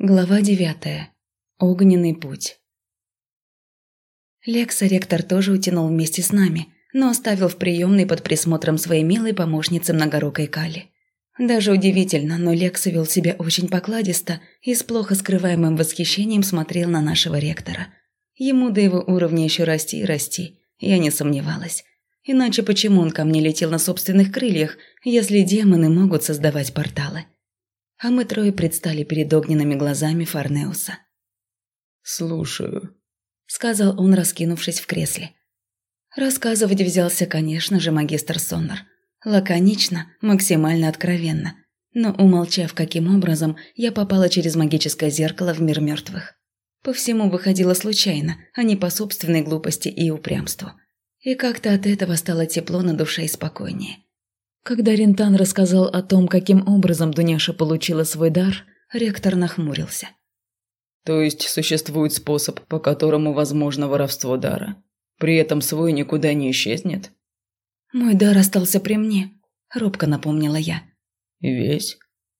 Глава девятая. Огненный путь. Лекса ректор тоже утянул вместе с нами, но оставил в приемной под присмотром своей милой помощницы многорукой Кали. Даже удивительно, но Лекса вел себя очень покладисто и с плохо скрываемым восхищением смотрел на нашего ректора. Ему до его уровня еще расти и расти, я не сомневалась. Иначе почему он ко мне летел на собственных крыльях, если демоны могут создавать порталы? А мы трое предстали перед огненными глазами Фарнеуса. «Слушаю», — сказал он, раскинувшись в кресле. Рассказывать взялся, конечно же, магистр Соннер. Лаконично, максимально откровенно. Но умолчав, каким образом я попала через магическое зеркало в мир мертвых. По всему выходило случайно, а не по собственной глупости и упрямству. И как-то от этого стало тепло на душе и спокойнее. Когда Рентан рассказал о том, каким образом Дуняша получила свой дар, ректор нахмурился. То есть существует способ, по которому возможно воровство дара? При этом свой никуда не исчезнет? Мой дар остался при мне, робко напомнила я. Весь?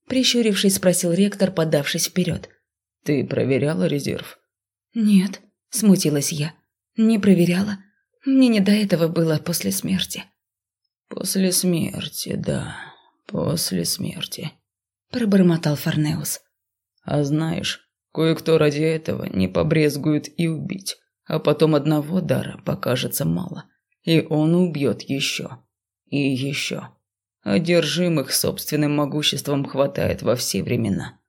Прищурившись, спросил ректор, подавшись вперед. Ты проверяла резерв? Нет, смутилась я. Не проверяла. Мне не до этого было после смерти. «После смерти, да, после смерти», – пробормотал Форнеус. «А знаешь, кое-кто ради этого не побрезгует и убить, а потом одного дара покажется мало, и он убьет еще и еще. Одержимых собственным могуществом хватает во все времена».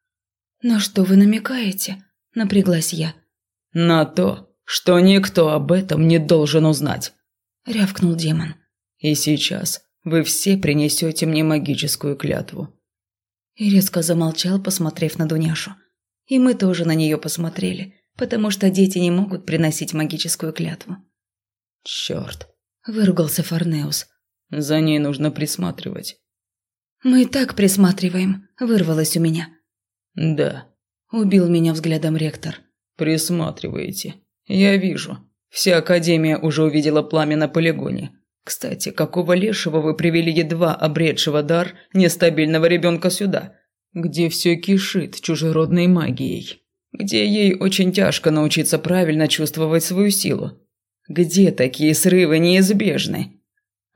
«На что вы намекаете?» – напряглась я. «На то, что никто об этом не должен узнать», – рявкнул демон. И сейчас вы все принесете мне магическую клятву». И резко замолчал, посмотрев на Дуняшу. И мы тоже на нее посмотрели, потому что дети не могут приносить магическую клятву. «Черт!» – выругался Форнеус. «За ней нужно присматривать». «Мы и так присматриваем», – вырвалось у меня. «Да», – убил меня взглядом ректор. «Присматриваете. Я вижу. Вся Академия уже увидела пламя на полигоне. Кстати, какого лешего вы привели едва обретшего дар нестабильного ребенка сюда, где все кишит чужеродной магией, где ей очень тяжко научиться правильно чувствовать свою силу? Где такие срывы неизбежны?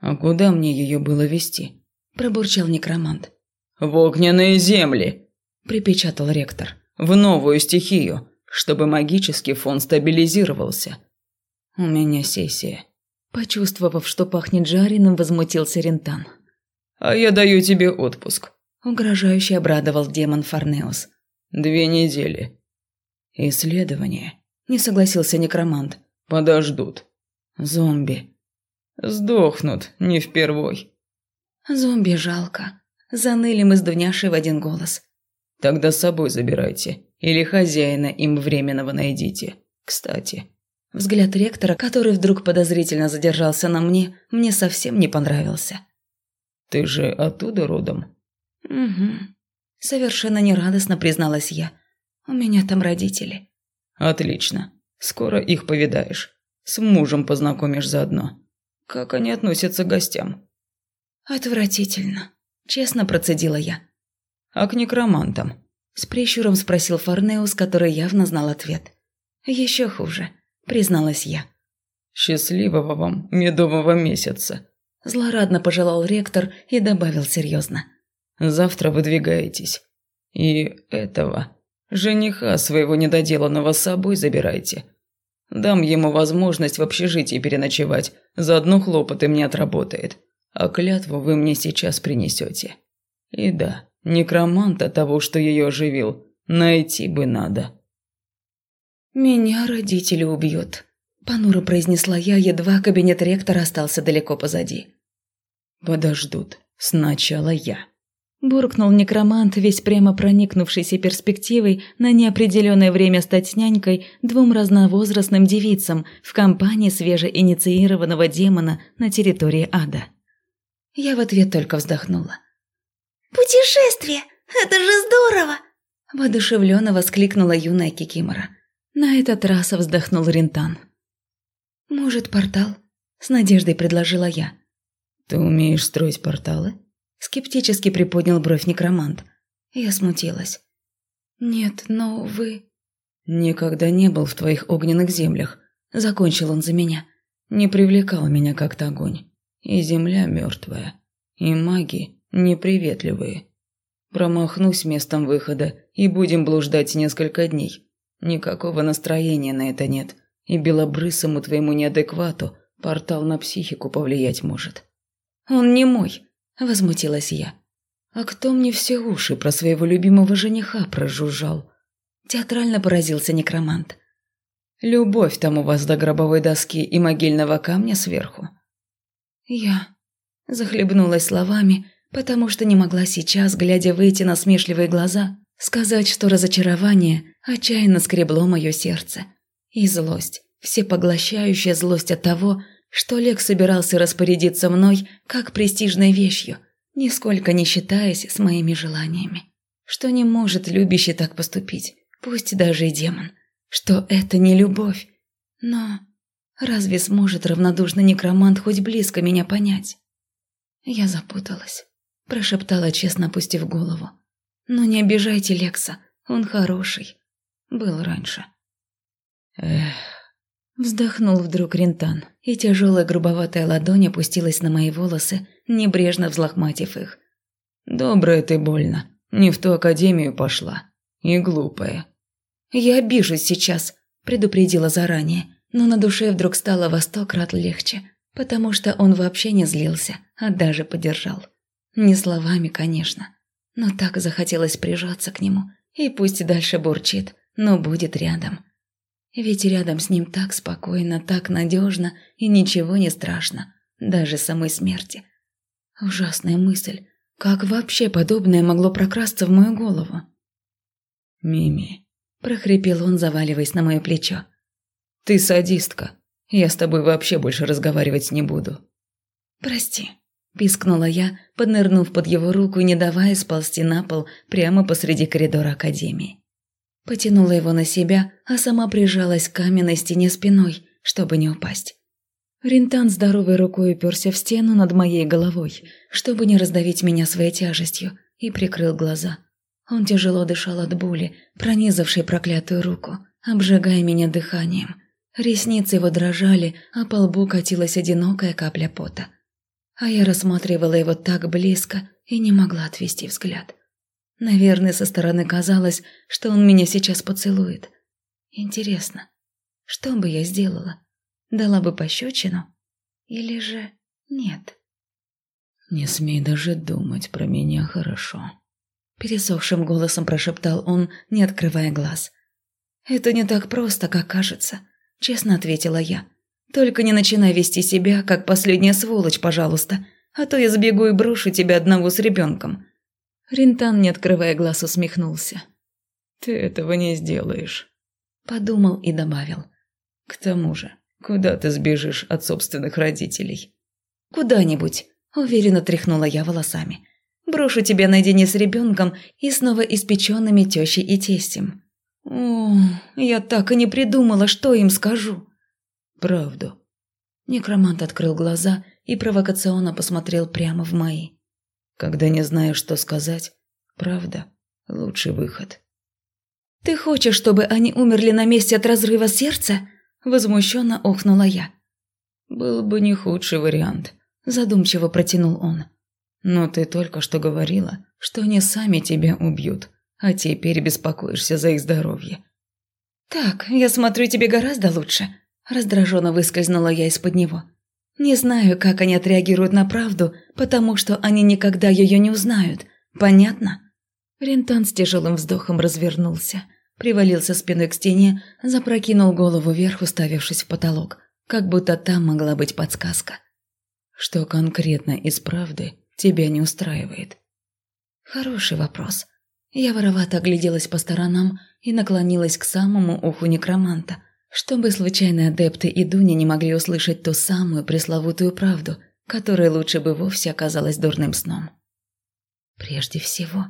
А куда мне ее было вести? Пробурчал некромант. В огненные земли, припечатал ректор. В новую стихию, чтобы магический фон стабилизировался. У меня сессия. Почувствовав, что пахнет жареным, возмутился Рентан. «А я даю тебе отпуск», – угрожающе обрадовал демон Фарнеус. «Две недели». «Исследование», – не согласился некромант. «Подождут». «Зомби». «Сдохнут, не впервой». «Зомби жалко». Заныли мы с Дуняшей в один голос. «Тогда с собой забирайте. Или хозяина им временного найдите. Кстати, Взгляд ректора, который вдруг подозрительно задержался на мне, мне совсем не понравился. «Ты же оттуда родом?» «Угу». Совершенно нерадостно призналась я. «У меня там родители». «Отлично. Скоро их повидаешь. С мужем познакомишь заодно. Как они относятся к гостям?» «Отвратительно», – честно процедила я. «А к некромантам?» – с прищуром спросил Форнеус, который явно знал ответ. «Еще хуже призналась я. «Счастливого вам медового месяца!» Злорадно пожелал ректор и добавил серьезно. «Завтра выдвигаетесь. И этого, жениха своего недоделанного с собой забирайте. Дам ему возможность в общежитии переночевать, заодно хлопоты мне отработает. А клятву вы мне сейчас принесете. И да, некроманта того, что ее оживил, найти бы надо». «Меня родители убьют», – понуро произнесла я, едва кабинет ректора остался далеко позади. «Подождут. Сначала я». Буркнул некромант, весь прямо проникнувшийся перспективой на неопределенное время стать нянькой двум разновозрастным девицам в компании свежеинициированного демона на территории ада. Я в ответ только вздохнула. «Путешествие! Это же здорово!» Воодушевленно воскликнула юная Кикимора. На этот раз вздохнул Рентан. «Может, портал?» – с надеждой предложила я. «Ты умеешь строить порталы?» Скептически приподнял бровь некромант. Я смутилась. «Нет, но вы...» «Никогда не был в твоих огненных землях», — закончил он за меня. «Не привлекал меня как-то огонь. И земля мертвая, и маги неприветливые. Промахнусь местом выхода, и будем блуждать несколько дней. Никакого настроения на это нет, и белобрысому твоему неадеквату портал на психику повлиять может». «Он не мой», — возмутилась я. «А кто мне все уши про своего любимого жениха прожужжал?» Театрально поразился некромант. «Любовь там у вас до гробовой доски и могильного камня сверху». Я захлебнулась словами, потому что не могла сейчас, глядя в эти насмешливые глаза, сказать, что разочарование отчаянно скребло мое сердце. И злость, всепоглощающая злость от того, что Лек собирался распорядиться мной как престижной вещью, нисколько не считаясь с моими желаниями. Что не может любящий так поступить, пусть даже и демон. Что это не любовь. Но разве сможет равнодушный некромант хоть близко меня понять? Я запуталась, прошептала, честно опустив голову. «Ну не обижайте Лекса, он хороший. Был раньше». Эх, Вздохнул вдруг Рентан, и тяжелая грубоватая ладонь опустилась на мои волосы, небрежно взлохматив их. «Добрая ты больно. Не в ту академию пошла. И глупая». «Я обижусь сейчас», – предупредила заранее, но на душе вдруг стало во сто крат легче, потому что он вообще не злился, а даже поддержал. Не словами, конечно, но так захотелось прижаться к нему, и пусть дальше бурчит, но будет рядом. Ведь рядом с ним так спокойно, так надежно и ничего не страшно, даже самой смерти. Ужасная мысль. Как вообще подобное могло прокрасться в мою голову? «Мими», – прохрипел он, заваливаясь на мое плечо. «Ты садистка. Я с тобой вообще больше разговаривать не буду». «Прости», – пискнула я, поднырнув под его руку и не давая сползти на пол прямо посреди коридора Академии. Потянула его на себя, а сама прижалась к каменной стене спиной, чтобы не упасть. Рентан здоровой рукой уперся в стену над моей головой, чтобы не раздавить меня своей тяжестью, и прикрыл глаза. Он тяжело дышал от боли, пронизавшей проклятую руку, обжигая меня дыханием. Ресницы его дрожали, а по лбу катилась одинокая капля пота. А я рассматривала его так близко и не могла отвести взгляд. Наверное, со стороны казалось, что он меня сейчас поцелует. Интересно, что бы я сделала? Дала бы пощечину? Или же нет? «Не смей даже думать про меня хорошо», – пересохшим голосом прошептал он, не открывая глаз. «Это не так просто, как кажется», – честно ответила я. «Только не начинай вести себя, как последняя сволочь, пожалуйста, а то я сбегу и брошу тебя одного с ребенком. Ринтан, не открывая глаз, усмехнулся. «Ты этого не сделаешь», – подумал и добавил. «К тому же, куда ты сбежишь от собственных родителей?» «Куда-нибудь», – уверенно тряхнула я волосами. «Брошу тебя наедине с ребенком и снова испеченными тещей и тестем». «О, я так и не придумала, что им скажу». «Правду». Некромант открыл глаза и провокационно посмотрел прямо в мои. Когда не знаешь, что сказать, правда – лучший выход. «Ты хочешь, чтобы они умерли на месте от разрыва сердца?» – возмущенно охнула я. «Был бы не худший вариант», – задумчиво протянул он. «Но ты только что говорила, что они сами тебя убьют, а теперь беспокоишься за их здоровье». «Так, я смотрю, тебе гораздо лучше», – раздраженно выскользнула я из-под него. Не знаю, как они отреагируют на правду, потому что они никогда ее не узнают. Понятно?» Рентан с тяжелым вздохом развернулся, привалился спиной к стене, запрокинул голову вверх, уставившись в потолок, как будто там могла быть подсказка. «Что конкретно из правды тебя не устраивает?» «Хороший вопрос». Я воровато огляделась по сторонам и наклонилась к самому уху некроманта – чтобы случайные адепты и Дуня не могли услышать ту самую пресловутую правду, которая лучше бы вовсе оказалась дурным сном. Прежде всего,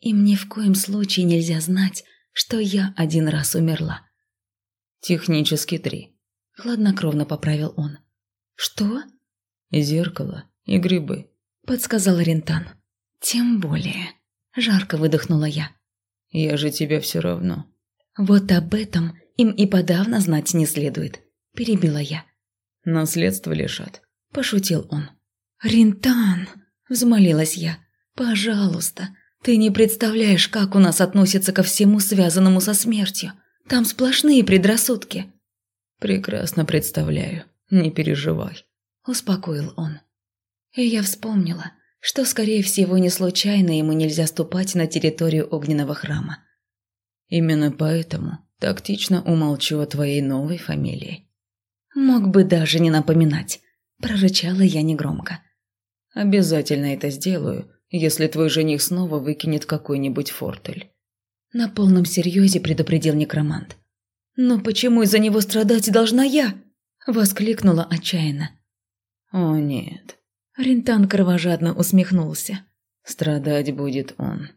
им ни в коем случае нельзя знать, что я один раз умерла. «Технически три», — хладнокровно поправил он. «Что?» «Зеркало и грибы», — подсказал Рентан. «Тем более», — жарко выдохнула я. Я же тебя все равно». «Вот об этом им и подавно знать не следует», – перебила я. «Наследство лишат», – пошутил он. «Ринтан!» – взмолилась я. «Пожалуйста, ты не представляешь, как у нас относятся ко всему, связанному со смертью. Там сплошные предрассудки». «Прекрасно представляю. Не переживай», – успокоил он. И я вспомнила, что, скорее всего, не случайно ему нельзя ступать на территорию огненного храма. Именно поэтому тактично умолчу о твоей новой фамилии. Мог бы даже не напоминать, прорычала я негромко. Обязательно это сделаю, если твой жених снова выкинет какой-нибудь фортель. На полном серьезе предупредил некромант. «Но почему из-за него страдать должна я?» – воскликнула отчаянно. «О, нет». Рентан кровожадно усмехнулся. «Страдать будет он».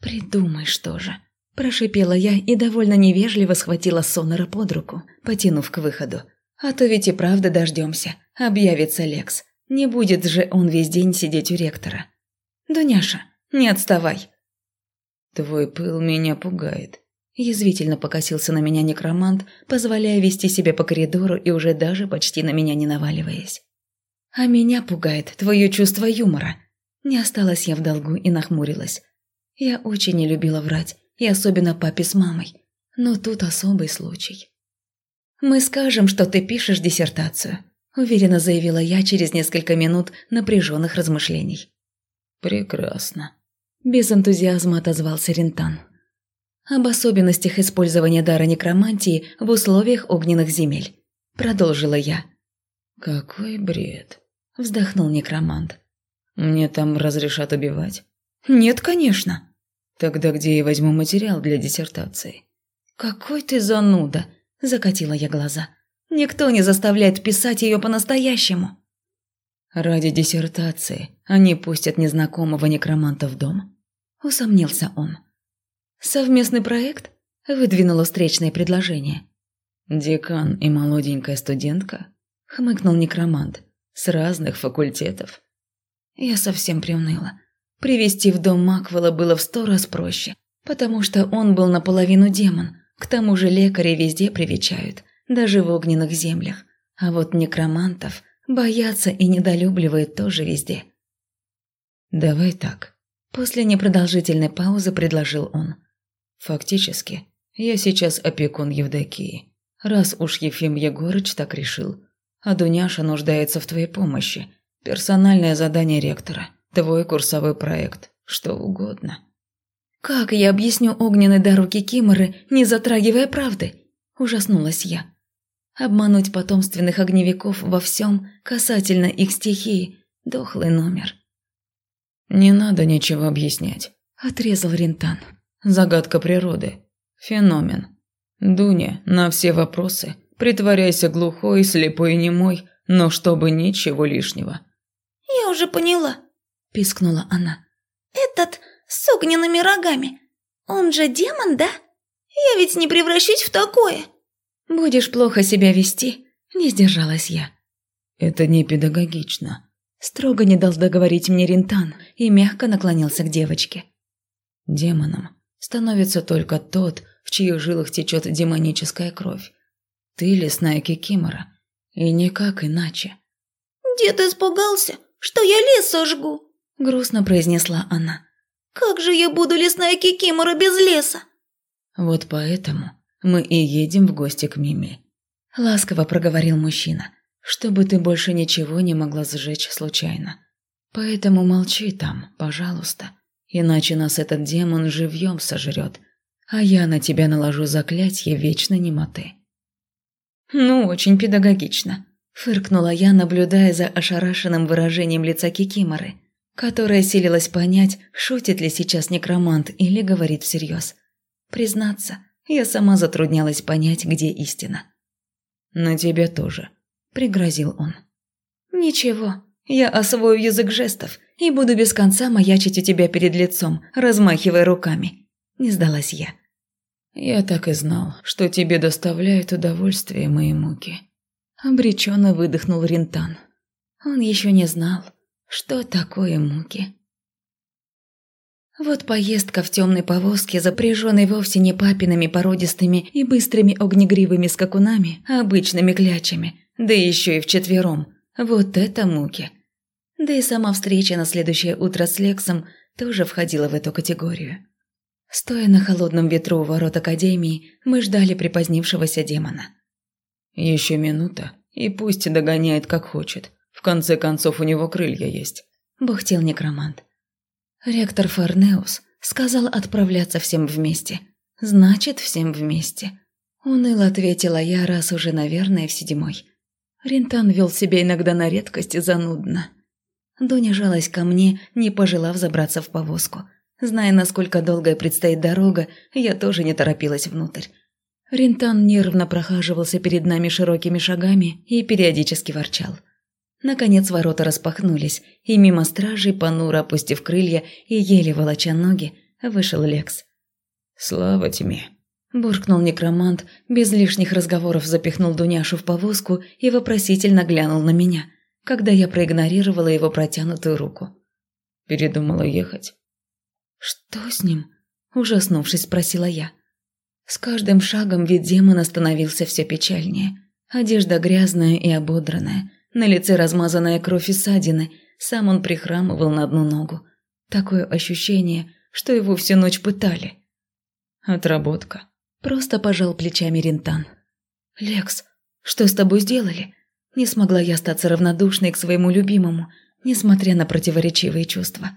«Придумай, что же». Прошипела я и довольно невежливо схватила Сонора под руку, потянув к выходу. А то ведь и правда дождемся. Объявится Лекс. Не будет же он весь день сидеть у ректора. «Дуняша, не отставай!» «Твой пыл меня пугает», – язвительно покосился на меня некромант, позволяя вести себя по коридору и уже даже почти на меня не наваливаясь. «А меня пугает твое чувство юмора». Не осталась я в долгу и нахмурилась. Я очень не любила врать, и особенно папе с мамой. Но тут особый случай. «Мы скажем, что ты пишешь диссертацию», – уверенно заявила я через несколько минут напряженных размышлений. «Прекрасно», – без энтузиазма отозвался Рентан. «Об особенностях использования дара некромантии в условиях огненных земель», – продолжила я. «Какой бред», – вздохнул некромант. «Мне там разрешат убивать?» «Нет, конечно», Тогда где я возьму материал для диссертации? Какой ты зануда, закатила я глаза. Никто не заставляет писать ее по-настоящему. Ради диссертации они пустят незнакомого некроманта в дом. Усомнился он. Совместный проект? Выдвинуло встречное предложение. Декан и молоденькая студентка? Хмыкнул некромант. С разных факультетов. Я совсем приуныла. Привести в дом Маквелла было в сто раз проще, потому что он был наполовину демон, к тому же лекари везде привечают, даже в огненных землях. А вот некромантов боятся и недолюбливают тоже везде. «Давай так», – после непродолжительной паузы предложил он. «Фактически, я сейчас опекун Евдокии, раз уж Ефим Егорыч так решил, а Дуняша нуждается в твоей помощи, персональное задание ректора». Твой курсовой проект, что угодно. Как я объясню огненный дар Кикиморы, не затрагивая правды? Ужаснулась я. Обмануть потомственных огневиков во всем касательно их стихии – дохлый номер. «Не надо ничего объяснять», – отрезал Рентан. «Загадка природы. Феномен. Дуня, на все вопросы. Притворяйся глухой, слепой и немой, но чтобы ничего лишнего». «Я уже поняла», – пискнула она. «Этот с огненными рогами, он же демон, да? Я ведь не превращусь в такое!» «Будешь плохо себя вести», – не сдержалась я. «Это не педагогично», – строго не дал договорить мне Ринтан и мягко наклонился к девочке. «Демоном становится только тот, в чьих жилах течет демоническая кровь. Ты лесная кикимора, и никак иначе». «Дед испугался, что я лес сожгу», грустно произнесла она. «Как же я буду лесная кикимора без леса?» «Вот поэтому мы и едем в гости к Мими», – ласково проговорил мужчина, «чтобы ты больше ничего не могла сжечь случайно. Поэтому молчи там, пожалуйста, иначе нас этот демон живьем сожрет, а я на тебя наложу заклятие вечной немоты». «Ну, очень педагогично», – фыркнула я, наблюдая за ошарашенным выражением лица Кикиморы – которая силилась понять, шутит ли сейчас некромант или говорит всерьез. Признаться, я сама затруднялась понять, где истина. «На тебе тоже», – пригрозил он. «Ничего, я освою язык жестов и буду без конца маячить у тебя перед лицом, размахивая руками», – не сдалась я. «Я так и знал, что тебе доставляют удовольствие мои муки», – обреченно выдохнул Ринтан. Он еще не знал, что такое муки? Вот поездка в темной повозке, запряженной вовсе не папиными породистыми и быстрыми огнегривыми скакунами, а обычными клячами, да еще и вчетвером. Вот это муки. Да и сама встреча на следующее утро с Лексом тоже входила в эту категорию. Стоя на холодном ветру у ворот Академии, мы ждали припозднившегося демона. «Еще минута, и пусть догоняет как хочет. В конце концов, у него крылья есть», – бухтел некромант. Ректор Фарнеус сказал отправляться всем вместе. Значит, всем вместе. Уныло ответила я, раз уже, наверное, в седьмой. Рентан вел себя иногда на редкость занудно. Дуня жалась ко мне, не пожелав забраться в повозку. Зная, насколько долгая предстоит дорога, я тоже не торопилась внутрь. Рентан нервно прохаживался перед нами широкими шагами и периодически ворчал. Наконец ворота распахнулись, и мимо стражей, понуро опустив крылья и еле волоча ноги, вышел Лекс. «Слава тьме!» Буркнул некромант, без лишних разговоров запихнул Дуняшу в повозку и вопросительно глянул на меня, когда я проигнорировала его протянутую руку. «Передумала ехать?» «Что с ним?» – ужаснувшись, спросила я. С каждым шагом вид демона становился все печальнее. Одежда грязная и ободранная, на лице размазанная кровь и ссадины, сам он прихрамывал на одну ногу. Такое ощущение, что его всю ночь пытали. Отработка. Просто пожал плечами Рентан. «Лекс, что с тобой сделали?» Не смогла я остаться равнодушной к своему любимому, несмотря на противоречивые чувства.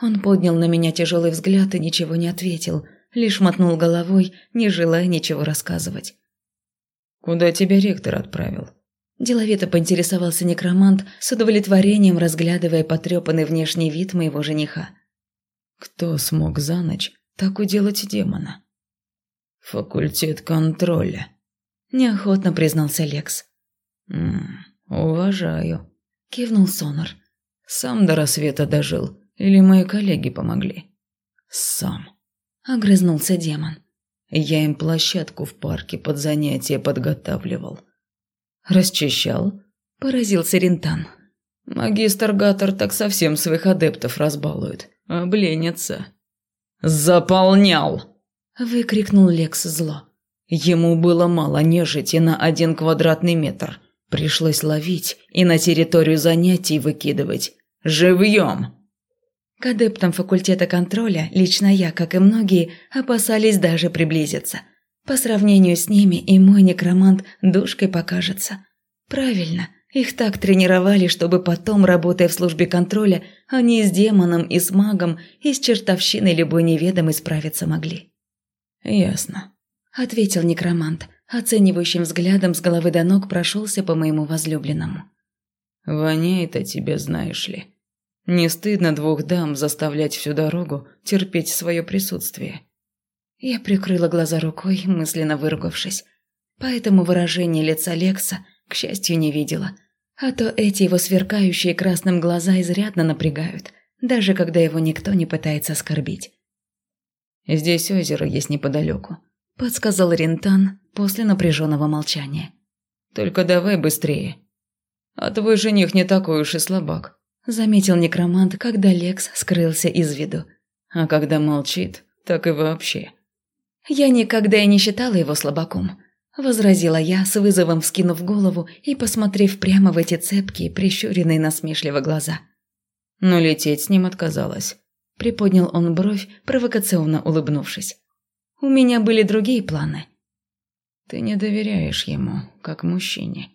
Он поднял на меня тяжелый взгляд и ничего не ответил, лишь мотнул головой, не желая ничего рассказывать. «Куда тебя ректор отправил?» Деловито поинтересовался некромант, с удовлетворением разглядывая потрепанный внешний вид моего жениха. «Кто смог за ночь так уделать демона?» «Факультет контроля», – неохотно признался Лекс. «М -м, «Уважаю», – кивнул Сонор. «Сам до рассвета дожил, или мои коллеги помогли?» «Сам», – огрызнулся демон. «Я им площадку в парке под занятия подготавливал». «Расчищал?» – поразился Рентан. «Магистр Гаттер так совсем своих адептов разбалует. Обленится». «Заполнял!» – выкрикнул Лекс зло. Ему было мало нежити на один квадратный метр. Пришлось ловить и на территорию занятий выкидывать. Живьем! К адептам факультета контроля лично я, как и многие, опасались даже приблизиться. По сравнению с ними и мой некромант душкой покажется. Правильно, их так тренировали, чтобы потом, работая в службе контроля, они с демоном и с магом и с чертовщиной любой неведомой справиться могли. «Ясно», – ответил некромант, оценивающим взглядом с головы до ног прошелся по моему возлюбленному. «Воняет от тебя, знаешь ли. Не стыдно двух дам заставлять всю дорогу терпеть свое присутствие. Я прикрыла глаза рукой, мысленно выругавшись. Поэтому выражение лица Лекса, к счастью, не видела. А то эти его сверкающие красным глаза изрядно напрягают, даже когда его никто не пытается оскорбить. «Здесь озеро есть неподалеку», – подсказал Рентан после напряженного молчания. «Только давай быстрее. А твой жених не такой уж и слабак. Заметил некромант, когда Лекс скрылся из виду. А когда молчит, так и вообще. «Я никогда и не считала его слабаком», – возразила я, с вызовом вскинув голову и посмотрев прямо в эти цепкие, прищуренные насмешливо глаза. Но лететь с ним отказалась. Приподнял он бровь, провокационно улыбнувшись. «У меня были другие планы». «Ты не доверяешь ему, как мужчине».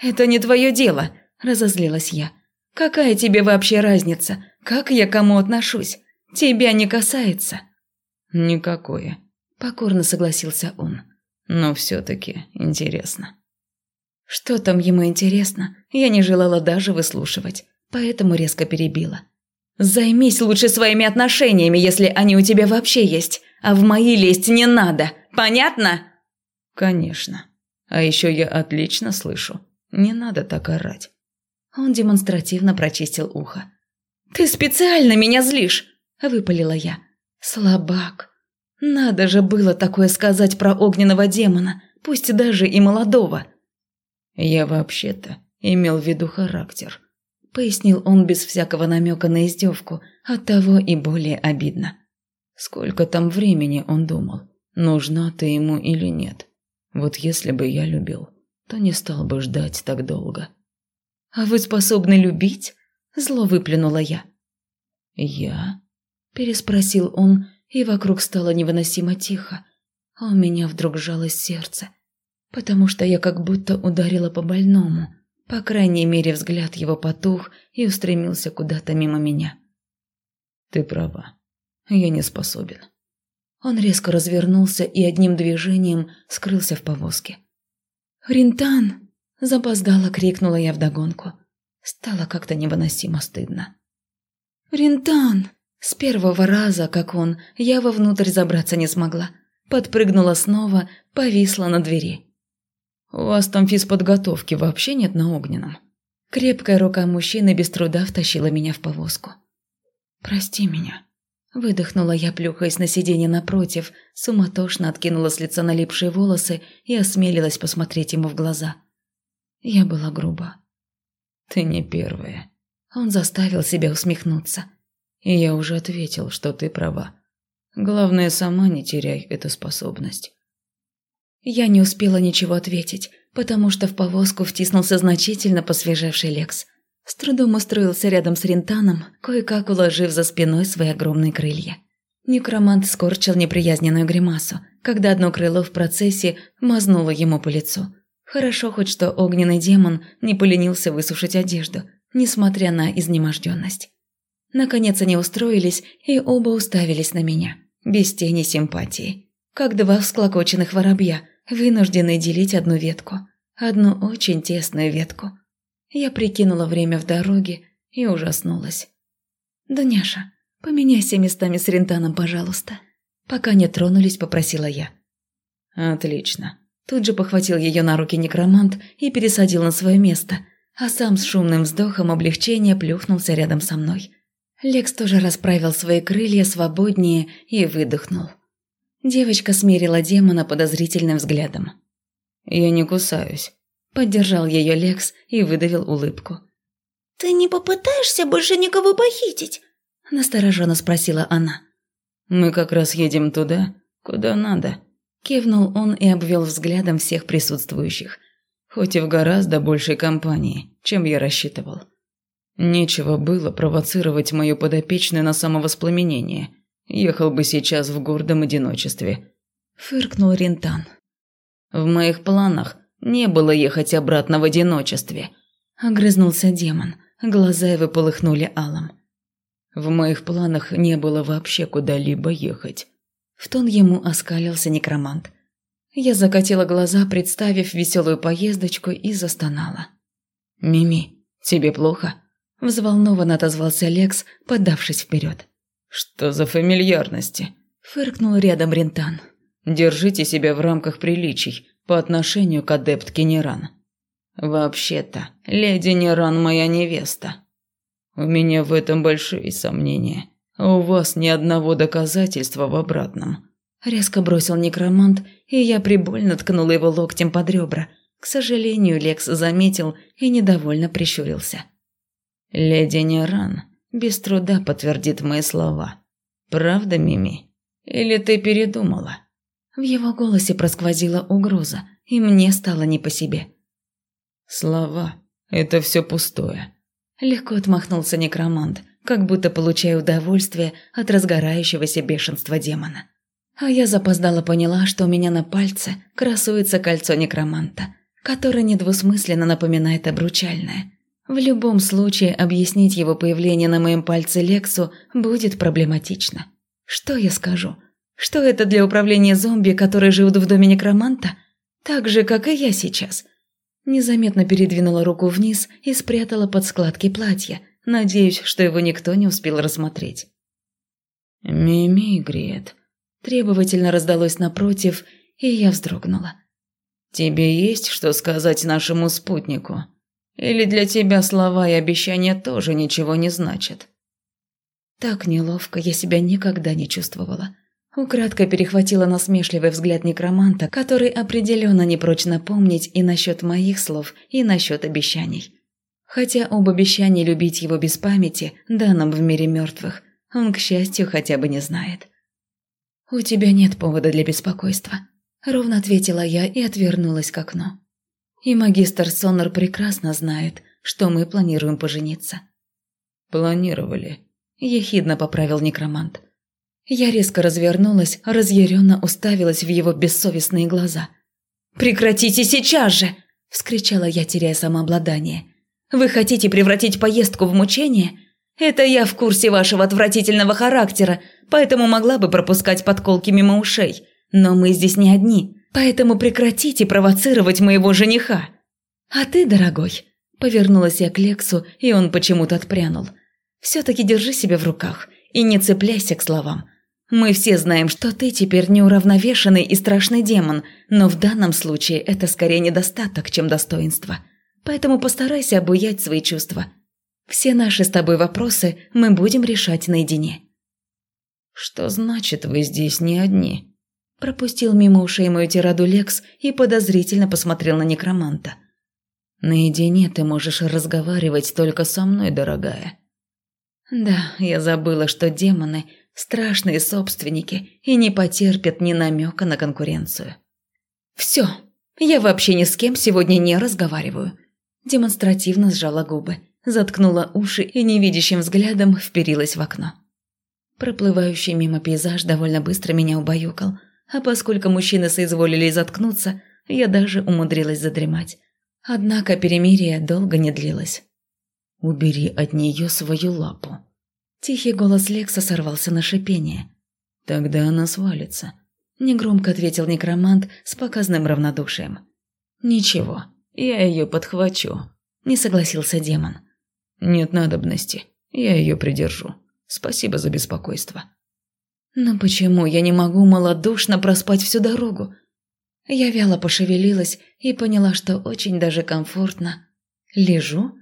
«Это не твое дело», – разозлилась я. Какая тебе вообще разница, как я кому отношусь? Тебя не касается». «Никакое», – покорно согласился он. «Но все-таки интересно». Что там ему интересно, я не желала даже выслушивать, поэтому резко перебила. «Займись лучше своими отношениями, если они у тебя вообще есть, а в мои лезть не надо, понятно?» «Конечно. А еще я отлично слышу. Не надо так орать. Он демонстративно прочистил ухо. «Ты специально меня злишь!» – выпалила я. «Слабак! Надо же было такое сказать про огненного демона, пусть даже и молодого!» «Я вообще-то имел в виду характер», – пояснил он без всякого намека на издевку, оттого и более обидно. Сколько там времени он думал, нужна ты ему или нет. Вот если бы я любил, то не стал бы ждать так долго. «А вы способны любить?» – зло выплюнула я. «Я?» – переспросил он, и вокруг стало невыносимо тихо, а у меня вдруг жалось сердце, потому что я как будто ударила по больному. По крайней мере, взгляд его потух и устремился куда-то мимо меня. «Ты права. Я не способен». Он резко развернулся и одним движением скрылся в повозке. «Ринтан!» – запоздало крикнула я вдогонку. Стало как-то невыносимо стыдно. «Ринтан!» С первого раза, как он, я вовнутрь забраться не смогла. Подпрыгнула снова, повисла на двери. «У вас там физподготовки вообще нет на огненном?» Крепкая рука мужчины без труда втащила меня в повозку. «Прости меня», – выдохнула я, плюхаясь на сиденье напротив, суматошно откинула с лица налипшие волосы и осмелилась посмотреть ему в глаза. Я была груба. «Ты не первая». Он заставил себя усмехнуться. И я уже ответил, что ты права. Главное, сама не теряй эту способность. Я не успела ничего ответить, потому что в повозку втиснулся значительно посвежевший Лекс. С трудом устроился рядом с Рентаном, кое-как уложив за спиной свои огромные крылья. Некромант скорчил неприязненную гримасу, когда одно крыло в процессе мазнуло ему по лицу. Хорошо хоть что огненный демон не поленился высушить одежду, несмотря на изнеможденность. Наконец они устроились, и оба уставились на меня, без тени симпатии. Как два всклокоченных воробья, вынужденные делить одну ветку. Одну очень тесную ветку. Я прикинула время в дороге и ужаснулась. «Дуняша, поменяйся местами с Рентаном, пожалуйста». Пока не тронулись, попросила я. «Отлично». Тут же похватил ее на руки некромант и пересадил на свое место, а сам с шумным вздохом облегчения плюхнулся рядом со мной. Лекс тоже расправил свои крылья свободнее и выдохнул. Девочка смерила демона подозрительным взглядом. «Я не кусаюсь», – поддержал ее Лекс и выдавил улыбку. «Ты не попытаешься больше никого похитить?» – настороженно спросила она. «Мы как раз едем туда, куда надо», – кивнул он и обвел взглядом всех присутствующих, хоть и в гораздо большей компании, чем я рассчитывал. Нечего было провоцировать мою подопечную на самовоспламенение. Ехал бы сейчас в гордом одиночестве. Фыркнул Рентан. В моих планах не было ехать обратно в одиночестве. Огрызнулся демон. Глаза его полыхнули алым. В моих планах не было вообще куда-либо ехать. В тон ему оскалился некромант. Я закатила глаза, представив веселую поездочку, и застонала. «Мими, тебе плохо?» – взволнованно отозвался Лекс, подавшись вперед. «Что за фамильярности?» – фыркнул рядом Рентан. «Держите себя в рамках приличий по отношению к адептке Неран. Вообще-то, леди Неран моя невеста. У меня в этом большие сомнения. у вас ни одного доказательства в обратном». Резко бросил некромант, и я прибольно ткнула его локтем под ребра. К сожалению, Лекс заметил и недовольно прищурился. Леди Неран без труда подтвердит мои слова. Правда, Мими? Или ты передумала? В его голосе просквозила угроза, и мне стало не по себе. Слова – это все пустое. Легко отмахнулся некромант, как будто получая удовольствие от разгорающегося бешенства демона. А я запоздала поняла, что у меня на пальце красуется кольцо некроманта, которое недвусмысленно напоминает обручальное – в любом случае объяснить его появление на моем пальце Лексу будет проблематично. Что я скажу? Что это для управления зомби, которые живут в доме некроманта? Так же, как и я сейчас. Незаметно передвинула руку вниз и спрятала под складки платья, надеюсь, что его никто не успел рассмотреть. «Мими, Грет», – требовательно раздалось напротив, и я вздрогнула. «Тебе есть что сказать нашему спутнику?» Или для тебя слова и обещания тоже ничего не значат?» Так неловко я себя никогда не чувствовала. Украдкой перехватила насмешливый взгляд некроманта, который определенно не прочь напомнить и насчет моих слов, и насчет обещаний. Хотя об обещании любить его без памяти, данном в мире мертвых, он, к счастью, хотя бы не знает. «У тебя нет повода для беспокойства», – ровно ответила я и отвернулась к окну. И магистр Соннер прекрасно знает, что мы планируем пожениться. «Планировали», – ехидно поправил некромант. Я резко развернулась, разъяренно уставилась в его бессовестные глаза. «Прекратите сейчас же!» – вскричала я, теряя самообладание. «Вы хотите превратить поездку в мучение? Это я в курсе вашего отвратительного характера, поэтому могла бы пропускать подколки мимо ушей. Но мы здесь не одни, поэтому прекратите провоцировать моего жениха». «А ты, дорогой?» – повернулась я к Лексу, и он почему-то отпрянул. «Все-таки держи себя в руках и не цепляйся к словам. Мы все знаем, что ты теперь неуравновешенный и страшный демон, но в данном случае это скорее недостаток, чем достоинство. Поэтому постарайся обуять свои чувства. Все наши с тобой вопросы мы будем решать наедине». «Что значит, вы здесь не одни?» Пропустил мимо ушей мою тираду Лекс и подозрительно посмотрел на некроманта. «Наедине ты можешь разговаривать только со мной, дорогая». Да, я забыла, что демоны страшные собственники и не потерпят ни намека на конкуренцию. «Все, я вообще ни с кем сегодня не разговариваю», демонстративно сжала губы, заткнула уши и невидящим взглядом вперилась в окно. Проплывающий мимо пейзаж довольно быстро меня убаюкал, а поскольку мужчины соизволили заткнуться, я даже умудрилась задремать. Однако перемирие долго не длилось. «Убери от нее свою лапу», Тихий голос Лекса сорвался на шипение. «Тогда она свалится», – негромко ответил некромант с показным равнодушием. «Ничего, я ее подхвачу», – не согласился демон. «Нет надобности, я ее придержу. Спасибо за беспокойство». «Но почему я не могу малодушно проспать всю дорогу?» Я вяло пошевелилась и поняла, что очень даже комфортно. Лежу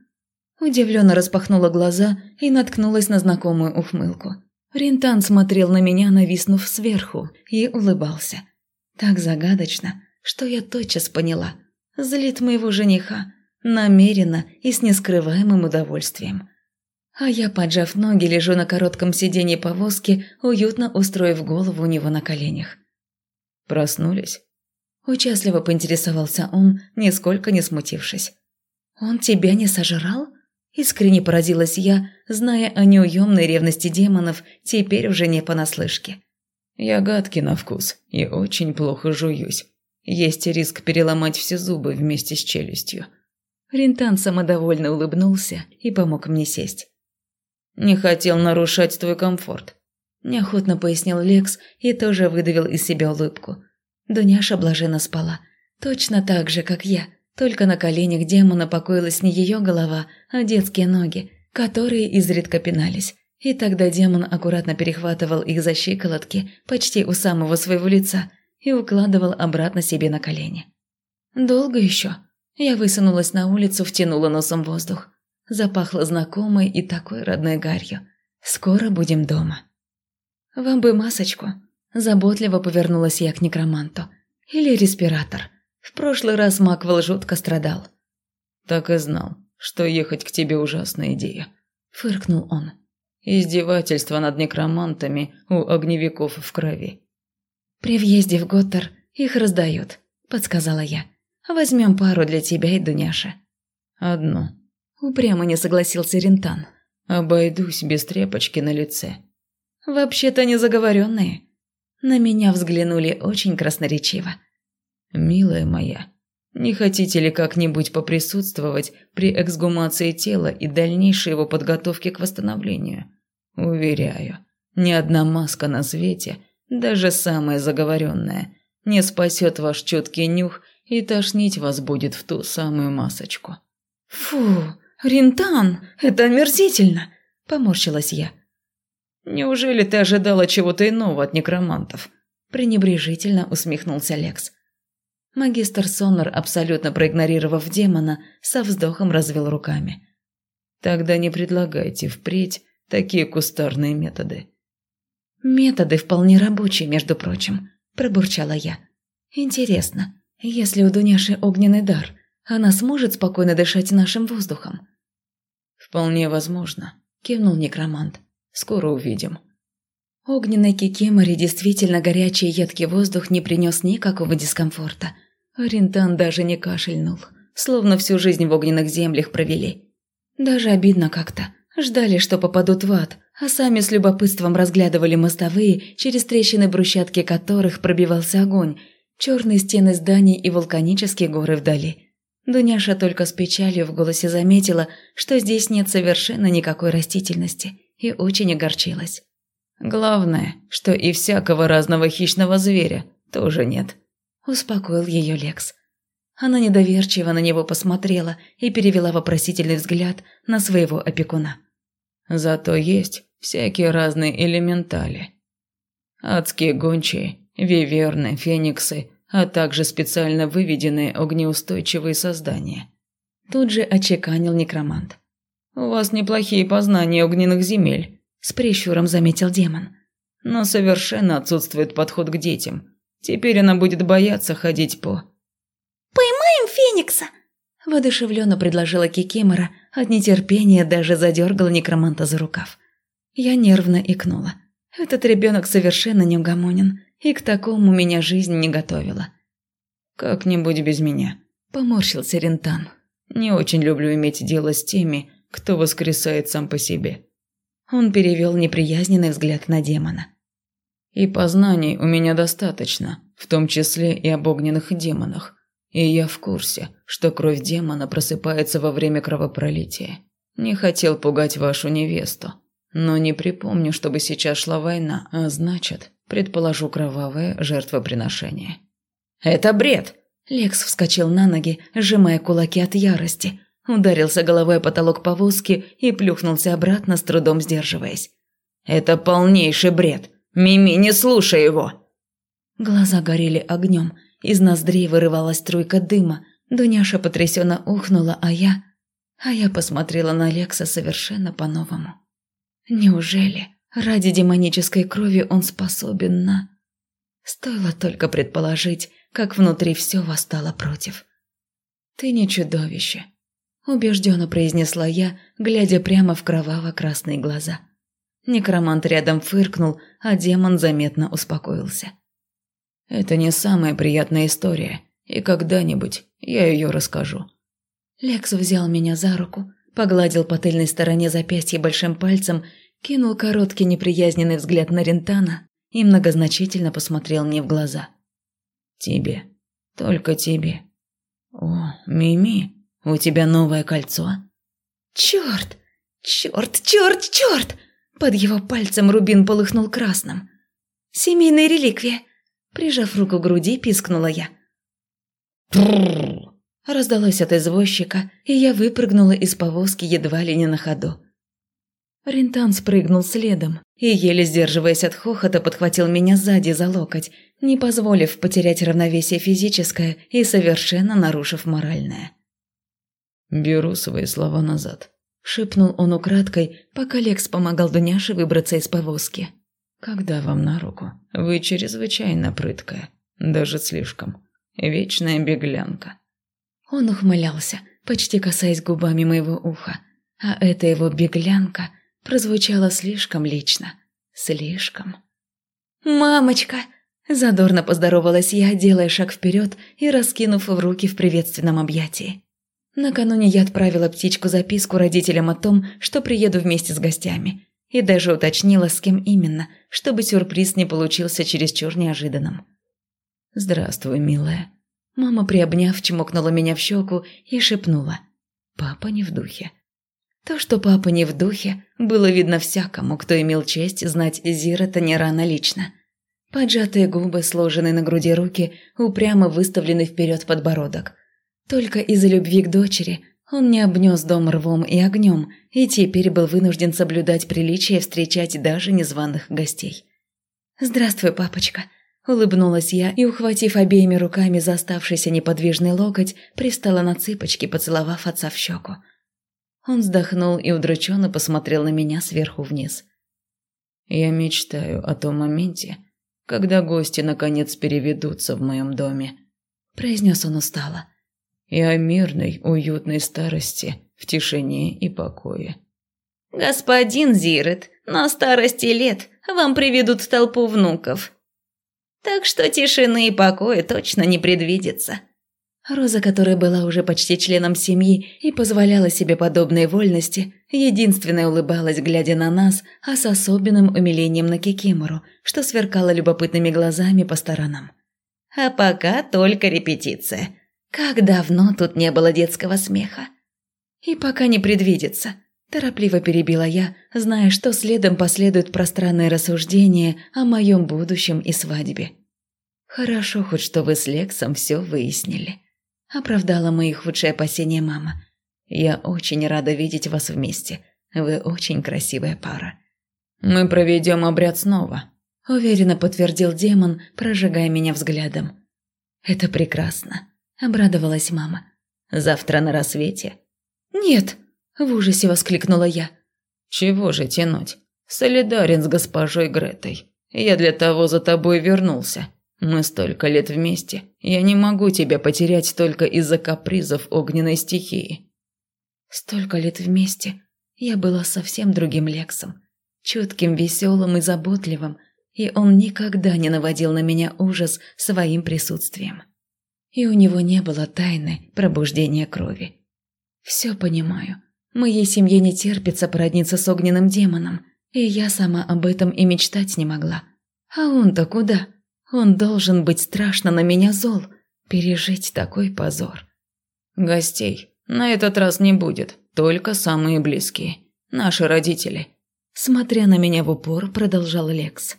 Удивленно распахнула глаза и наткнулась на знакомую ухмылку. Ринтан смотрел на меня, нависнув сверху, и улыбался. Так загадочно, что я тотчас поняла. Злит моего жениха, намеренно и с нескрываемым удовольствием. А я, поджав ноги, лежу на коротком сиденье повозки, уютно устроив голову у него на коленях. «Проснулись?» Участливо поинтересовался он, нисколько не смутившись. «Он тебя не сожрал?» Искренне поразилась я, зная о неуемной ревности демонов, теперь уже не понаслышке. «Я гадкий на вкус и очень плохо жуюсь. Есть риск переломать все зубы вместе с челюстью». Рентан самодовольно улыбнулся и помог мне сесть. «Не хотел нарушать твой комфорт», – неохотно пояснил Лекс и тоже выдавил из себя улыбку. Дуняша блаженно спала, точно так же, как я – только на коленях демона покоилась не ее голова, а детские ноги, которые изредка пинались. И тогда демон аккуратно перехватывал их за щиколотки почти у самого своего лица и укладывал обратно себе на колени. Долго еще. Я высунулась на улицу, втянула носом воздух. Запахло знакомой и такой родной гарью. Скоро будем дома. Вам бы масочку. Заботливо повернулась я к некроманту. Или респиратор. В прошлый раз Маквел жутко страдал. «Так и знал, что ехать к тебе ужасная идея», – фыркнул он. «Издевательство над некромантами у огневиков в крови». «При въезде в Готтер их раздают», – подсказала я. «Возьмем пару для тебя и Дуняши». «Одну». Упрямо не согласился Рентан. «Обойдусь без тряпочки на лице». «Вообще-то не заговоренные». На меня взглянули очень красноречиво. «Милая моя, не хотите ли как-нибудь поприсутствовать при эксгумации тела и дальнейшей его подготовке к восстановлению? Уверяю, ни одна маска на свете, даже самая заговоренная, не спасет ваш чуткий нюх и тошнить вас будет в ту самую масочку». «Фу, Ринтан, это омерзительно!» – поморщилась я. «Неужели ты ожидала чего-то иного от некромантов?» – пренебрежительно усмехнулся Лекс. Магистр Соннер, абсолютно проигнорировав демона, со вздохом развел руками. «Тогда не предлагайте впредь такие кустарные методы». «Методы вполне рабочие, между прочим», – пробурчала я. «Интересно, если у Дуняши огненный дар, она сможет спокойно дышать нашим воздухом?» «Вполне возможно», – кивнул некромант. «Скоро увидим». Огненной кикиморе действительно горячий едкий воздух не принес никакого дискомфорта. Ринтан даже не кашельнул, словно всю жизнь в огненных землях провели. Даже обидно как-то. Ждали, что попадут в ад, а сами с любопытством разглядывали мостовые, через трещины брусчатки которых пробивался огонь, черные стены зданий и вулканические горы вдали. Дуняша только с печалью в голосе заметила, что здесь нет совершенно никакой растительности, и очень огорчилась. Главное, что и всякого разного хищного зверя тоже нет. Успокоил ее Лекс. Она недоверчиво на него посмотрела и перевела вопросительный взгляд на своего опекуна. Зато есть всякие разные элементали. Адские гончие, виверны, фениксы, а также специально выведенные огнеустойчивые создания. Тут же очеканил некромант. «У вас неплохие познания огненных земель», с прищуром заметил демон. Но совершенно отсутствует подход к детям. Теперь она будет бояться ходить по... «Поймаем Феникса!» – воодушевленно предложила Кикимора, от нетерпения даже задергала некроманта за рукав. Я нервно икнула. Этот ребенок совершенно неугомонен, и к такому меня жизнь не готовила. «Как-нибудь без меня», – поморщился Рентан. «Не очень люблю иметь дело с теми, кто воскресает сам по себе». Он перевел неприязненный взгляд на демона. «И познаний у меня достаточно, в том числе и об огненных демонах. И я в курсе, что кровь демона просыпается во время кровопролития. Не хотел пугать вашу невесту, но не припомню, чтобы сейчас шла война, а значит, предположу кровавое жертвоприношение». «Это бред!» Лекс вскочил на ноги, сжимая кулаки от ярости. Ударился головой о потолок повозки и плюхнулся обратно, с трудом сдерживаясь. «Это полнейший бред! Мими, не слушай его!» Глаза горели огнем, из ноздрей вырывалась струйка дыма. Дуняша потрясенно ухнула, а я... А я посмотрела на Лекса совершенно по-новому. Неужели ради демонической крови он способен на... Стоило только предположить, как внутри все восстало против. «Ты не чудовище», убежденно произнесла я, глядя прямо в кроваво-красные глаза. Некромант рядом фыркнул, а демон заметно успокоился. «Это не самая приятная история, и когда-нибудь я ее расскажу». Лекс взял меня за руку, погладил по тыльной стороне запястья большим пальцем, кинул короткий неприязненный взгляд на Рентана и многозначительно посмотрел мне в глаза. «Тебе. Только тебе. О, Мими, у тебя новое кольцо?» «Черт! Черт, черт, черт!» Под его пальцем рубин полыхнул красным. «Семейная реликвия!» Прижав руку к груди, пискнула я. «Трррр!» Раздалось от извозчика, и я выпрыгнула из повозки едва ли не на ходу. Рентан спрыгнул следом и, еле сдерживаясь от хохота, подхватил меня сзади за локоть, не позволив потерять равновесие физическое и совершенно нарушив моральное. «Беру свои слова назад», – шепнул он украдкой, пока Лекс помогал Дуняше выбраться из повозки. «Когда вам на руку? Вы чрезвычайно прыткая, даже слишком. Вечная беглянка». Он ухмылялся, почти касаясь губами моего уха, а эта его беглянка прозвучала слишком лично. Слишком. «Мамочка!» – задорно поздоровалась я, делая шаг вперед и раскинув в руки в приветственном объятии. Накануне я отправила птичку записку родителям о том, что приеду вместе с гостями. И даже уточнила, с кем именно, чтобы сюрприз не получился чересчур неожиданным. «Здравствуй, милая». Мама, приобняв, чмокнула меня в щеку и шепнула. «Папа не в духе». То, что папа не в духе, было видно всякому, кто имел честь знать Зирата не рано лично. Поджатые губы, сложенные на груди руки, упрямо выставленный вперед подбородок – только из-за любви к дочери он не обнес дом рвом и огнем, и теперь был вынужден соблюдать приличие встречать даже незваных гостей. «Здравствуй, папочка», – улыбнулась я и, ухватив обеими руками за оставшийся неподвижный локоть, пристала на цыпочки, поцеловав отца в щеку. Он вздохнул и удрученно посмотрел на меня сверху вниз. «Я мечтаю о том моменте, когда гости наконец переведутся в моем доме», – произнес он устало и о мирной, уютной старости в тишине и покое. «Господин Зирет, На старости лет вам приведут толпу внуков. Так что тишины и покоя точно не предвидится. Роза, которая была уже почти членом семьи и позволяла себе подобные вольности, единственная улыбалась, глядя на нас, а с особенным умилением на Кикимору, что сверкала любопытными глазами по сторонам. А пока только репетиция. Как давно тут не было детского смеха. И пока не предвидится. Торопливо перебила я, зная, что следом последуют пространные рассуждения о моем будущем и свадьбе. «Хорошо хоть, что вы с Лексом все выяснили», – оправдала мои худшие опасения мама. «Я очень рада видеть вас вместе. Вы очень красивая пара». «Мы проведем обряд снова», – уверенно подтвердил демон, прожигая меня взглядом. «Это прекрасно», – обрадовалась мама. «Завтра на рассвете». «Нет», – в ужасе воскликнула я. «Чего же тянуть? Солидарен с госпожой Гретой. Я для того за тобой вернулся. Мы столько лет вместе. Я не могу тебя потерять только из-за капризов огненной стихии». Столько лет вместе. Я была совсем другим Лексом. Чутким, веселым и заботливым. И он никогда не наводил на меня ужас своим присутствием. И у него не было тайны пробуждения крови. Все понимаю. Моей семье не терпится породниться с огненным демоном, и я сама об этом и мечтать не могла. А он-то куда? Он должен быть страшно на меня зол, пережить такой позор. Гостей на этот раз не будет, только самые близкие, наши родители. Смотря на меня в упор, продолжал Лекс.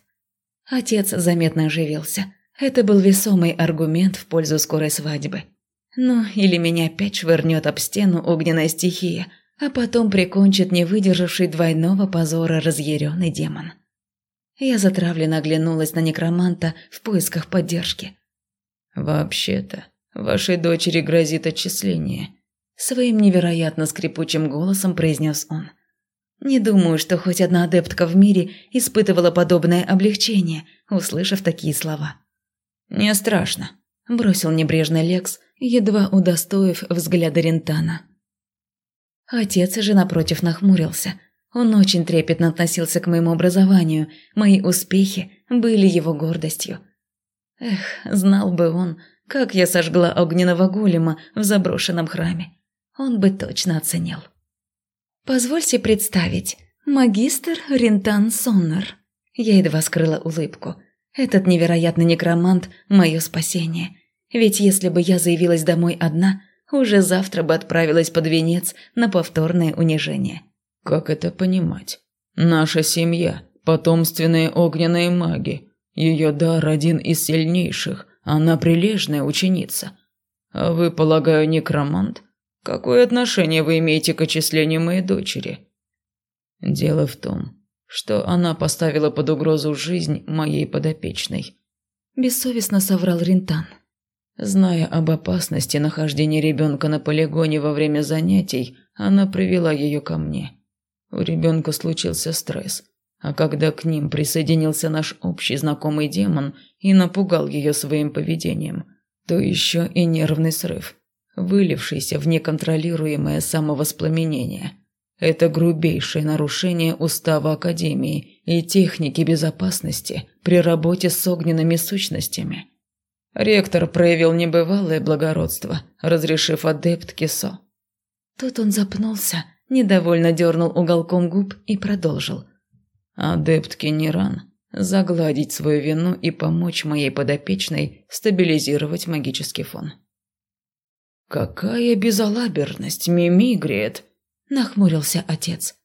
Отец заметно оживился. Это был весомый аргумент в пользу скорой свадьбы. Ну, или меня опять швырнет об стену огненная стихия – а потом прикончит не выдержавший двойного позора разъяренный демон. Я затравленно оглянулась на некроманта в поисках поддержки. «Вообще-то, вашей дочери грозит отчисление», – своим невероятно скрипучим голосом произнес он. Не думаю, что хоть одна адептка в мире испытывала подобное облегчение, услышав такие слова. «Не страшно», – бросил небрежно Лекс, едва удостоив взгляда Рентана. Отец же напротив нахмурился. Он очень трепетно относился к моему образованию, мои успехи были его гордостью. Эх, знал бы он, как я сожгла огненного голема в заброшенном храме. Он бы точно оценил. «Позвольте представить, магистр Рентан Соннер». Я едва скрыла улыбку. Этот невероятный некромант – мое спасение. Ведь если бы я заявилась домой одна – уже завтра бы отправилась под венец на повторное унижение. Как это понимать? Наша семья – потомственные огненные маги. Ее дар один из сильнейших, она прилежная ученица. А вы, полагаю, некромант? Какое отношение вы имеете к отчислению моей дочери? Дело в том, что она поставила под угрозу жизнь моей подопечной. Бессовестно соврал Ринтан. Зная об опасности нахождения ребенка на полигоне во время занятий, она привела ее ко мне. У ребенка случился стресс, а когда к ним присоединился наш общий знакомый демон и напугал ее своим поведением, то еще и нервный срыв, вылившийся в неконтролируемое самовоспламенение. Это грубейшее нарушение устава Академии и техники безопасности при работе с огненными сущностями – Ректор проявил небывалое благородство, разрешив адепт Кисо. Тут он запнулся, недовольно дернул уголком губ и продолжил. Адепт Кениран загладить свою вину и помочь моей подопечной стабилизировать магический фон. «Какая безалаберность, Мимигрет!» – нахмурился отец.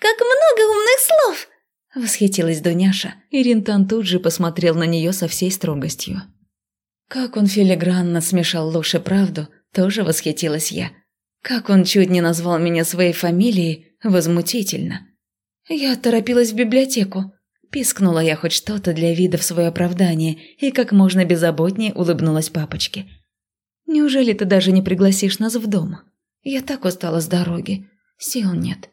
«Как много умных слов!» – восхитилась Дуняша, и Ринтан тут же посмотрел на нее со всей строгостью. Как он филигранно смешал ложь и правду, тоже восхитилась я. Как он чуть не назвал меня своей фамилией, возмутительно. Я торопилась в библиотеку. Пискнула я хоть что-то для вида в свое оправдание и как можно беззаботнее улыбнулась папочке. «Неужели ты даже не пригласишь нас в дом? Я так устала с дороги. Сил нет».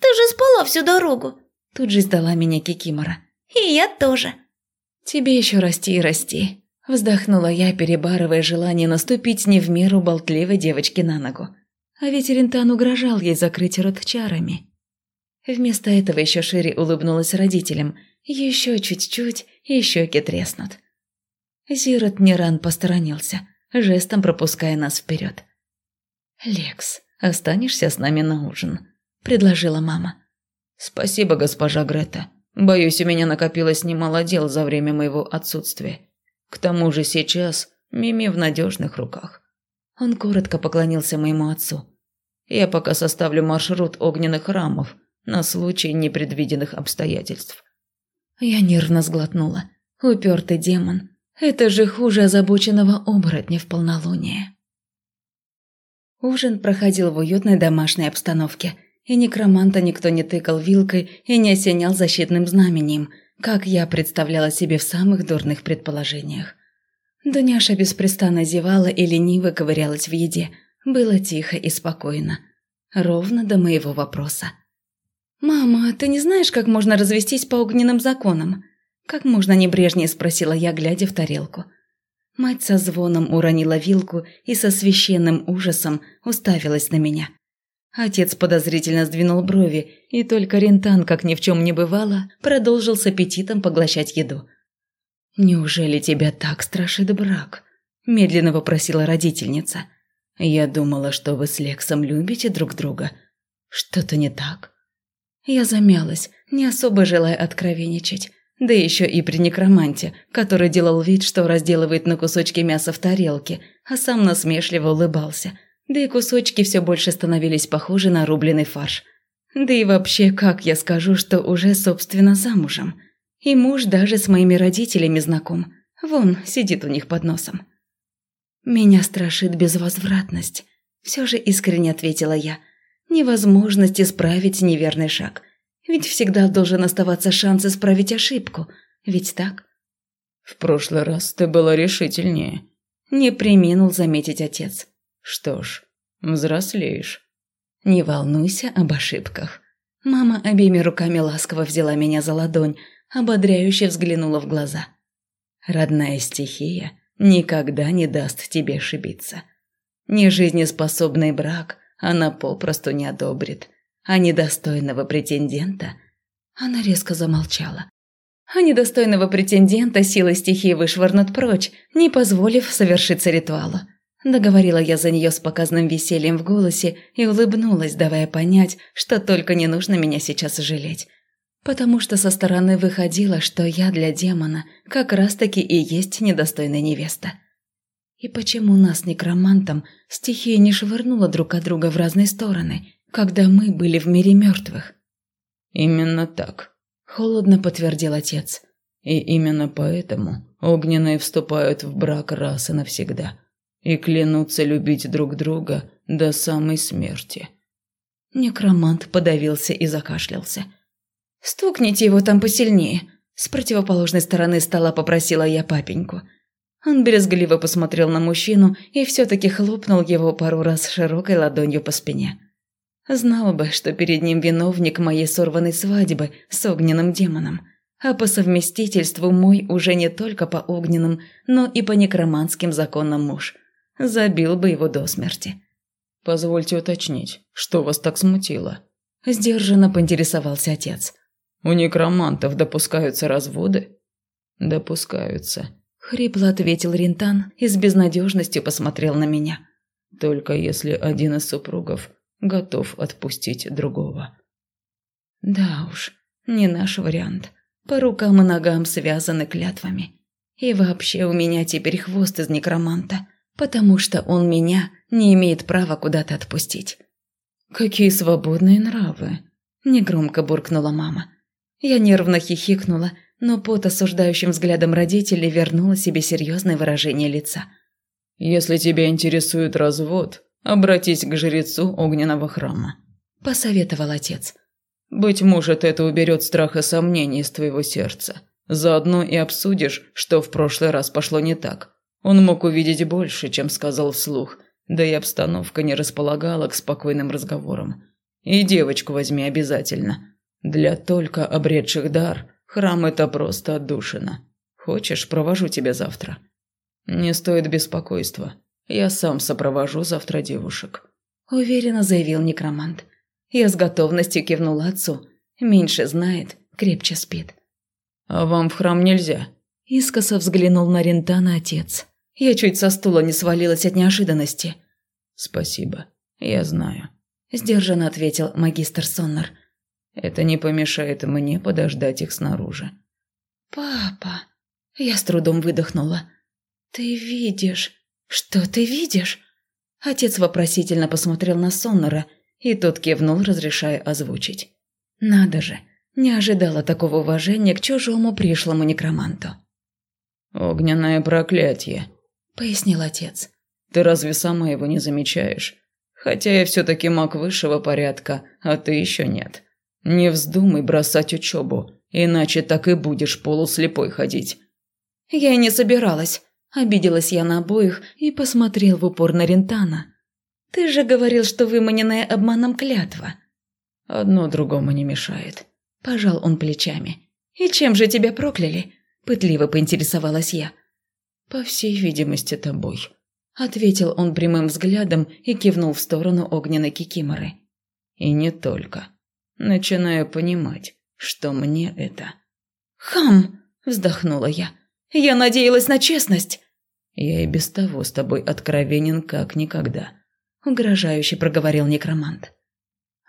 «Ты же спала всю дорогу!» Тут же сдала меня Кикимора. «И я тоже». «Тебе еще расти и расти», Вздохнула я, перебарывая желание наступить не в меру болтливой девочке на ногу. А ведь Рентан угрожал ей закрыть рот чарами. Вместо этого еще шире улыбнулась родителям. Еще чуть-чуть, и щеки треснут. Зирот Неран посторонился, жестом пропуская нас вперед. «Лекс, останешься с нами на ужин?» – предложила мама. «Спасибо, госпожа Грета. Боюсь, у меня накопилось немало дел за время моего отсутствия. К тому же сейчас Мими в надежных руках». Он коротко поклонился моему отцу. «Я пока составлю маршрут огненных храмов на случай непредвиденных обстоятельств». Я нервно сглотнула. Упертый демон. Это же хуже озабоченного оборотня в полнолуние. Ужин проходил в уютной домашней обстановке, и некроманта никто не тыкал вилкой и не осенял защитным знамением, как я представляла себе в самых дурных предположениях. Дуняша беспрестанно зевала и лениво ковырялась в еде. Было тихо и спокойно. Ровно до моего вопроса. «Мама, ты не знаешь, как можно развестись по огненным законам?» Как можно небрежнее спросила я, глядя в тарелку. Мать со звоном уронила вилку и со священным ужасом уставилась на меня. Отец подозрительно сдвинул брови, и только Рентан, как ни в чем не бывало, продолжил с аппетитом поглощать еду. «Неужели тебя так страшит брак?» – медленно вопросила родительница. «Я думала, что вы с Лексом любите друг друга. Что-то не так?» Я замялась, не особо желая откровенничать. Да еще и при некроманте, который делал вид, что разделывает на кусочки мяса в тарелке, а сам насмешливо улыбался. Да и кусочки все больше становились похожи на рубленый фарш. Да и вообще, как я скажу, что уже, собственно, замужем? И муж даже с моими родителями знаком. Вон, сидит у них под носом. «Меня страшит безвозвратность», – все же искренне ответила я – невозможность исправить неверный шаг. Ведь всегда должен оставаться шанс исправить ошибку. Ведь так? В прошлый раз ты была решительнее. Не приминул заметить отец. Что ж, взрослеешь. Не волнуйся об ошибках. Мама обеими руками ласково взяла меня за ладонь, ободряюще взглянула в глаза. Родная стихия никогда не даст тебе ошибиться. Нежизнеспособный брак она попросту не одобрит. А недостойного претендента... Она резко замолчала. А недостойного претендента силы стихии вышвырнут прочь, не позволив совершиться ритуалу. Договорила я за нее с показным весельем в голосе и улыбнулась, давая понять, что только не нужно меня сейчас жалеть. Потому что со стороны выходило, что я для демона как раз-таки и есть недостойная невеста. И почему нас, некромантам, стихия не швырнула друг от друга в разные стороны, когда мы были в мире мертвых? Именно так, холодно подтвердил отец. И именно поэтому огненные вступают в брак раз и навсегда и клянутся любить друг друга до самой смерти. Некромант подавился и закашлялся. «Стукните его там посильнее», – с противоположной стороны стола попросила я папеньку – он брезгливо посмотрел на мужчину и все-таки хлопнул его пару раз широкой ладонью по спине. Знал бы, что перед ним виновник моей сорванной свадьбы с огненным демоном, а по совместительству мой уже не только по огненным, но и по некроманским законам муж. Забил бы его до смерти. «Позвольте уточнить, что вас так смутило?» Сдержанно поинтересовался отец. «У некромантов допускаются разводы?» «Допускаются», Хрипло ответил Ринтан и с безнадежностью посмотрел на меня. Только если один из супругов готов отпустить другого. Да уж, не наш вариант. По рукам и ногам связаны клятвами. И вообще у меня теперь хвост из некроманта, потому что он меня не имеет права куда-то отпустить. «Какие свободные нравы!» – негромко буркнула мама. Я нервно хихикнула но под осуждающим взглядом родителей вернуло себе серьезное выражение лица. «Если тебя интересует развод, обратись к жрецу огненного храма», – посоветовал отец. «Быть может, это уберет страх и сомнения из твоего сердца. Заодно и обсудишь, что в прошлый раз пошло не так. Он мог увидеть больше, чем сказал вслух, да и обстановка не располагала к спокойным разговорам. И девочку возьми обязательно. Для только обретших дар – Храм – это просто отдушина. Хочешь, провожу тебя завтра?» «Не стоит беспокойства. Я сам сопровожу завтра девушек», – уверенно заявил некромант. Я с готовностью кивнула отцу, Меньше знает, крепче спит. «А вам в храм нельзя?» Искоса взглянул на Рентана отец. Я чуть со стула не свалилась от неожиданности. «Спасибо, я знаю», – сдержанно ответил магистр Соннер. «Это не помешает мне подождать их снаружи». «Папа!» – я с трудом выдохнула. «Ты видишь? Что ты видишь?» Отец вопросительно посмотрел на Соннера, и тот кивнул, разрешая озвучить. «Надо же, не ожидала такого уважения к чужому пришлому некроманту». «Огненное проклятие», – пояснил отец. «Ты разве сама его не замечаешь? Хотя я все-таки маг высшего порядка, а ты еще нет. Не вздумай бросать учебу, иначе так и будешь полуслепой ходить». «Я и не собиралась», – обиделась я на обоих и посмотрел в упор на Рентана. «Ты же говорил, что выманенная обманом клятва». «Одно другому не мешает», – пожал он плечами. «И чем же тебя прокляли?» – пытливо поинтересовалась я. «По всей видимости, тобой», – ответил он прямым взглядом и кивнул в сторону огненной кикиморы. «И не только. Начинаю понимать, что мне это...» «Хам!» – вздохнула я. «Я надеялась на честность!» «Я и без того с тобой откровенен как никогда», – угрожающе проговорил некромант.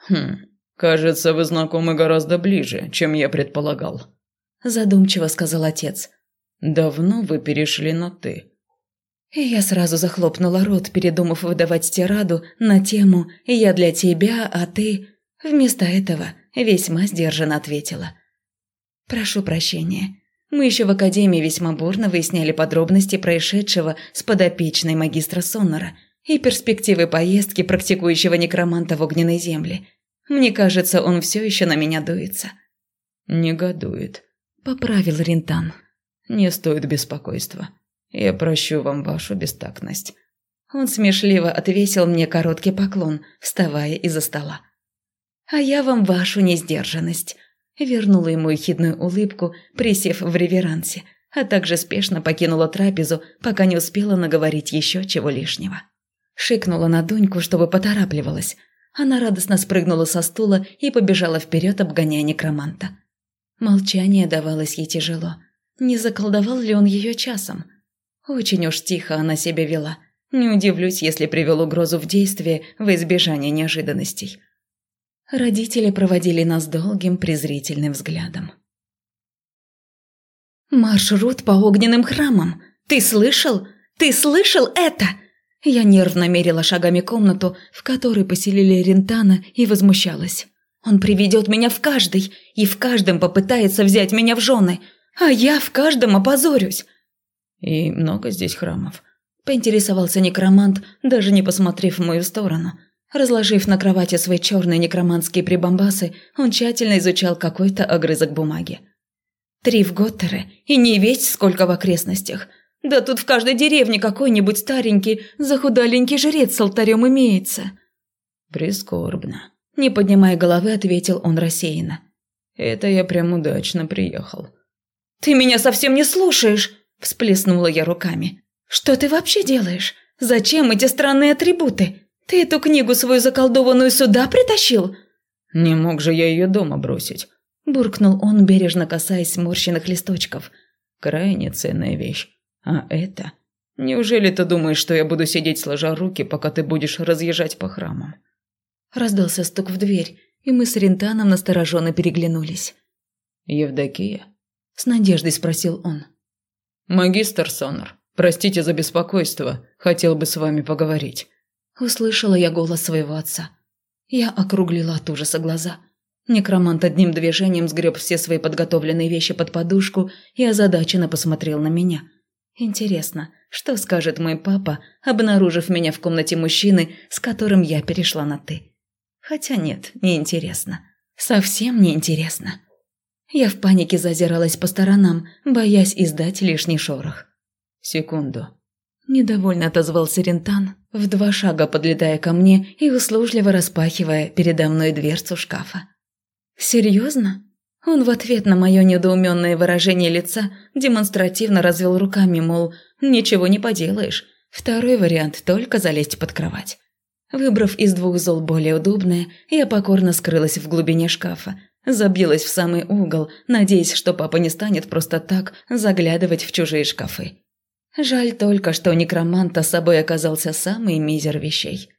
«Хм, кажется, вы знакомы гораздо ближе, чем я предполагал», – задумчиво сказал отец. Давно вы перешли на «ты»?» И я сразу захлопнула рот, передумав выдавать тираду на тему «я для тебя, а ты...» Вместо этого весьма сдержанно ответила. «Прошу прощения. Мы еще в Академии весьма бурно выясняли подробности происшедшего с подопечной магистра Соннора и перспективы поездки практикующего некроманта в огненной земле. Мне кажется, он все еще на меня дуется». «Негодует», – поправил Ринтан. Не стоит беспокойства. Я прощу вам вашу бестактность». Он смешливо отвесил мне короткий поклон, вставая из-за стола. «А я вам вашу несдержанность», – вернула ему ехидную улыбку, присев в реверансе, а также спешно покинула трапезу, пока не успела наговорить еще чего лишнего. Шикнула на Дуньку, чтобы поторапливалась. Она радостно спрыгнула со стула и побежала вперед, обгоняя некроманта. Молчание давалось ей тяжело – не заколдовал ли он ее часом? Очень уж тихо она себя вела. Не удивлюсь, если привел угрозу в действие во избежание неожиданностей. Родители проводили нас долгим презрительным взглядом. «Маршрут по огненным храмам! Ты слышал? Ты слышал это?» Я нервно мерила шагами комнату, в которой поселили Рентана, и возмущалась. «Он приведет меня в каждый, и в каждом попытается взять меня в жены а я в каждом опозорюсь». «И много здесь храмов?» – поинтересовался некромант, даже не посмотрев в мою сторону. Разложив на кровати свои черные некроманские прибамбасы, он тщательно изучал какой-то огрызок бумаги. «Три в Готтере, и не весть сколько в окрестностях. Да тут в каждой деревне какой-нибудь старенький, захудаленький жрец с алтарем имеется». «Прискорбно», – не поднимая головы, ответил он рассеянно. «Это я прям удачно приехал». «Ты меня совсем не слушаешь!» – всплеснула я руками. «Что ты вообще делаешь? Зачем эти странные атрибуты? Ты эту книгу свою заколдованную сюда притащил?» «Не мог же я ее дома бросить», – буркнул он, бережно касаясь морщенных листочков. «Крайне ценная вещь. А это? Неужели ты думаешь, что я буду сидеть сложа руки, пока ты будешь разъезжать по храмам?» Раздался стук в дверь, и мы с Рентаном настороженно переглянулись. «Евдокия?» С надеждой спросил он. «Магистр Сонор, простите за беспокойство, хотел бы с вами поговорить». Услышала я голос своего отца. Я округлила от ужаса глаза. Некромант одним движением сгреб все свои подготовленные вещи под подушку и озадаченно посмотрел на меня. Интересно, что скажет мой папа, обнаружив меня в комнате мужчины, с которым я перешла на «ты»? Хотя нет, не интересно. Совсем не интересно. Я в панике зазиралась по сторонам, боясь издать лишний шорох. «Секунду». Недовольно отозвался Рентан, в два шага подлетая ко мне и услужливо распахивая передо мной дверцу шкафа. «Серьезно?» Он в ответ на мое недоуменное выражение лица демонстративно развел руками, мол, ничего не поделаешь. Второй вариант – только залезть под кровать. Выбрав из двух зол более удобное, я покорно скрылась в глубине шкафа, Забилась в самый угол, надеясь, что папа не станет просто так заглядывать в чужие шкафы. Жаль только, что некроманта с собой оказался самый мизер вещей.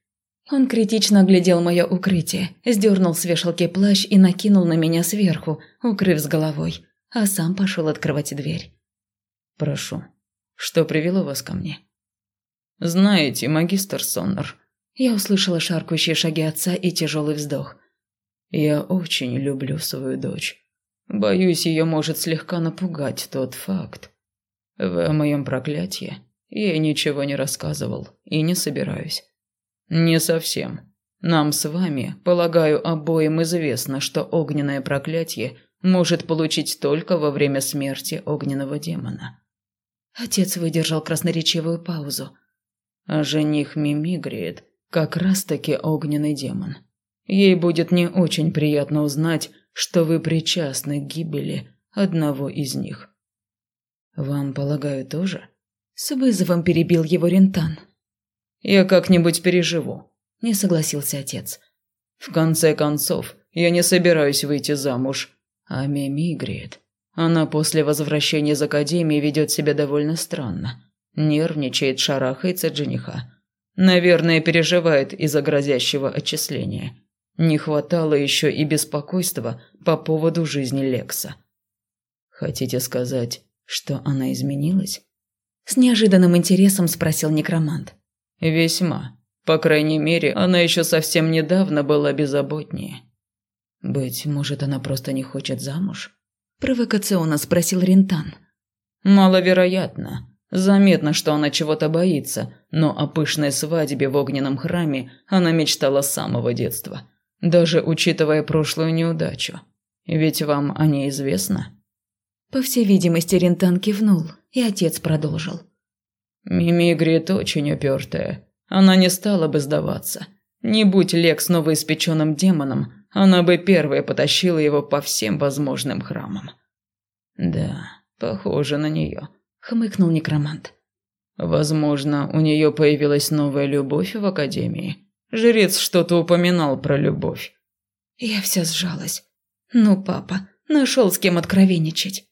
Он критично оглядел мое укрытие, сдернул с вешалки плащ и накинул на меня сверху, укрыв с головой, а сам пошел открывать дверь. «Прошу, что привело вас ко мне?» «Знаете, магистр Соннер...» Я услышала шаркающие шаги отца и тяжелый вздох. «Я очень люблю свою дочь. Боюсь, ее может слегка напугать тот факт. О моем проклятии? Я ничего не рассказывал и не собираюсь. Не совсем. Нам с вами, полагаю, обоим известно, что огненное проклятие может получить только во время смерти огненного демона. Отец выдержал красноречивую паузу. Жених Мимигриет как раз-таки огненный демон. Ей будет не очень приятно узнать, что вы причастны к гибели одного из них. Вам, полагаю, тоже? С вызовом перебил его Рентан. Я как-нибудь переживу, не согласился отец. В конце концов, я не собираюсь выйти замуж, а Мимигриет она после возвращения из академии ведет себя довольно странно. Нервничает, шарахается от жениха. Наверное, переживает из-за грозящего отчисления. Не хватало еще и беспокойства по поводу жизни Лекса. Хотите сказать, что она изменилась? С неожиданным интересом спросил некромант. Весьма. По крайней мере, она еще совсем недавно была беззаботнее. Быть может, она просто не хочет замуж? Провокационно спросил Рентан. Маловероятно. Заметно, что она чего-то боится, но о пышной свадьбе в огненном храме она мечтала с самого детства, даже учитывая прошлую неудачу. Ведь вам о ней известно? По всей видимости, Рентан кивнул, и отец продолжил. Мими Грит очень упертая. Она не стала бы сдаваться. Не будь Лекс новоиспеченным демоном, она бы первая потащила его по всем возможным храмам. Да, похоже на нее, хмыкнул некромант. Возможно, у нее появилась новая любовь в академии. Жрец что-то упоминал про любовь. Я вся сжалась. Ну, папа, нашел с кем откровенничать.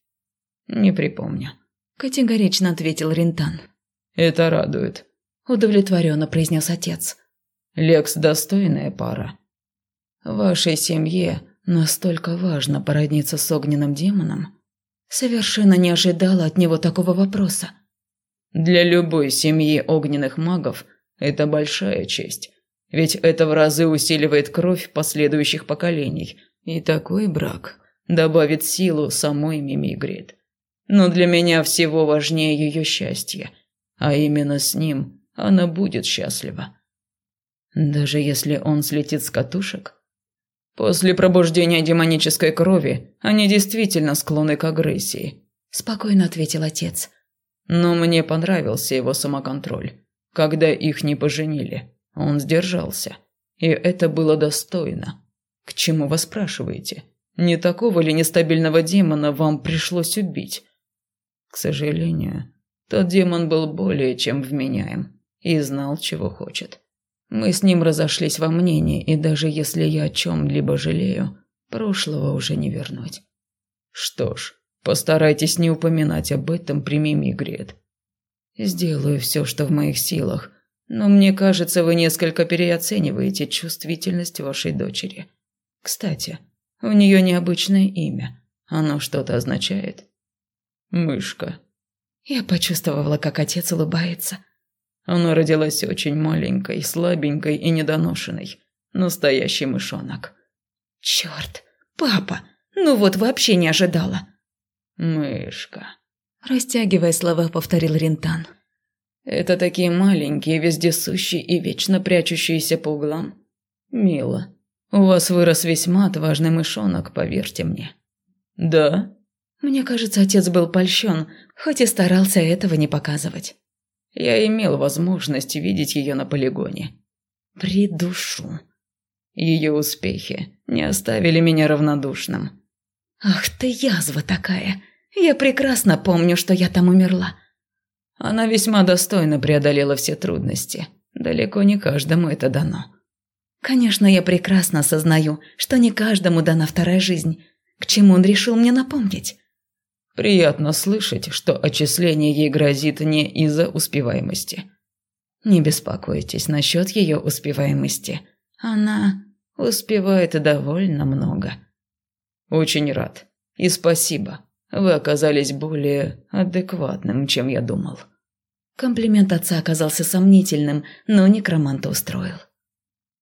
Не припомню. Категорично ответил Рентан. Это радует. Удовлетворенно произнес отец. Лекс достойная пара. Вашей семье настолько важно породниться с огненным демоном? Совершенно не ожидала от него такого вопроса. Для любой семьи огненных магов это большая честь. Ведь это в разы усиливает кровь последующих поколений. И такой брак добавит силу самой Мимигрид. Но для меня всего важнее ее счастье. А именно с ним она будет счастлива. Даже если он слетит с катушек – После пробуждения демонической крови они действительно склонны к агрессии, спокойно ответил отец. Но мне понравился его самоконтроль. Когда их не поженили, он сдержался. И это было достойно. К чему вы спрашиваете? Не такого ли нестабильного демона вам пришлось убить? К сожалению, тот демон был более чем вменяем и знал, чего хочет. Мы с ним разошлись во мнении, и даже если я о чем-либо жалею, прошлого уже не вернуть. Что ж, постарайтесь не упоминать об этом при Мимигрет. Сделаю все, что в моих силах, но мне кажется, вы несколько переоцениваете чувствительность вашей дочери. Кстати, у нее необычное имя. Оно что-то означает? Мышка. Я почувствовала, как отец улыбается. Она родилась очень маленькой, слабенькой и недоношенной. Настоящий мышонок. Черт, папа, ну вот вообще не ожидала. Мышка. Растягивая слова, повторил Рентан. Это такие маленькие, вездесущие и вечно прячущиеся по углам. Мило. У вас вырос весьма отважный мышонок, поверьте мне. Да? Мне кажется, отец был польщен, хоть и старался этого не показывать. Я имел возможность видеть ее на полигоне. Придушу. Ее успехи не оставили меня равнодушным. Ах ты язва такая. Я прекрасно помню, что я там умерла. Она весьма достойно преодолела все трудности. Далеко не каждому это дано. Конечно, я прекрасно осознаю, что не каждому дана вторая жизнь. К чему он решил мне напомнить? Приятно слышать, что отчисление ей грозит не из-за успеваемости. Не беспокойтесь насчет ее успеваемости. Она успевает довольно много. Очень рад. И спасибо. Вы оказались более адекватным, чем я думал. Комплимент отца оказался сомнительным, но некроманта устроил.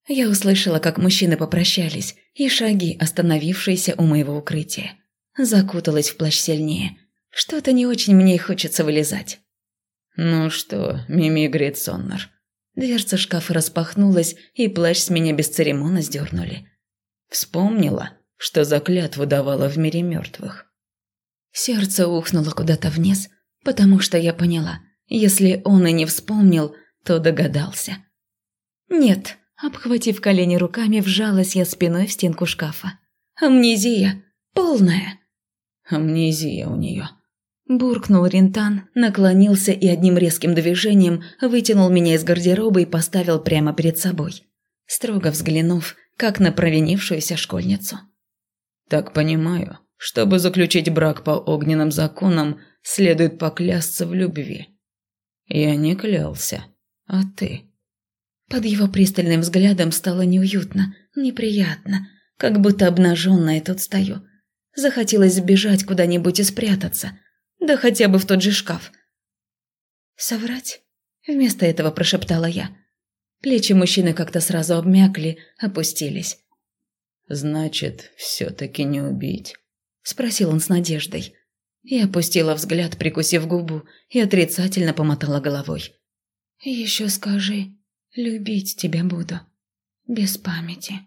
Я услышала, как мужчины попрощались, и шаги, остановившиеся у моего укрытия. Закуталась в плащ сильнее. Что-то не очень мне и хочется вылезать. «Ну что, Мими Гритсоннер?» Дверца шкафа распахнулась, и плащ с меня без церемона сдернули. Вспомнила, что за клятву давала в мире мертвых. Сердце ухнуло куда-то вниз, потому что я поняла, если он и не вспомнил, то догадался. Нет, обхватив колени руками, вжалась я спиной в стенку шкафа. Амнезия. Полная. Амнезия у нее. Буркнул Рентан, наклонился и одним резким движением вытянул меня из гардероба и поставил прямо перед собой, строго взглянув, как на провинившуюся школьницу. «Так понимаю, чтобы заключить брак по огненным законам, следует поклясться в любви. Я не клялся, а ты?» Под его пристальным взглядом стало неуютно, неприятно, как будто обнаженная тут стою. Захотелось сбежать куда-нибудь и спрятаться, да хотя бы в тот же шкаф. «Соврать?» – вместо этого прошептала я. Плечи мужчины как-то сразу обмякли, опустились. «Значит, все-таки не убить?» – спросил он с надеждой. Я опустила взгляд, прикусив губу, и отрицательно помотала головой. «Еще скажи, любить тебя буду. Без памяти».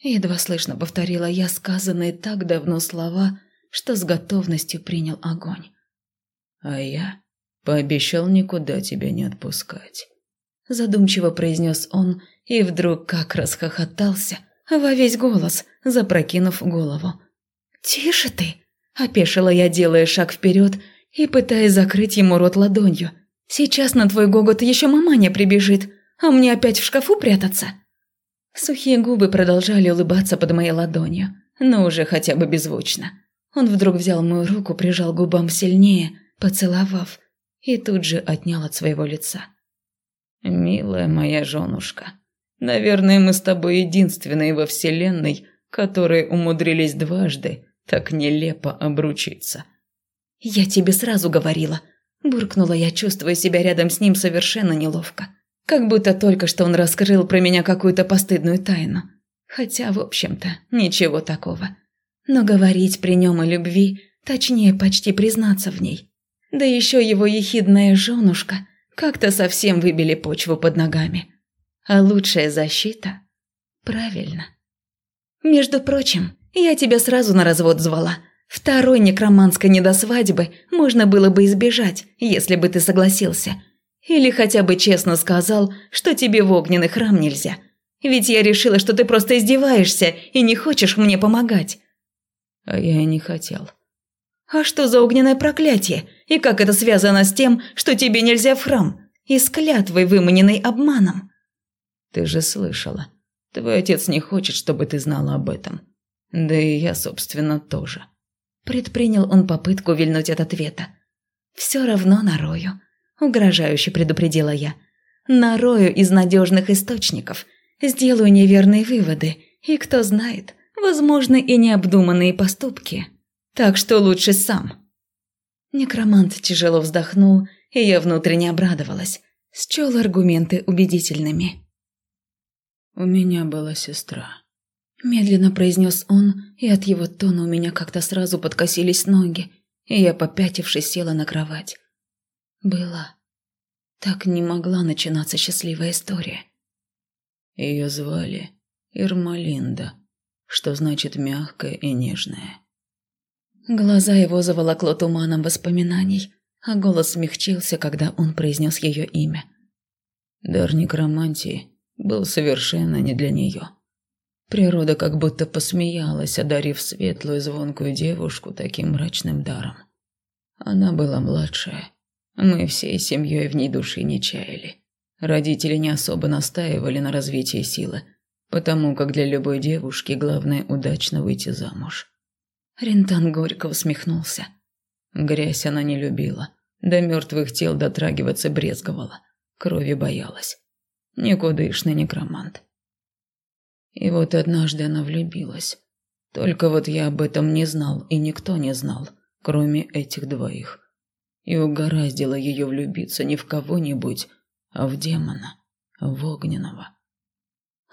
Едва слышно повторила я сказанные так давно слова, что с готовностью принял огонь. «А я пообещал никуда тебя не отпускать», – задумчиво произнес он и вдруг как расхохотался во весь голос, запрокинув голову. «Тише ты!» – опешила я, делая шаг вперед и пытаясь закрыть ему рот ладонью. «Сейчас на твой гогот еще маманя прибежит, а мне опять в шкафу прятаться?» Сухие губы продолжали улыбаться под моей ладонью, но уже хотя бы беззвучно. Он вдруг взял мою руку, прижал губам сильнее, поцеловав, и тут же отнял от своего лица. «Милая моя женушка, наверное, мы с тобой единственные во Вселенной, которые умудрились дважды так нелепо обручиться». «Я тебе сразу говорила», – буркнула я, чувствуя себя рядом с ним совершенно неловко. Как будто только что он раскрыл про меня какую-то постыдную тайну. Хотя, в общем-то, ничего такого но говорить при нем о любви, точнее, почти признаться в ней. Да еще его ехидная женушка как-то совсем выбили почву под ногами. А лучшая защита? Правильно. Между прочим, я тебя сразу на развод звала. Второй некроманской недосвадьбы можно было бы избежать, если бы ты согласился. Или хотя бы честно сказал, что тебе в огненный храм нельзя. Ведь я решила, что ты просто издеваешься и не хочешь мне помогать. А я и не хотел. А что за огненное проклятие? И как это связано с тем, что тебе нельзя в храм? И с клятвой, выманенной обманом? Ты же слышала. Твой отец не хочет, чтобы ты знала об этом. Да и я, собственно, тоже. Предпринял он попытку вильнуть от ответа. «Все равно нарою», – угрожающе предупредила я. «Нарою из надежных источников. Сделаю неверные выводы. И кто знает, возможны и необдуманные поступки. Так что лучше сам. Некромант тяжело вздохнул, и я внутренне обрадовалась. Счел аргументы убедительными. «У меня была сестра», – медленно произнес он, и от его тона у меня как-то сразу подкосились ноги, и я, попятившись, села на кровать. Была. Так не могла начинаться счастливая история. Ее звали Ирмалинда что значит мягкое и нежное. Глаза его заволокло туманом воспоминаний, а голос смягчился, когда он произнес ее имя. Дар некромантии был совершенно не для нее. Природа как будто посмеялась, одарив светлую звонкую девушку таким мрачным даром. Она была младшая. Мы всей семьей в ней души не чаяли. Родители не особо настаивали на развитии силы, Потому как для любой девушки главное удачно выйти замуж. Рентан горько усмехнулся. Грязь она не любила. До мертвых тел дотрагиваться брезговала. Крови боялась. Никудышный некромант. И вот однажды она влюбилась. Только вот я об этом не знал, и никто не знал, кроме этих двоих. И угораздило ее влюбиться не в кого-нибудь, а в демона, в огненного.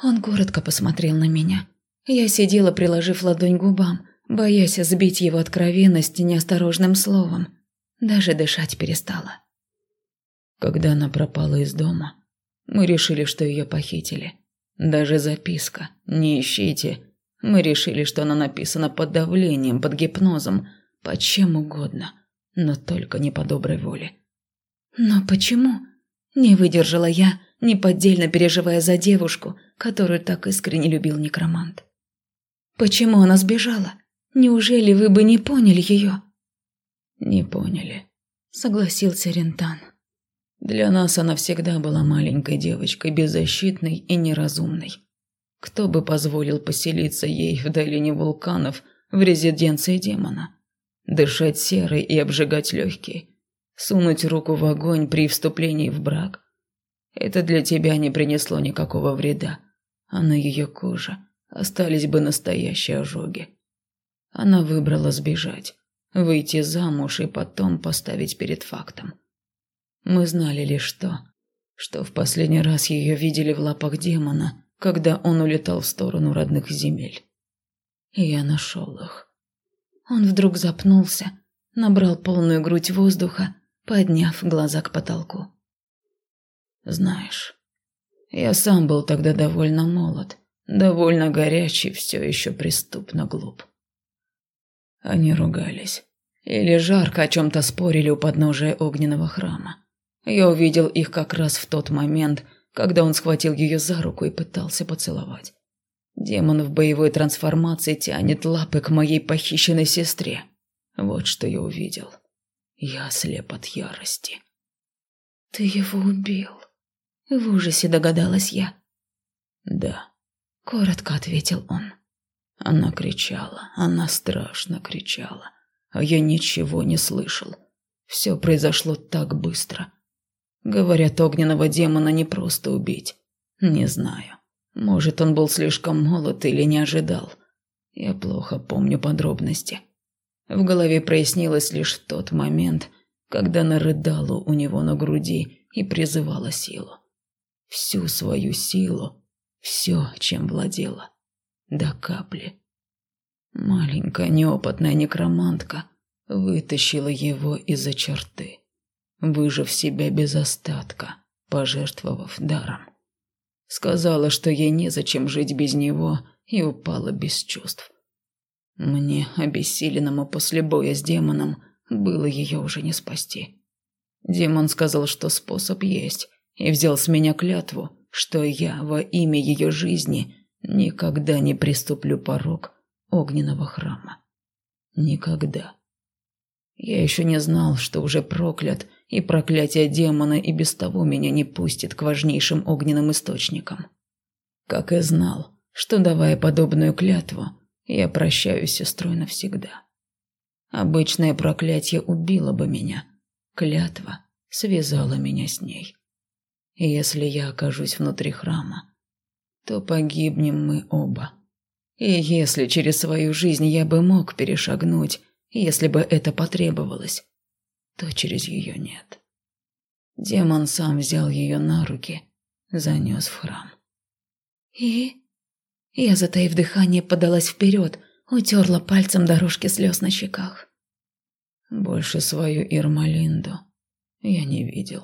Он коротко посмотрел на меня. Я сидела, приложив ладонь к губам, боясь сбить его откровенность неосторожным словом. Даже дышать перестала. Когда она пропала из дома, мы решили, что ее похитили. Даже записка «Не ищите» мы решили, что она написана под давлением, под гипнозом, под чем угодно, но только не по доброй воле. Но почему? Не выдержала я, неподдельно переживая за девушку, которую так искренне любил некромант. Почему она сбежала? Неужели вы бы не поняли ее? Не поняли, согласился Рентан. Для нас она всегда была маленькой девочкой, беззащитной и неразумной. Кто бы позволил поселиться ей в долине вулканов в резиденции демона? Дышать серой и обжигать легкие? Сунуть руку в огонь при вступлении в брак? Это для тебя не принесло никакого вреда, а на ее коже остались бы настоящие ожоги. Она выбрала сбежать, выйти замуж и потом поставить перед фактом. Мы знали лишь то, что в последний раз ее видели в лапах демона, когда он улетал в сторону родных земель. И я нашел их. Он вдруг запнулся, набрал полную грудь воздуха, подняв глаза к потолку. Знаешь, я сам был тогда довольно молод, довольно горячий, все еще преступно глуп. Они ругались. Или жарко о чем-то спорили у подножия огненного храма. Я увидел их как раз в тот момент, когда он схватил ее за руку и пытался поцеловать. Демон в боевой трансформации тянет лапы к моей похищенной сестре. Вот что я увидел. Я слеп от ярости. «Ты его убил?» В ужасе догадалась я. «Да», — коротко ответил он. Она кричала, она страшно кричала, а я ничего не слышал. Все произошло так быстро. Говорят, огненного демона не просто убить. Не знаю. Может, он был слишком молод или не ожидал. Я плохо помню подробности. В голове прояснилось лишь тот момент, когда она у него на груди и призывала силу. Всю свою силу, все, чем владела. До капли. Маленькая неопытная некромантка вытащила его из-за черты выжив себя без остатка, пожертвовав даром. Сказала, что ей незачем жить без него, и упала без чувств. Мне, обессиленному после боя с демоном, было ее уже не спасти. Демон сказал, что способ есть, и взял с меня клятву, что я во имя ее жизни никогда не приступлю порог огненного храма. Никогда. Я еще не знал, что уже проклят – и проклятие демона и без того меня не пустит к важнейшим огненным источникам. Как и знал, что, давая подобную клятву, я прощаюсь с сестрой навсегда. Обычное проклятие убило бы меня, клятва связала меня с ней. И если я окажусь внутри храма, то погибнем мы оба. И если через свою жизнь я бы мог перешагнуть, если бы это потребовалось, то через ее нет. Демон сам взял ее на руки, занес в храм. И? Я, затаив дыхание, подалась вперед, утерла пальцем дорожки слез на щеках. Больше свою Ирмалинду я не видел.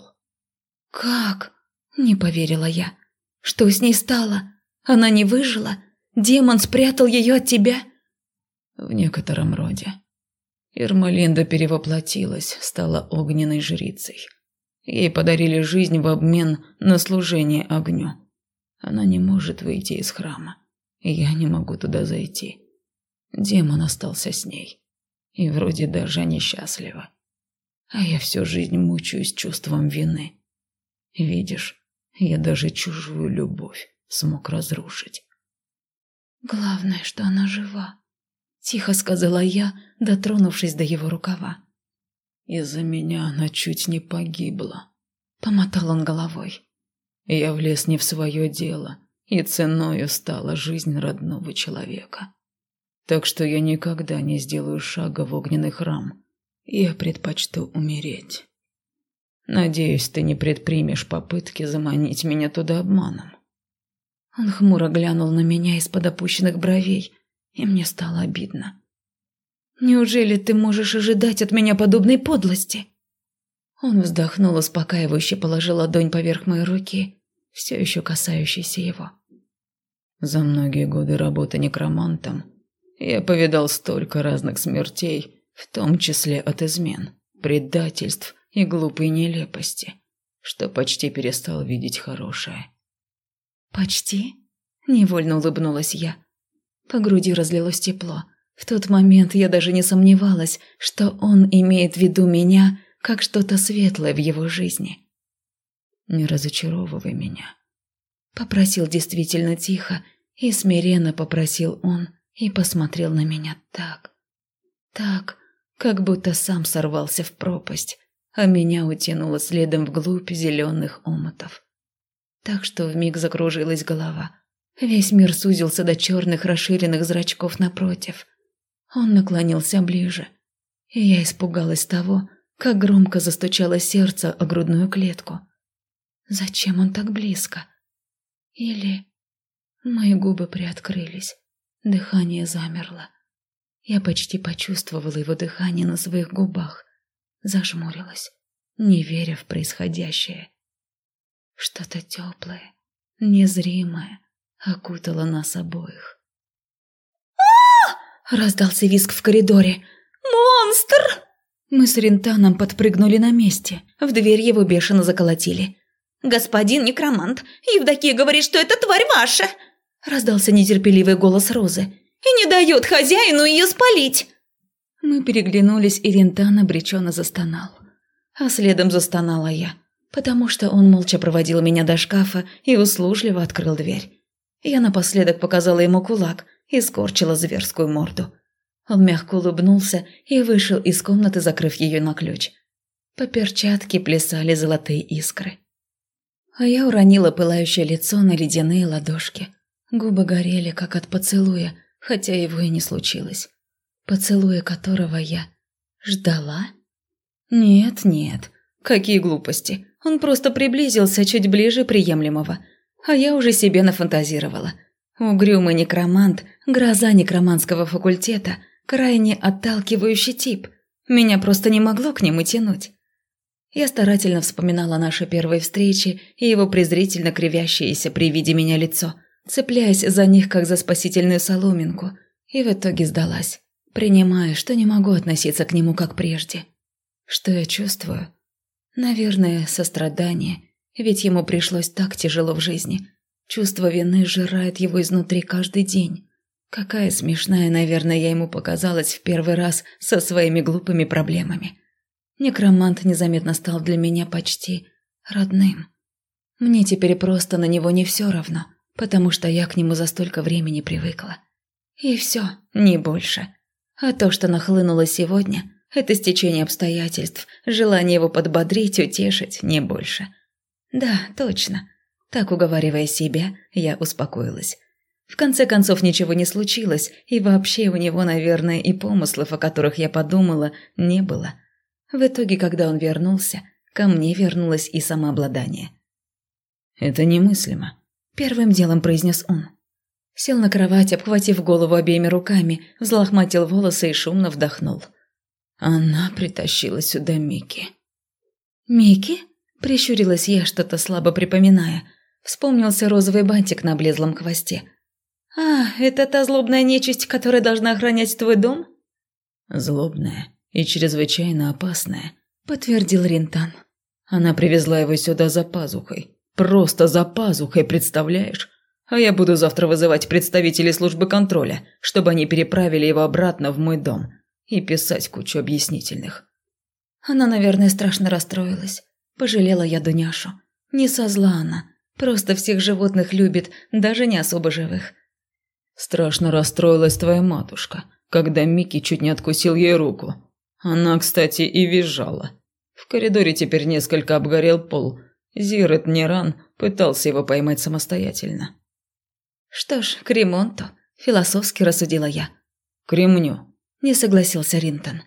«Как?» – не поверила я. «Что с ней стало? Она не выжила? Демон спрятал ее от тебя?» «В некотором роде», Ирмалинда перевоплотилась, стала огненной жрицей. Ей подарили жизнь в обмен на служение огню. Она не может выйти из храма. Я не могу туда зайти. Демон остался с ней. И вроде даже они счастливы. А я всю жизнь мучаюсь чувством вины. Видишь, я даже чужую любовь смог разрушить. Главное, что она жива. Тихо сказала я, дотронувшись до его рукава. Из-за меня она чуть не погибла. Помотал он головой. Я влез не в свое дело, и ценою стала жизнь родного человека. Так что я никогда не сделаю шага в огненный храм. Я предпочту умереть. Надеюсь, ты не предпримешь попытки заманить меня туда обманом. Он хмуро глянул на меня из-под опущенных бровей, и мне стало обидно. «Неужели ты можешь ожидать от меня подобной подлости?» Он вздохнул, успокаивающе положил ладонь поверх моей руки, все еще касающейся его. За многие годы работы некромантом я повидал столько разных смертей, в том числе от измен, предательств и глупой нелепости, что почти перестал видеть хорошее. «Почти?» – невольно улыбнулась я. По груди разлилось тепло. В тот момент я даже не сомневалась, что он имеет в виду меня как что-то светлое в его жизни. «Не разочаровывай меня», – попросил действительно тихо, и смиренно попросил он, и посмотрел на меня так, так, как будто сам сорвался в пропасть, а меня утянуло следом вглубь зеленых омутов. Так что вмиг закружилась голова. Весь мир сузился до черных расширенных зрачков напротив. Он наклонился ближе, и я испугалась того, как громко застучало сердце о грудную клетку. Зачем он так близко? Или... Мои губы приоткрылись, дыхание замерло. Я почти почувствовала его дыхание на своих губах, зажмурилась, не веря в происходящее. Что-то теплое, незримое окутало нас обоих. Раздался визг в коридоре. «Монстр!» Мы с Рентаном подпрыгнули на месте. В дверь его бешено заколотили. «Господин некромант, Евдокия говорит, что это тварь ваша!» Раздался нетерпеливый голос Розы. «И не дает хозяину ее спалить!» Мы переглянулись, и Рентан обреченно застонал. А следом застонала я, потому что он молча проводил меня до шкафа и услужливо открыл дверь. Я напоследок показала ему кулак и скорчила зверскую морду. Он мягко улыбнулся и вышел из комнаты, закрыв ее на ключ. По перчатке плясали золотые искры. А я уронила пылающее лицо на ледяные ладошки. Губы горели, как от поцелуя, хотя его и не случилось. Поцелуя которого я ждала? Нет, нет, какие глупости. Он просто приблизился чуть ближе приемлемого, а я уже себе нафантазировала. Угрюмый некромант, гроза некроманского факультета, крайне отталкивающий тип. Меня просто не могло к нему тянуть. Я старательно вспоминала наши первые встречи и его презрительно кривящееся при виде меня лицо – цепляясь за них, как за спасительную соломинку, и в итоге сдалась, принимая, что не могу относиться к нему как прежде. Что я чувствую? Наверное, сострадание, ведь ему пришлось так тяжело в жизни. Чувство вины сжирает его изнутри каждый день. Какая смешная, наверное, я ему показалась в первый раз со своими глупыми проблемами. Некромант незаметно стал для меня почти родным. Мне теперь просто на него не все равно – потому что я к нему за столько времени привыкла. И все, не больше. А то, что нахлынуло сегодня, это стечение обстоятельств, желание его подбодрить, утешить, не больше. Да, точно. Так уговаривая себя, я успокоилась. В конце концов, ничего не случилось, и вообще у него, наверное, и помыслов, о которых я подумала, не было. В итоге, когда он вернулся, ко мне вернулось и самообладание. «Это немыслимо», Первым делом произнес он. Сел на кровать, обхватив голову обеими руками, взлохматил волосы и шумно вдохнул. Она притащила сюда Микки. «Микки?» – прищурилась я, что-то слабо припоминая. Вспомнился розовый бантик на облезлом хвосте. «А, это та злобная нечисть, которая должна охранять твой дом?» «Злобная и чрезвычайно опасная», – подтвердил Ринтан. «Она привезла его сюда за пазухой, Просто за пазухой, представляешь? А я буду завтра вызывать представителей службы контроля, чтобы они переправили его обратно в мой дом и писать кучу объяснительных. Она, наверное, страшно расстроилась. Пожалела я Дуняшу. Не со зла она, просто всех животных любит, даже не особо живых. Страшно расстроилась твоя матушка, когда Микки чуть не откусил ей руку. Она, кстати, и визжала. В коридоре теперь несколько обгорел пол. Зирет Неран пытался его поймать самостоятельно. «Что ж, к ремонту», – философски рассудила я. «К ремню», – не согласился Ринтон.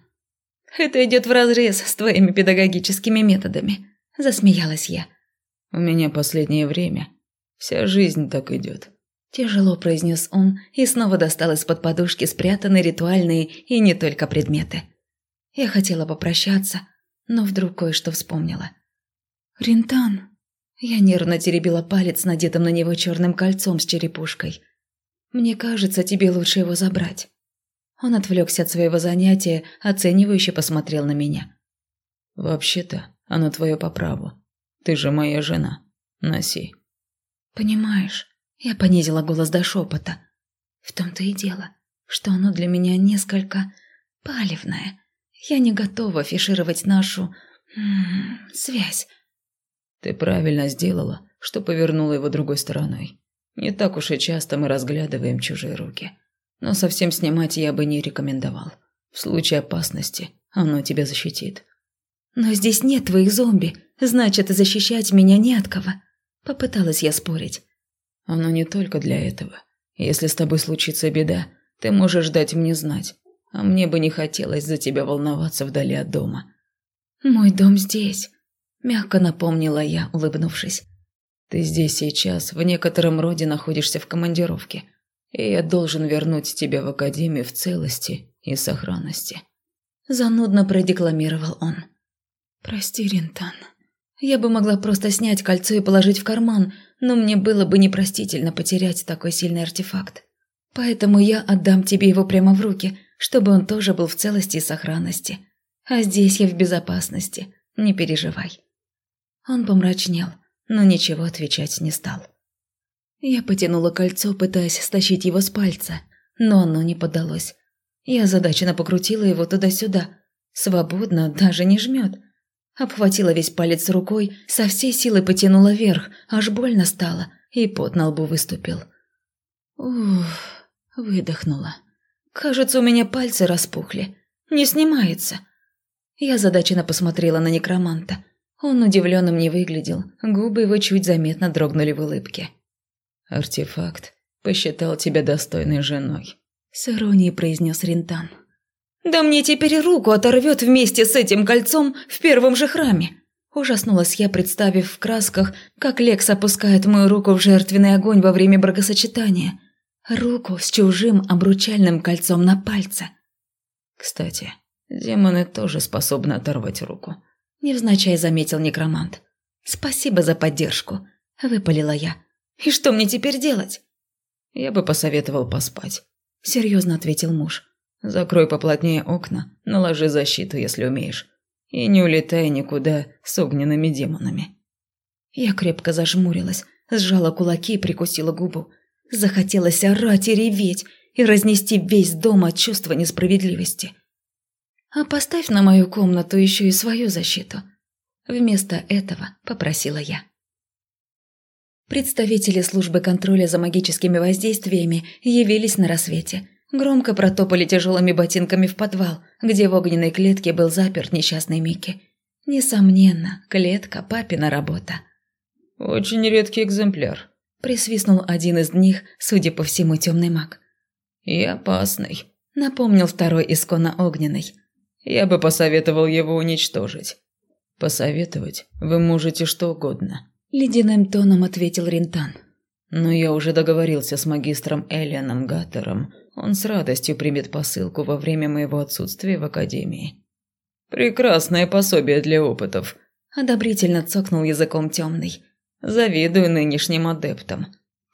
«Это идет вразрез с твоими педагогическими методами», – засмеялась я. «У меня последнее время. Вся жизнь так идет», – тяжело произнес он и снова достал из-под подушки спрятанные ритуальные и не только предметы. Я хотела попрощаться, но вдруг кое-что вспомнила. «Ринтан!» Я нервно теребила палец, надетым на него черным кольцом с черепушкой. «Мне кажется, тебе лучше его забрать». Он отвлекся от своего занятия, оценивающе посмотрел на меня. «Вообще-то, оно твое по праву. Ты же моя жена. Носи». «Понимаешь, я понизила голос до шепота. В том-то и дело, что оно для меня несколько палевное. Я не готова афишировать нашу... М -м, связь. Ты правильно сделала, что повернула его другой стороной. Не так уж и часто мы разглядываем чужие руки. Но совсем снимать я бы не рекомендовал. В случае опасности оно тебя защитит. Но здесь нет твоих зомби, значит, защищать меня не от кого. Попыталась я спорить. Оно не только для этого. Если с тобой случится беда, ты можешь дать мне знать. А мне бы не хотелось за тебя волноваться вдали от дома. Мой дом здесь. Мягко напомнила я, улыбнувшись. «Ты здесь сейчас, в некотором роде находишься в командировке, и я должен вернуть тебя в академию в целости и сохранности». Занудно продекламировал он. «Прости, Рентан. Я бы могла просто снять кольцо и положить в карман, но мне было бы непростительно потерять такой сильный артефакт. Поэтому я отдам тебе его прямо в руки, чтобы он тоже был в целости и сохранности. А здесь я в безопасности, не переживай». Он помрачнел, но ничего отвечать не стал. Я потянула кольцо, пытаясь стащить его с пальца, но оно не поддалось. Я озадаченно покрутила его туда-сюда. Свободно, даже не жмет. Обхватила весь палец рукой, со всей силы потянула вверх, аж больно стало, и пот на лбу выступил. Ух, выдохнула. Кажется, у меня пальцы распухли. Не снимается. Я озадаченно посмотрела на некроманта. Он удивленным не выглядел, губы его чуть заметно дрогнули в улыбке. «Артефакт посчитал тебя достойной женой», – с иронией произнес Ринтан. «Да мне теперь руку оторвет вместе с этим кольцом в первом же храме!» Ужаснулась я, представив в красках, как Лекс опускает мою руку в жертвенный огонь во время бракосочетания. Руку с чужим обручальным кольцом на пальце. Кстати, демоны тоже способны оторвать руку. Невзначай заметил некромант. «Спасибо за поддержку», – выпалила я. «И что мне теперь делать?» «Я бы посоветовал поспать», – серьезно ответил муж. «Закрой поплотнее окна, наложи защиту, если умеешь. И не улетай никуда с огненными демонами». Я крепко зажмурилась, сжала кулаки и прикусила губу. Захотелось орать и реветь, и разнести весь дом от чувства несправедливости. А поставь на мою комнату еще и свою защиту. Вместо этого попросила я. Представители службы контроля за магическими воздействиями явились на рассвете. Громко протопали тяжелыми ботинками в подвал, где в огненной клетке был заперт несчастный Микки. Несомненно, клетка – папина работа. «Очень редкий экземпляр», – присвистнул один из них, судя по всему, темный маг. «И опасный», – напомнил второй исконно огненный. Я бы посоветовал его уничтожить. Посоветовать вы можете что угодно. Ледяным тоном ответил Ринтан. Но я уже договорился с магистром Элианом Гаттером. Он с радостью примет посылку во время моего отсутствия в академии. Прекрасное пособие для опытов. Одобрительно цокнул языком темный. Завидую нынешним адептам.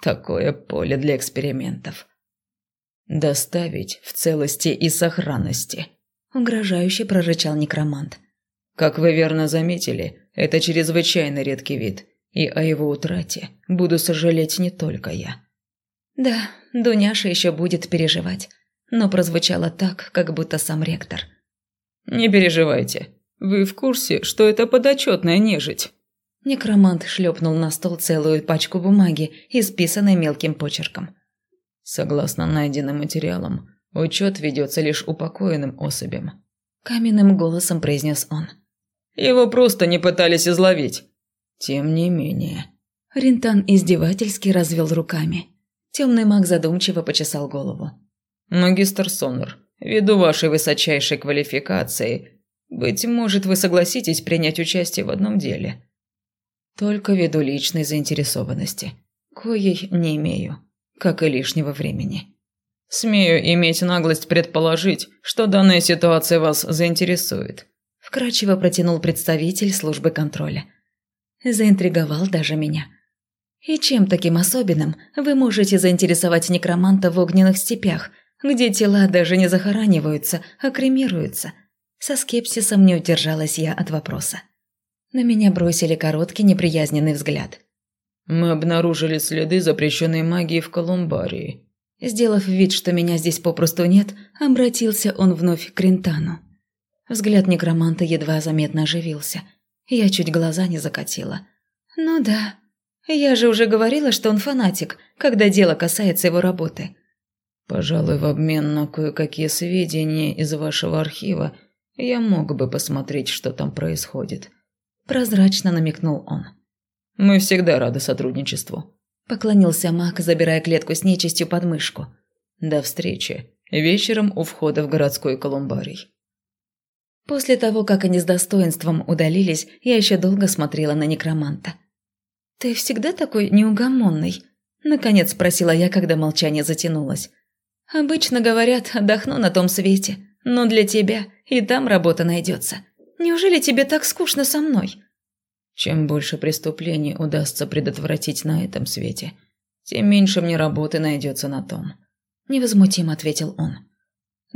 Такое поле для экспериментов. Доставить в целости и сохранности угрожающе прорычал некромант. Как вы верно заметили, это чрезвычайно редкий вид, и о его утрате буду сожалеть не только я. Да, Дуняша еще будет переживать, но прозвучало так, как будто сам ректор. Не переживайте. Вы в курсе, что это подотчетная нежить? Некромант шлепнул на стол целую пачку бумаги, исписанной мелким почерком. Согласно найденным материалам, учет ведется лишь упокоенным особям. Каменным голосом произнес он. Его просто не пытались изловить. Тем не менее. Ринтан издевательски развел руками. Темный маг задумчиво почесал голову. «Магистр Соннер, ввиду вашей высочайшей квалификации, быть может, вы согласитесь принять участие в одном деле?» «Только ввиду личной заинтересованности, коей не имею, как и лишнего времени». «Смею иметь наглость предположить, что данная ситуация вас заинтересует», – вкратчиво протянул представитель службы контроля. Заинтриговал даже меня. «И чем таким особенным вы можете заинтересовать некроманта в огненных степях, где тела даже не захораниваются, а кремируются?» Со скепсисом не удержалась я от вопроса. На меня бросили короткий неприязненный взгляд. «Мы обнаружили следы запрещенной магии в Колумбарии». Сделав вид, что меня здесь попросту нет, обратился он вновь к Рентану. Взгляд некроманта едва заметно оживился. Я чуть глаза не закатила. «Ну да, я же уже говорила, что он фанатик, когда дело касается его работы». «Пожалуй, в обмен на кое-какие сведения из вашего архива я мог бы посмотреть, что там происходит», – прозрачно намекнул он. «Мы всегда рады сотрудничеству», – поклонился маг, забирая клетку с нечистью под мышку. «До встречи. Вечером у входа в городской колумбарий». После того, как они с достоинством удалились, я еще долго смотрела на некроманта. «Ты всегда такой неугомонный?» – наконец спросила я, когда молчание затянулось. «Обычно говорят, отдохну на том свете, но для тебя и там работа найдется. Неужели тебе так скучно со мной?» «Чем больше преступлений удастся предотвратить на этом свете, тем меньше мне работы найдется на том», – невозмутимо ответил он.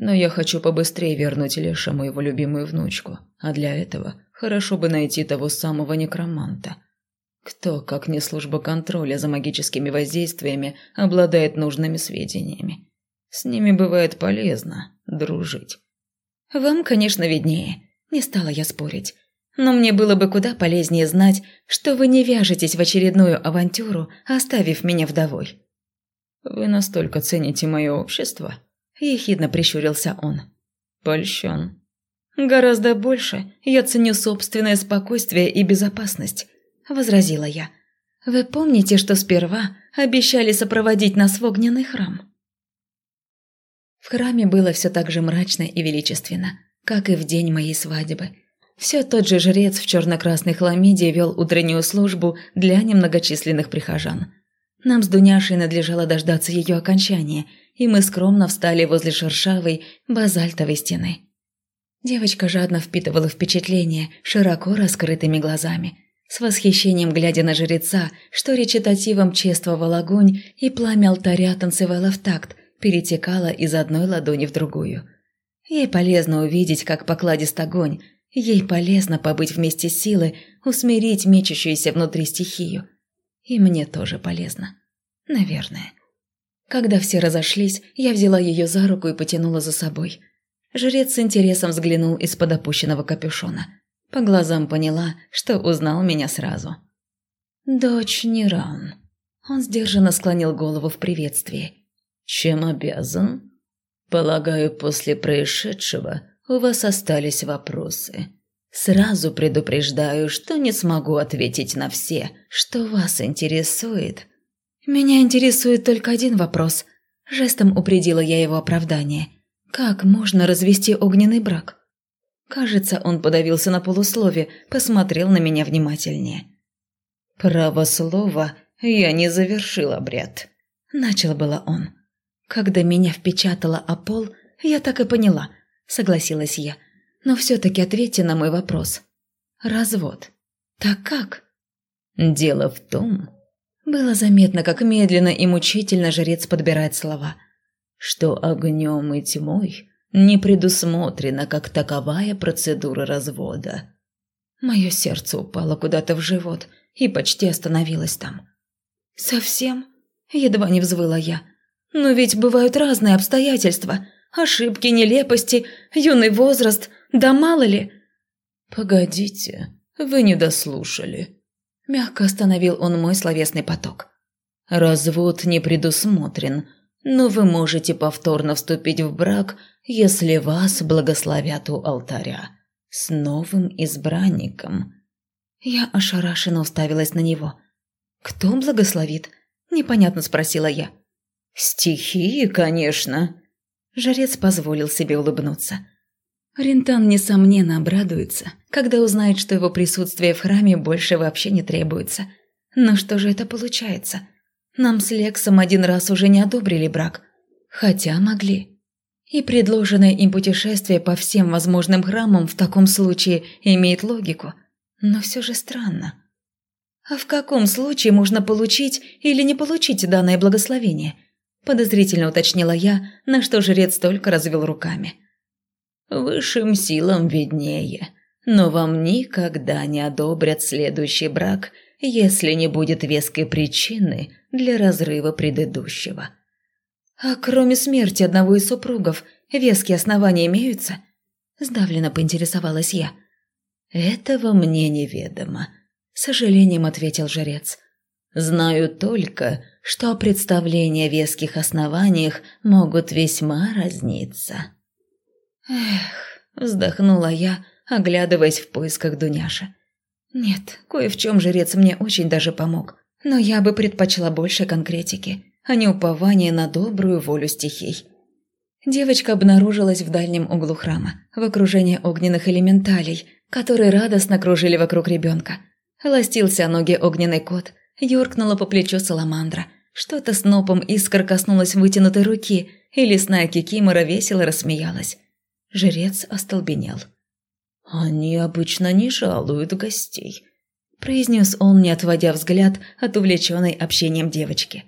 «Но я хочу побыстрее вернуть Лешему его любимую внучку, а для этого хорошо бы найти того самого некроманта. Кто, как не служба контроля за магическими воздействиями, обладает нужными сведениями? С ними бывает полезно дружить». «Вам, конечно, виднее», – не стала я спорить. «Но мне было бы куда полезнее знать, что вы не вяжетесь в очередную авантюру, оставив меня вдовой». «Вы настолько цените мое общество?» – ехидно прищурился он. «Польщен». «Гораздо больше я ценю собственное спокойствие и безопасность», – возразила я. «Вы помните, что сперва обещали сопроводить нас в огненный храм?» В храме было все так же мрачно и величественно, как и в день моей свадьбы. Все тот же жрец в черно-красной хламиде вел утреннюю службу для немногочисленных прихожан. Нам с Дуняшей надлежало дождаться ее окончания, и мы скромно встали возле шершавой базальтовой стены. Девочка жадно впитывала впечатление широко раскрытыми глазами, с восхищением глядя на жреца, что речитативом чествовал огонь и пламя алтаря танцевало в такт, перетекала из одной ладони в другую. Ей полезно увидеть, как покладист огонь, ей полезно побыть вместе силы, усмирить мечущуюся внутри стихию. И мне тоже полезно. Наверное. Когда все разошлись, я взяла ее за руку и потянула за собой. Жрец с интересом взглянул из-под опущенного капюшона. По глазам поняла, что узнал меня сразу. «Дочь Ниран». Он сдержанно склонил голову в приветствии. Чем обязан? Полагаю, после происшедшего у вас остались вопросы. Сразу предупреждаю, что не смогу ответить на все, что вас интересует. Меня интересует только один вопрос. Жестом упредила я его оправдание. Как можно развести огненный брак? Кажется, он подавился на полуслове, посмотрел на меня внимательнее. «Право слова, я не завершил обряд», – начал было он. Когда меня впечатало о пол, я так и поняла, согласилась я. Но все-таки ответьте на мой вопрос. Развод. Так как? Дело в том... Было заметно, как медленно и мучительно жрец подбирает слова. Что огнем и тьмой не предусмотрена как таковая процедура развода. Мое сердце упало куда-то в живот и почти остановилось там. «Совсем?» – едва не взвыла я. Но ведь бывают разные обстоятельства. Ошибки, нелепости, юный возраст, да мало ли. «Погодите, вы не дослушали». Мягко остановил он мой словесный поток. «Развод не предусмотрен, но вы можете повторно вступить в брак, если вас благословят у алтаря. С новым избранником». Я ошарашенно уставилась на него. «Кто благословит?» – непонятно спросила я. «Стихии, конечно». Жрец позволил себе улыбнуться. Рентан, несомненно, обрадуется, когда узнает, что его присутствие в храме больше вообще не требуется. Но что же это получается? Нам с Лексом один раз уже не одобрили брак. Хотя могли. И предложенное им путешествие по всем возможным храмам в таком случае имеет логику. Но все же странно. А в каком случае можно получить или не получить данное благословение? Подозрительно уточнила я, на что жрец только развел руками. Высшим силам виднее, но вам никогда не одобрят следующий брак, если не будет веской причины для разрыва предыдущего. А кроме смерти одного из супругов, веские основания имеются? Сдавленно поинтересовалась я. Этого мне неведомо, с сожалением ответил жрец. Знаю только, что представления о веских основаниях могут весьма разниться. Эх, вздохнула я, оглядываясь в поисках Дуняши. Нет, кое в чем жрец мне очень даже помог, но я бы предпочла больше конкретики, а не упования на добрую волю стихий. Девочка обнаружилась в дальнем углу храма, в окружении огненных элементалей, которые радостно кружили вокруг ребенка. Ластился ноги огненный кот, юркнула по плечу саламандра. Что-то снопом искр коснулось вытянутой руки, и лесная кикимора весело рассмеялась. Жрец остолбенел. «Они обычно не жалуют гостей», – произнес он, не отводя взгляд от увлеченной общением девочки.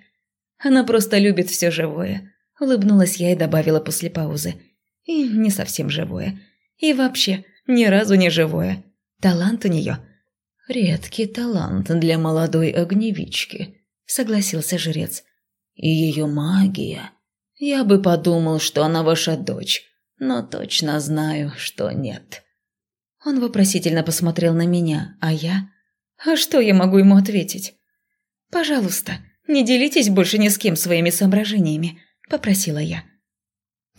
«Она просто любит все живое», – улыбнулась я и добавила после паузы. «И не совсем живое. И вообще, ни разу не живое. Талант у нее». «Редкий талант для молодой огневички», – согласился жрец. «И ее магия. Я бы подумал, что она ваша дочь, но точно знаю, что нет». Он вопросительно посмотрел на меня, а я... А что я могу ему ответить? «Пожалуйста, не делитесь больше ни с кем своими соображениями», – попросила я.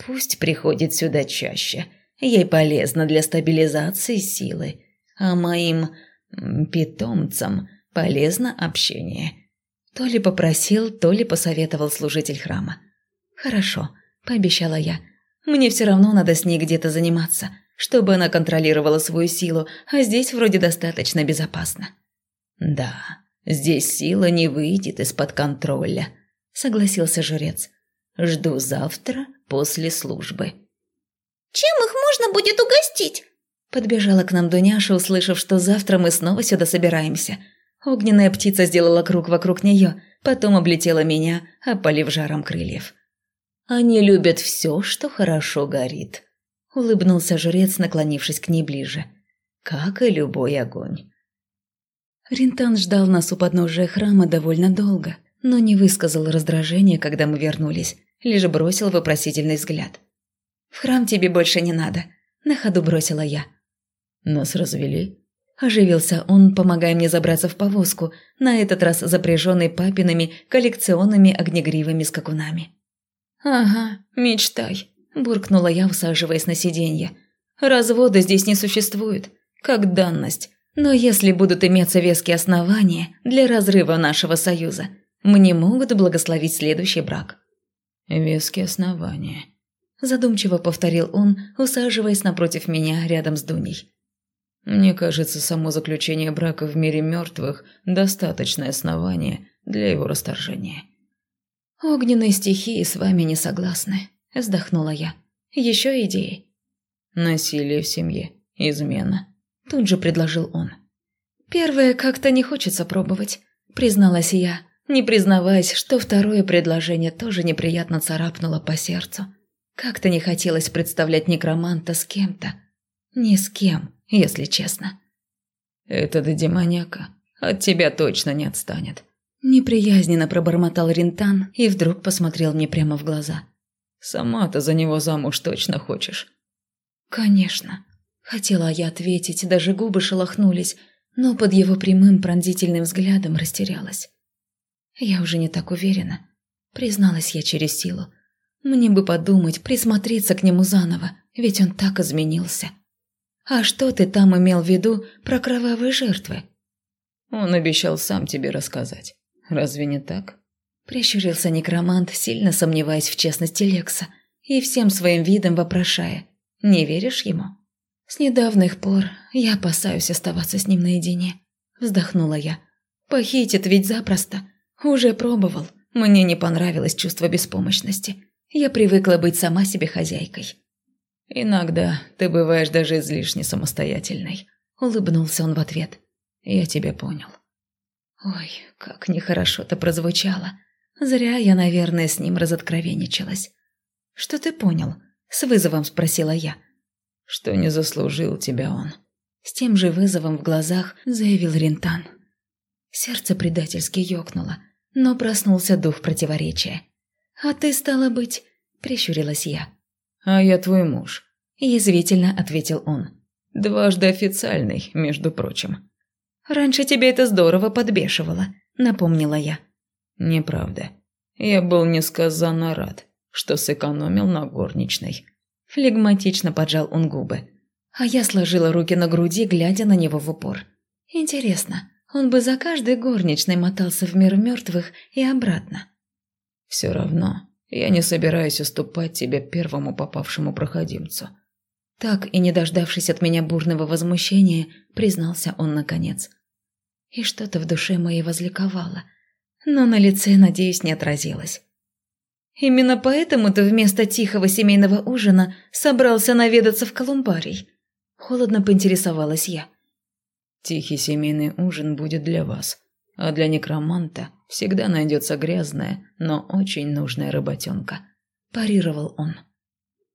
«Пусть приходит сюда чаще. Ей полезно для стабилизации силы. А моим питомцам полезно общение». То ли попросил, то ли посоветовал служитель храма. «Хорошо», – пообещала я. Мне все равно надо с ней где-то заниматься, чтобы она контролировала свою силу, а здесь вроде достаточно безопасно». «Да, здесь сила не выйдет из-под контроля», — согласился жрец. «Жду завтра после службы». «Чем их можно будет угостить?» Подбежала к нам Дуняша, услышав, что завтра мы снова сюда собираемся. Огненная птица сделала круг вокруг нее, потом облетела меня, опалив жаром крыльев. Они любят все, что хорошо горит», – улыбнулся жрец, наклонившись к ней ближе. «Как и любой огонь». Ринтан ждал нас у подножия храма довольно долго, но не высказал раздражения, когда мы вернулись, лишь бросил вопросительный взгляд. «В храм тебе больше не надо», – на ходу бросила я. «Нас развели?» Оживился он, помогая мне забраться в повозку, на этот раз запряженный папиными коллекционными огнегривыми скакунами. «Ага, мечтай», – буркнула я, усаживаясь на сиденье. «Развода здесь не существует, как данность. Но если будут иметься веские основания для разрыва нашего союза, мне могут благословить следующий брак». «Веские основания», – задумчиво повторил он, усаживаясь напротив меня рядом с Дуней. «Мне кажется, само заключение брака в мире мертвых – достаточное основание для его расторжения». «Огненные стихии с вами не согласны», – вздохнула я. «Еще идеи?» «Насилие в семье. Измена», – тут же предложил он. «Первое как-то не хочется пробовать», – призналась я, не признаваясь, что второе предложение тоже неприятно царапнуло по сердцу. Как-то не хотелось представлять некроманта с кем-то. Ни с кем, если честно. «Это демоняка. От тебя точно не отстанет», Неприязненно пробормотал Ринтан и вдруг посмотрел мне прямо в глаза. «Сама-то за него замуж точно хочешь?» «Конечно». Хотела я ответить, даже губы шелохнулись, но под его прямым пронзительным взглядом растерялась. Я уже не так уверена. призналась я через силу. Мне бы подумать, присмотреться к нему заново, ведь он так изменился. А что ты там имел в виду про кровавые жертвы? Он обещал сам тебе рассказать. Разве не так? Прищурился некромант, сильно сомневаясь в честности Лекса, и всем своим видом вопрошая. Не веришь ему? С недавних пор я опасаюсь оставаться с ним наедине. Вздохнула я. Похитит ведь запросто. Уже пробовал. Мне не понравилось чувство беспомощности. Я привыкла быть сама себе хозяйкой. «Иногда ты бываешь даже излишне самостоятельной», — улыбнулся он в ответ. «Я тебя понял». Ой, как нехорошо-то прозвучало. Зря я, наверное, с ним разоткровенничалась. «Что ты понял?» – с вызовом спросила я. «Что не заслужил тебя он». С тем же вызовом в глазах заявил Рентан. Сердце предательски ёкнуло, но проснулся дух противоречия. «А ты, стала быть...» – прищурилась я. «А я твой муж», – язвительно ответил он. «Дважды официальный, между прочим». «Раньше тебе это здорово подбешивало», – напомнила я. «Неправда. Я был несказанно рад, что сэкономил на горничной». Флегматично поджал он губы. А я сложила руки на груди, глядя на него в упор. Интересно, он бы за каждой горничной мотался в мир мертвых и обратно. «Все равно я не собираюсь уступать тебе первому попавшему проходимцу». Так и не дождавшись от меня бурного возмущения, признался он наконец. И что-то в душе моей возликовало, но на лице, надеюсь, не отразилось. «Именно поэтому ты вместо тихого семейного ужина собрался наведаться в колумбарий?» Холодно поинтересовалась я. «Тихий семейный ужин будет для вас, а для некроманта всегда найдется грязная, но очень нужная работенка», – парировал он.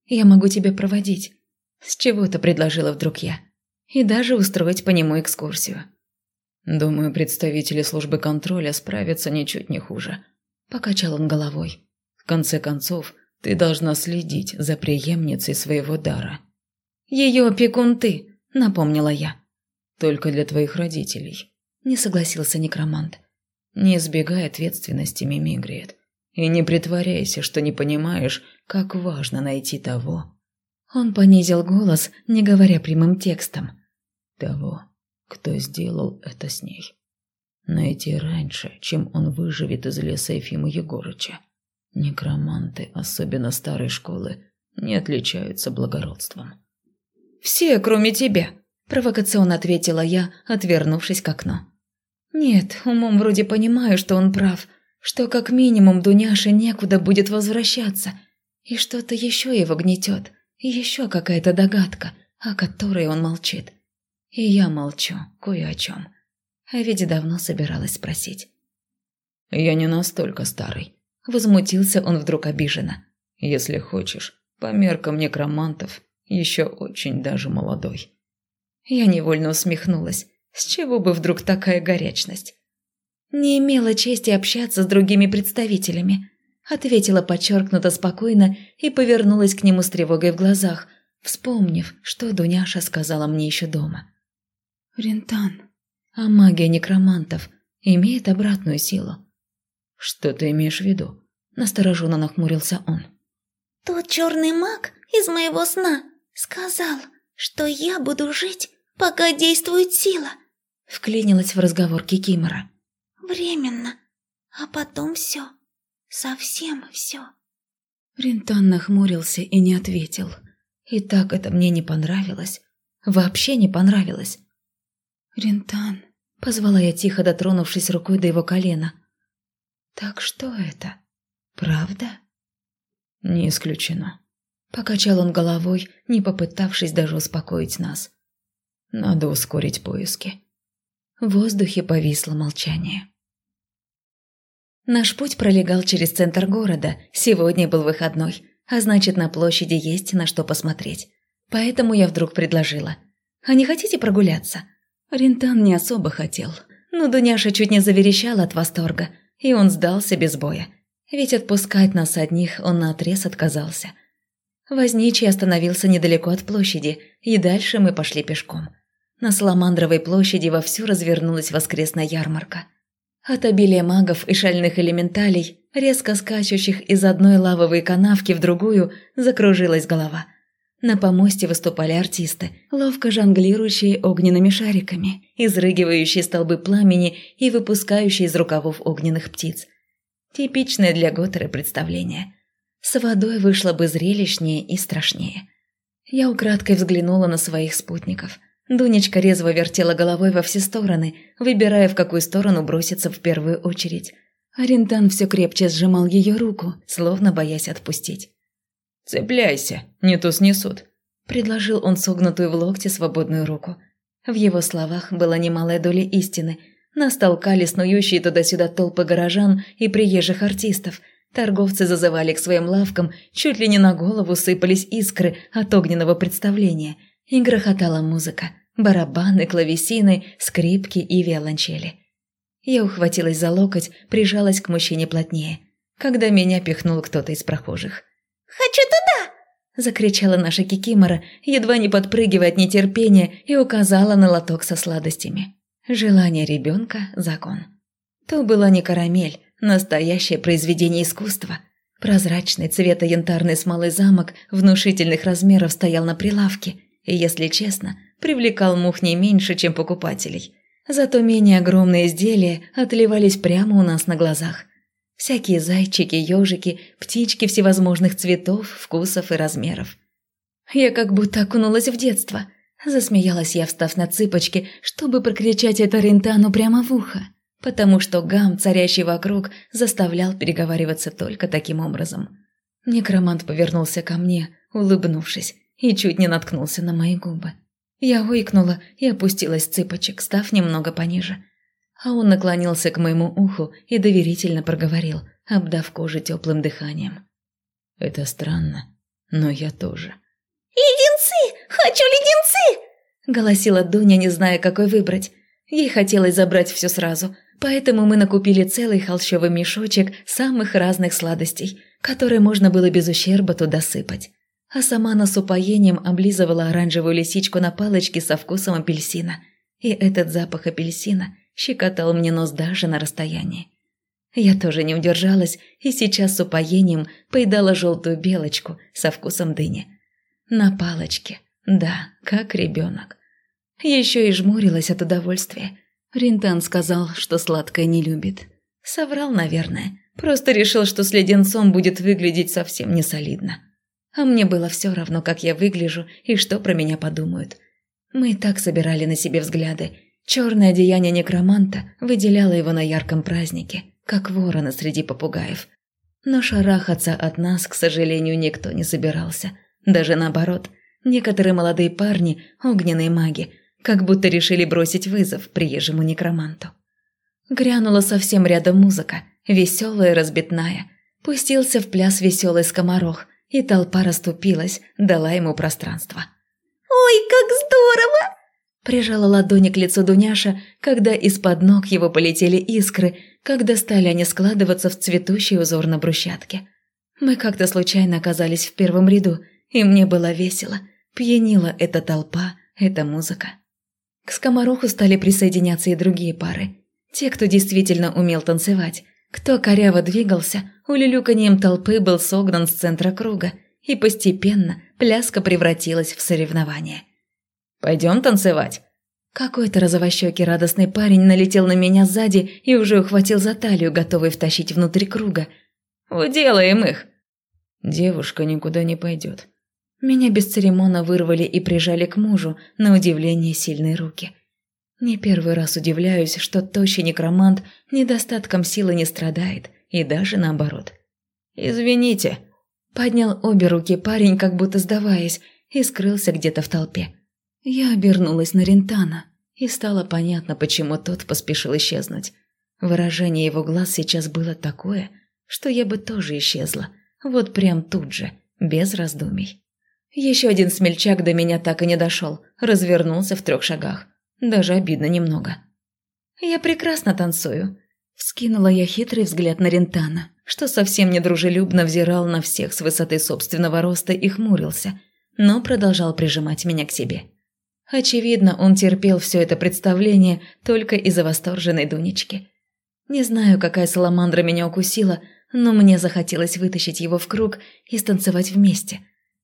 «Я могу тебя проводить», – с чего-то предложила вдруг я, и даже устроить по нему экскурсию. «Думаю, представители службы контроля справятся ничуть не хуже», – покачал он головой. «В конце концов, ты должна следить за преемницей своего дара». «Ее опекун ты», – напомнила я. «Только для твоих родителей», – не согласился некромант. Не избегай ответственности, Мимигриет. И не притворяйся, что не понимаешь, как важно найти того. Он понизил голос, не говоря прямым текстом. Того, кто сделал это с ней. Найти раньше, чем он выживет из леса Ефима Егорыча. Некроманты, особенно старой школы, не отличаются благородством. «Все, кроме тебя», – провокационно ответила я, отвернувшись к окну. Нет, умом вроде понимаю, что он прав, что как минимум Дуняше некуда будет возвращаться, и что-то еще его гнетет, еще какая-то догадка, о которой он молчит. И я молчу кое о чем. А ведь давно собиралась спросить. «Я не настолько старый», – возмутился он вдруг обиженно. «Если хочешь, по меркам некромантов, еще очень даже молодой». Я невольно усмехнулась. С чего бы вдруг такая горячность? Не имела чести общаться с другими представителями, ответила подчеркнуто спокойно и повернулась к нему с тревогой в глазах, вспомнив, что Дуняша сказала мне еще дома. Рентан, а магия некромантов имеет обратную силу. Что ты имеешь в виду? Настороженно нахмурился он. Тот черный маг из моего сна сказал, что я буду жить, пока действует сила. Вклинилась в разговор Кикимора. «Временно. А потом все. Совсем все». Рентан нахмурился и не ответил. И так это мне не понравилось. Вообще не понравилось. «Рентан», — позвала я тихо, дотронувшись рукой до его колена. «Так что это? Правда?» «Не исключено», — покачал он головой, не попытавшись даже успокоить нас. «Надо ускорить поиски». В воздухе повисло молчание. Наш путь пролегал через центр города, сегодня был выходной, а значит, на площади есть на что посмотреть. Поэтому я вдруг предложила. «А не хотите прогуляться?» Рентан не особо хотел, но Дуняша чуть не заверещала от восторга, и он сдался без боя. Ведь отпускать нас одних он наотрез отказался. Возничий остановился недалеко от площади, и дальше мы пошли пешком. На Саламандровой площади вовсю развернулась воскресная ярмарка. От обилия магов и шальных элементалей, резко скачущих из одной лавовой канавки в другую, закружилась голова. На помосте выступали артисты, ловко жонглирующие огненными шариками, изрыгивающие столбы пламени и выпускающие из рукавов огненных птиц. Типичное для Готтеры представление. С водой вышло бы зрелищнее и страшнее. Я украдкой взглянула на своих спутников. Дунечка резво вертела головой во все стороны, выбирая, в какую сторону броситься в первую очередь. Арентан все крепче сжимал ее руку, словно боясь отпустить. «Цепляйся, не то снесут», – предложил он согнутую в локте свободную руку. В его словах была немалая доля истины. Нас толкали снующие туда-сюда толпы горожан и приезжих артистов – Торговцы зазывали к своим лавкам, чуть ли не на голову сыпались искры от огненного представления. И грохотала музыка, барабаны, клавесины, скрипки и виолончели. Я ухватилась за локоть, прижалась к мужчине плотнее, когда меня пихнул кто-то из прохожих. «Хочу туда!» – закричала наша Кикимора, едва не подпрыгивая от нетерпения, и указала на лоток со сладостями. Желание ребенка – закон. То была не карамель, Настоящее произведение искусства. Прозрачный цвета янтарный смолы замок внушительных размеров стоял на прилавке и, если честно, привлекал мух не меньше, чем покупателей. Зато менее огромные изделия отливались прямо у нас на глазах. Всякие зайчики, ежики, птички всевозможных цветов, вкусов и размеров. Я как будто окунулась в детство. Засмеялась я, встав на цыпочки, чтобы прокричать это Рентану прямо в ухо потому что гам, царящий вокруг, заставлял переговариваться только таким образом. Некромант повернулся ко мне, улыбнувшись, и чуть не наткнулся на мои губы. Я ойкнула и опустилась цыпочек, став немного пониже. А он наклонился к моему уху и доверительно проговорил, обдав кожу теплым дыханием. «Это странно, но я тоже». «Леденцы! Хочу леденцы!» – голосила Дуня, не зная, какой выбрать. Ей хотелось забрать все сразу – Поэтому мы накупили целый холщовый мешочек самых разных сладостей, которые можно было без ущерба туда сыпать. А сама она с упоением облизывала оранжевую лисичку на палочке со вкусом апельсина. И этот запах апельсина щекотал мне нос даже на расстоянии. Я тоже не удержалась и сейчас с упоением поедала желтую белочку со вкусом дыни. На палочке, да, как ребенок. Еще и жмурилась от удовольствия. Ринтан сказал, что сладкое не любит. Соврал, наверное. Просто решил, что с леденцом будет выглядеть совсем не солидно. А мне было все равно, как я выгляжу и что про меня подумают. Мы и так собирали на себе взгляды. Черное одеяние некроманта выделяло его на ярком празднике, как ворона среди попугаев. Но шарахаться от нас, к сожалению, никто не собирался. Даже наоборот, некоторые молодые парни, огненные маги, как будто решили бросить вызов приезжему некроманту. Грянула совсем рядом музыка, веселая, разбитная. Пустился в пляс веселый скоморох, и толпа расступилась, дала ему пространство. «Ой, как здорово!» Прижала ладони к лицу Дуняша, когда из-под ног его полетели искры, когда стали они складываться в цветущий узор на брусчатке. Мы как-то случайно оказались в первом ряду, и мне было весело. Пьянила эта толпа, эта музыка. К скомороху стали присоединяться и другие пары. Те, кто действительно умел танцевать. Кто коряво двигался, улюлюканьем толпы был согнан с центра круга, и постепенно пляска превратилась в соревнование. «Пойдем танцевать?» Какой-то розовощекий радостный парень налетел на меня сзади и уже ухватил за талию, готовый втащить внутрь круга. «Уделаем их!» «Девушка никуда не пойдет. Меня без церемона вырвали и прижали к мужу, на удивление сильные руки. Не первый раз удивляюсь, что тощий некромант недостатком силы не страдает, и даже наоборот. «Извините», – поднял обе руки парень, как будто сдаваясь, и скрылся где-то в толпе. Я обернулась на Рентана, и стало понятно, почему тот поспешил исчезнуть. Выражение его глаз сейчас было такое, что я бы тоже исчезла, вот прям тут же, без раздумий. Еще один смельчак до меня так и не дошел, развернулся в трех шагах. Даже обидно немного. «Я прекрасно танцую», – вскинула я хитрый взгляд на Рентана, что совсем недружелюбно взирал на всех с высоты собственного роста и хмурился, но продолжал прижимать меня к себе. Очевидно, он терпел все это представление только из-за восторженной Дунечки. Не знаю, какая саламандра меня укусила, но мне захотелось вытащить его в круг и станцевать вместе.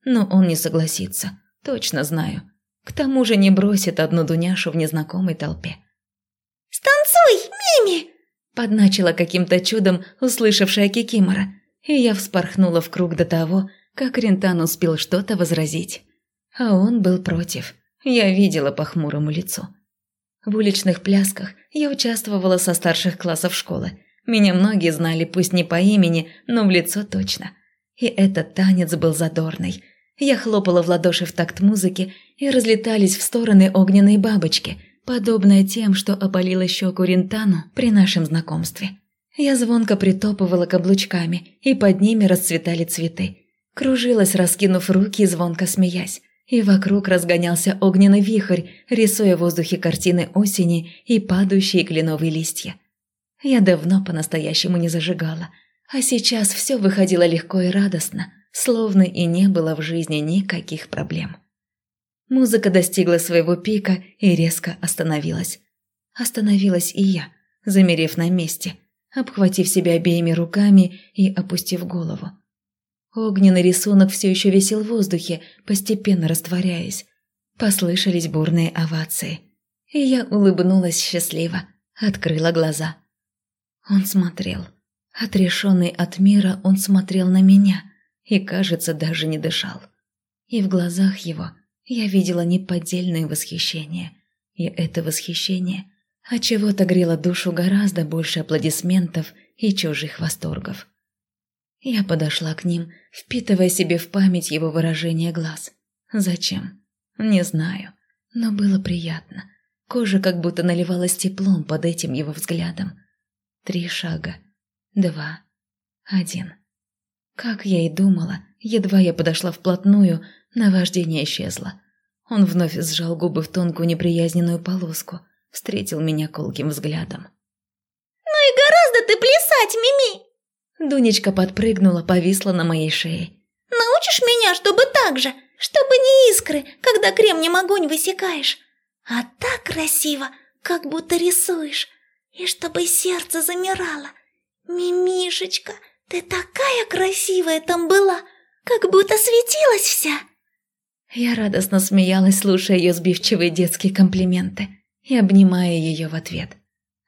Но он не согласится, точно знаю. К тому же не бросит одну Дуняшу в незнакомой толпе. «Станцуй, Мими!» – подначила каким-то чудом услышавшая Кикимора, и я вспорхнула в круг до того, как Рентан успел что-то возразить. А он был против. Я видела по хмурому лицу. В уличных плясках я участвовала со старших классов школы. Меня многие знали, пусть не по имени, но в лицо точно. И этот танец был задорный. Я хлопала в ладоши в такт музыки, и разлетались в стороны огненные бабочки, подобное тем, что опалило щеку Рентану при нашем знакомстве. Я звонко притопывала каблучками, и под ними расцветали цветы. Кружилась, раскинув руки и звонко смеясь и вокруг разгонялся огненный вихрь, рисуя в воздухе картины осени и падающие кленовые листья. Я давно по-настоящему не зажигала, а сейчас все выходило легко и радостно, словно и не было в жизни никаких проблем. Музыка достигла своего пика и резко остановилась. Остановилась и я, замерев на месте, обхватив себя обеими руками и опустив голову. Огненный рисунок все еще висел в воздухе, постепенно растворяясь. Послышались бурные овации. И я улыбнулась счастливо, открыла глаза. Он смотрел. Отрешенный от мира, он смотрел на меня и, кажется, даже не дышал. И в глазах его я видела неподдельное восхищение. И это восхищение от чего-то грело душу гораздо больше аплодисментов и чужих восторгов. Я подошла к ним, впитывая себе в память его выражение глаз. Зачем? Не знаю, но было приятно. Кожа как будто наливалась теплом под этим его взглядом. Три шага. Два. Один. Как я и думала, едва я подошла вплотную, наваждение исчезло. Он вновь сжал губы в тонкую неприязненную полоску, встретил меня колким взглядом. «Ну и гораздо ты плясать, Мими!» Дунечка подпрыгнула, повисла на моей шее. «Научишь меня, чтобы так же, чтобы не искры, когда кремнем огонь высекаешь, а так красиво, как будто рисуешь, и чтобы сердце замирало. Мимишечка, ты такая красивая там была, как будто светилась вся!» Я радостно смеялась, слушая ее сбивчивые детские комплименты и обнимая ее в ответ.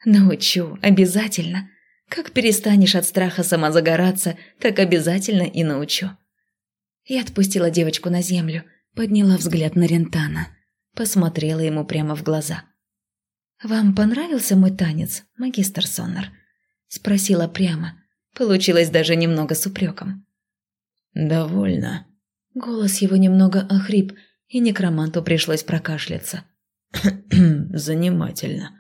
«Научу, обязательно!» Как перестанешь от страха сама загораться, так обязательно и научу. Я отпустила девочку на землю, подняла взгляд на Рентана, посмотрела ему прямо в глаза. «Вам понравился мой танец, магистр Соннер?» Спросила прямо. Получилось даже немного с упреком. «Довольно». Голос его немного охрип, и некроманту пришлось прокашляться. «Занимательно.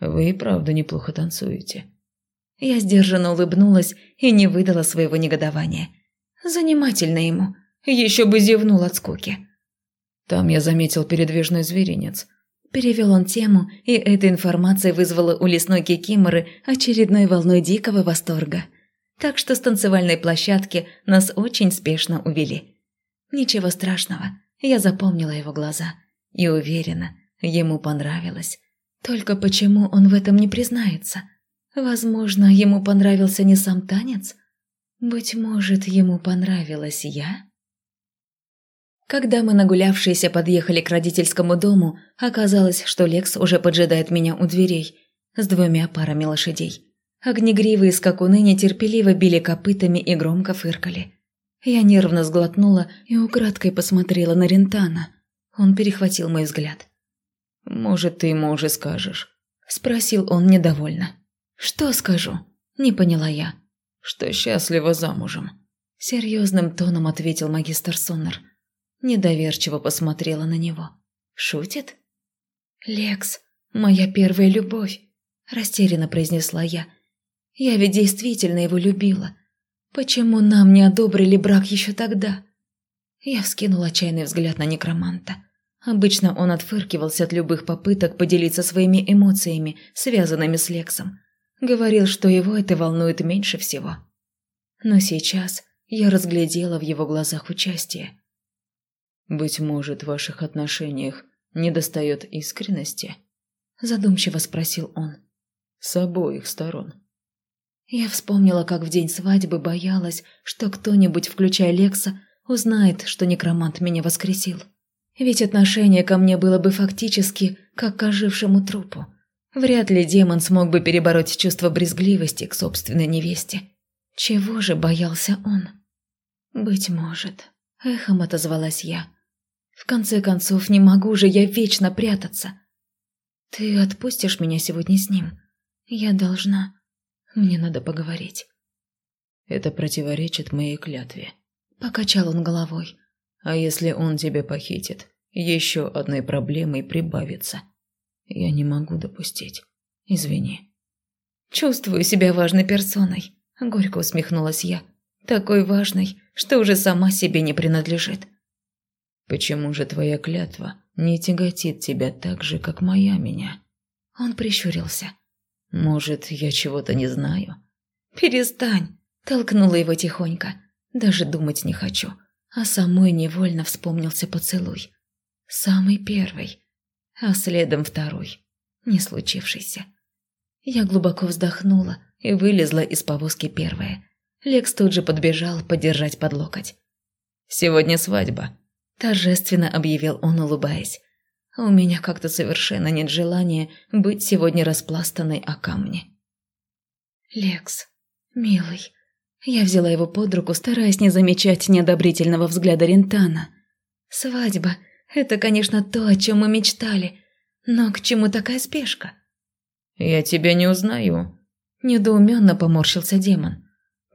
Вы и правда неплохо танцуете. Я сдержанно улыбнулась и не выдала своего негодования. Занимательно ему. Еще бы зевнул от скуки. Там я заметил передвижной зверинец. Перевел он тему, и эта информация вызвала у лесной кикиморы очередной волной дикого восторга. Так что с танцевальной площадки нас очень спешно увели. Ничего страшного, я запомнила его глаза. И уверена, ему понравилось. Только почему он в этом не признается? Возможно, ему понравился не сам танец? Быть может, ему понравилась я? Когда мы нагулявшиеся подъехали к родительскому дому, оказалось, что Лекс уже поджидает меня у дверей с двумя парами лошадей. Огнегривые скакуны нетерпеливо били копытами и громко фыркали. Я нервно сглотнула и украдкой посмотрела на Рентана. Он перехватил мой взгляд. «Может, ты ему уже скажешь?» – спросил он недовольно. «Что скажу?» – не поняла я. «Что счастлива замужем», – серьезным тоном ответил магистр Соннер. Недоверчиво посмотрела на него. «Шутит?» «Лекс, моя первая любовь», – растерянно произнесла я. «Я ведь действительно его любила. Почему нам не одобрили брак еще тогда?» Я вскинула отчаянный взгляд на некроманта. Обычно он отфыркивался от любых попыток поделиться своими эмоциями, связанными с Лексом. Говорил, что его это волнует меньше всего. Но сейчас я разглядела в его глазах участие. «Быть может, в ваших отношениях недостает искренности?» Задумчиво спросил он. С обоих сторон. Я вспомнила, как в день свадьбы боялась, что кто-нибудь, включая Лекса, узнает, что некромант меня воскресил. Ведь отношение ко мне было бы фактически как к ожившему трупу. Вряд ли демон смог бы перебороть чувство брезгливости к собственной невесте. Чего же боялся он? «Быть может», — эхом отозвалась я. «В конце концов, не могу же я вечно прятаться. Ты отпустишь меня сегодня с ним? Я должна. Мне надо поговорить». «Это противоречит моей клятве», — покачал он головой. «А если он тебя похитит, еще одной проблемой прибавится. Я не могу допустить. Извини». «Чувствую себя важной персоной», — горько усмехнулась я. «Такой важной, что уже сама себе не принадлежит. Почему же твоя клятва не тяготит тебя так же, как моя меня? Он прищурился. Может, я чего-то не знаю? Перестань, толкнула его тихонько. Даже думать не хочу. А самой невольно вспомнился поцелуй. Самый первый, а следом второй, не случившийся. Я глубоко вздохнула и вылезла из повозки первая. Лекс тут же подбежал поддержать под локоть. «Сегодня свадьба», – торжественно объявил он, улыбаясь. «У меня как-то совершенно нет желания быть сегодня распластанной о камне». «Лекс, милый». Я взяла его под руку, стараясь не замечать неодобрительного взгляда Рентана. «Свадьба – это, конечно, то, о чем мы мечтали. Но к чему такая спешка?» «Я тебя не узнаю», – недоуменно поморщился демон.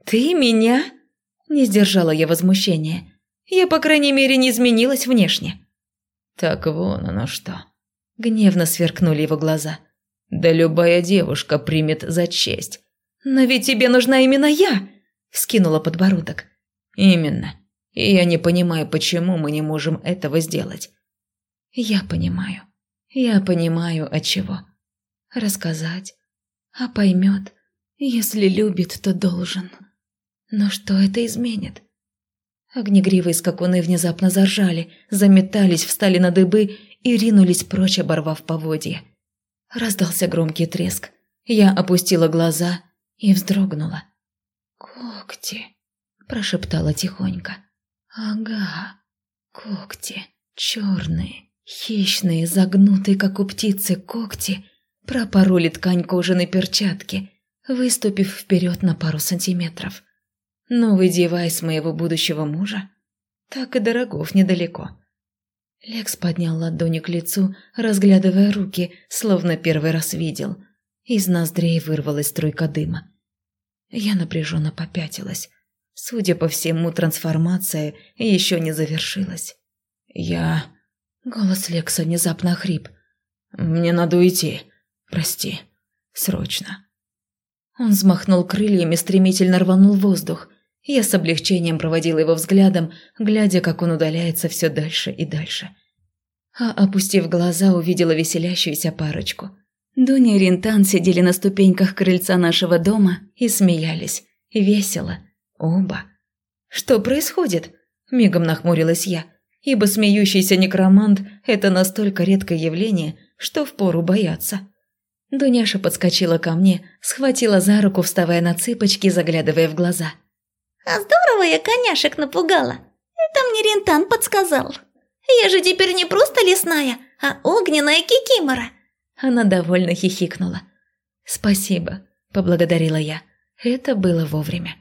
«Ты меня?» – не сдержала я возмущения. «Я, по крайней мере, не изменилась внешне». «Так вон оно что!» – гневно сверкнули его глаза. «Да любая девушка примет за честь». «Но ведь тебе нужна именно я!» – вскинула подбородок. «Именно. И я не понимаю, почему мы не можем этого сделать». «Я понимаю. Я понимаю, от чего. Рассказать. А поймет. Если любит, то должен». Но что это изменит? Огнегривые скакуны внезапно заржали, заметались, встали на дыбы и ринулись прочь, оборвав поводья. Раздался громкий треск. Я опустила глаза и вздрогнула. «Когти!» – прошептала тихонько. «Ага, когти, черные, хищные, загнутые, как у птицы, когти пропороли ткань кожаной перчатки, выступив вперед на пару сантиметров. Новый девайс моего будущего мужа? Так и дорогов недалеко. Лекс поднял ладони к лицу, разглядывая руки, словно первый раз видел. Из ноздрей вырвалась струйка дыма. Я напряженно попятилась. Судя по всему, трансформация еще не завершилась. «Я...» Голос Лекса внезапно охрип. «Мне надо уйти. Прости. Срочно». Он взмахнул крыльями, стремительно рванул воздух. Я с облегчением проводила его взглядом, глядя, как он удаляется все дальше и дальше. А опустив глаза, увидела веселящуюся парочку. Дуня и Рентан сидели на ступеньках крыльца нашего дома и смеялись. Весело. Оба. «Что происходит?» – мигом нахмурилась я, ибо смеющийся некромант – это настолько редкое явление, что впору бояться. Дуняша подскочила ко мне, схватила за руку, вставая на цыпочки, заглядывая в глаза – а здорово я коняшек напугала. Это мне Рентан подсказал. Я же теперь не просто лесная, а огненная кикимора. Она довольно хихикнула. «Спасибо», – поблагодарила я. Это было вовремя.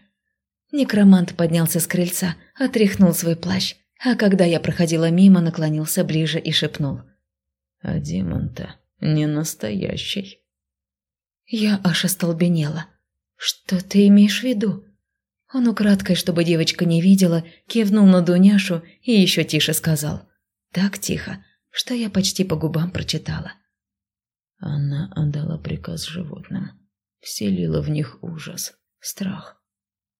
Некромант поднялся с крыльца, отряхнул свой плащ, а когда я проходила мимо, наклонился ближе и шепнул. «А демон-то не настоящий». Я аж остолбенела. «Что ты имеешь в виду?» Он украдкой, чтобы девочка не видела, кивнул на Дуняшу и еще тише сказал. Так тихо, что я почти по губам прочитала. Она отдала приказ животным, вселила в них ужас, страх.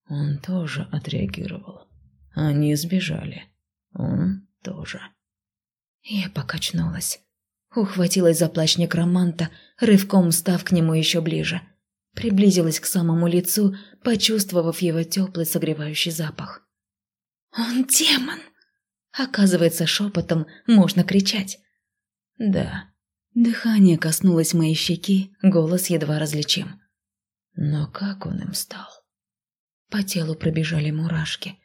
Он тоже отреагировал. Они сбежали. Он тоже. Я покачнулась. Ухватилась за плащ некроманта, рывком став к нему еще ближе – Приблизилась к самому лицу, почувствовав его теплый согревающий запах. «Он демон!» Оказывается, шепотом можно кричать. «Да, Дыхание коснулось моей щеки, голос едва различим. Но как он им стал? По телу пробежали мурашки.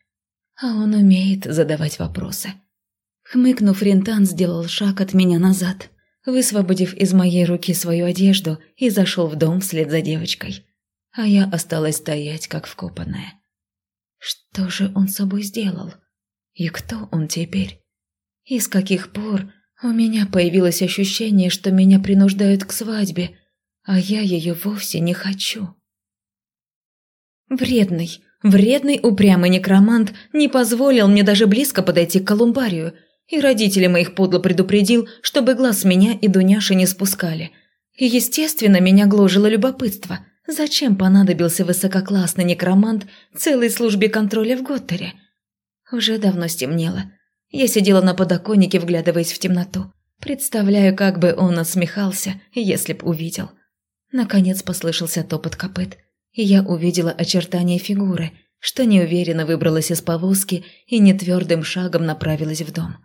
А он умеет задавать вопросы. Хмыкнув, Рентан сделал шаг от меня назад, высвободив из моей руки свою одежду и зашел в дом вслед за девочкой. А я осталась стоять, как вкопанная. Что же он с собой сделал? И кто он теперь? И с каких пор у меня появилось ощущение, что меня принуждают к свадьбе, а я ее вовсе не хочу? Вредный, вредный упрямый некромант не позволил мне даже близко подойти к колумбарию, и родители моих подло предупредил, чтобы глаз меня и Дуняши не спускали. И, естественно, меня гложило любопытство. Зачем понадобился высококлассный некромант целой службе контроля в Готтере? Уже давно стемнело. Я сидела на подоконнике, вглядываясь в темноту. Представляю, как бы он отсмехался, если б увидел. Наконец послышался топот копыт и я увидела очертания фигуры, что неуверенно выбралась из повозки и нетвердым шагом направилась в дом.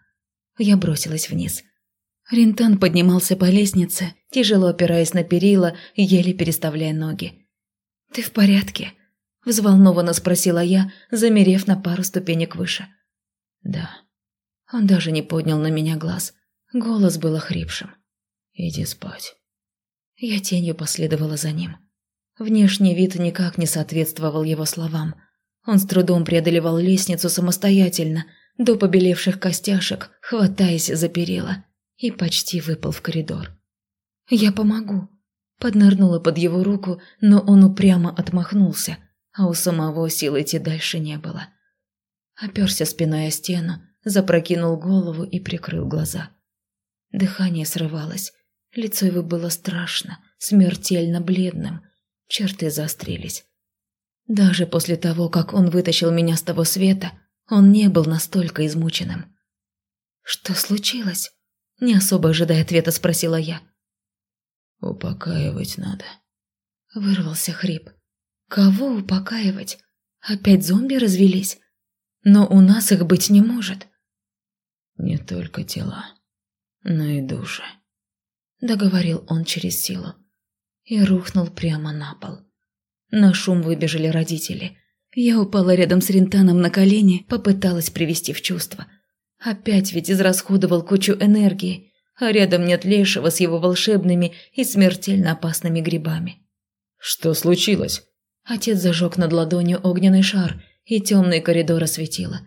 Я бросилась вниз. Рентан поднимался по лестнице, тяжело опираясь на перила, еле переставляя ноги. «Ты в порядке?» – взволнованно спросила я, замерев на пару ступенек выше. «Да». Он даже не поднял на меня глаз. Голос был охрипшим. «Иди спать». Я тенью последовала за ним. Внешний вид никак не соответствовал его словам. Он с трудом преодолевал лестницу самостоятельно, до побелевших костяшек, хватаясь за перила, и почти выпал в коридор. «Я помогу», – поднырнула под его руку, но он упрямо отмахнулся, а у самого сил идти дальше не было. Оперся спиной о стену, запрокинул голову и прикрыл глаза. Дыхание срывалось, лицо его было страшно, смертельно бледным – черты заострились. Даже после того, как он вытащил меня с того света, он не был настолько измученным. «Что случилось?» – не особо ожидая ответа спросила я. «Упокаивать надо», – вырвался хрип. «Кого упокаивать? Опять зомби развелись? Но у нас их быть не может». «Не только тела, но и души», – договорил он через силу и рухнул прямо на пол. На шум выбежали родители. Я упала рядом с Рентаном на колени, попыталась привести в чувство. Опять ведь израсходовал кучу энергии, а рядом нет лешего с его волшебными и смертельно опасными грибами. «Что случилось?» Отец зажег над ладонью огненный шар, и темный коридор осветило.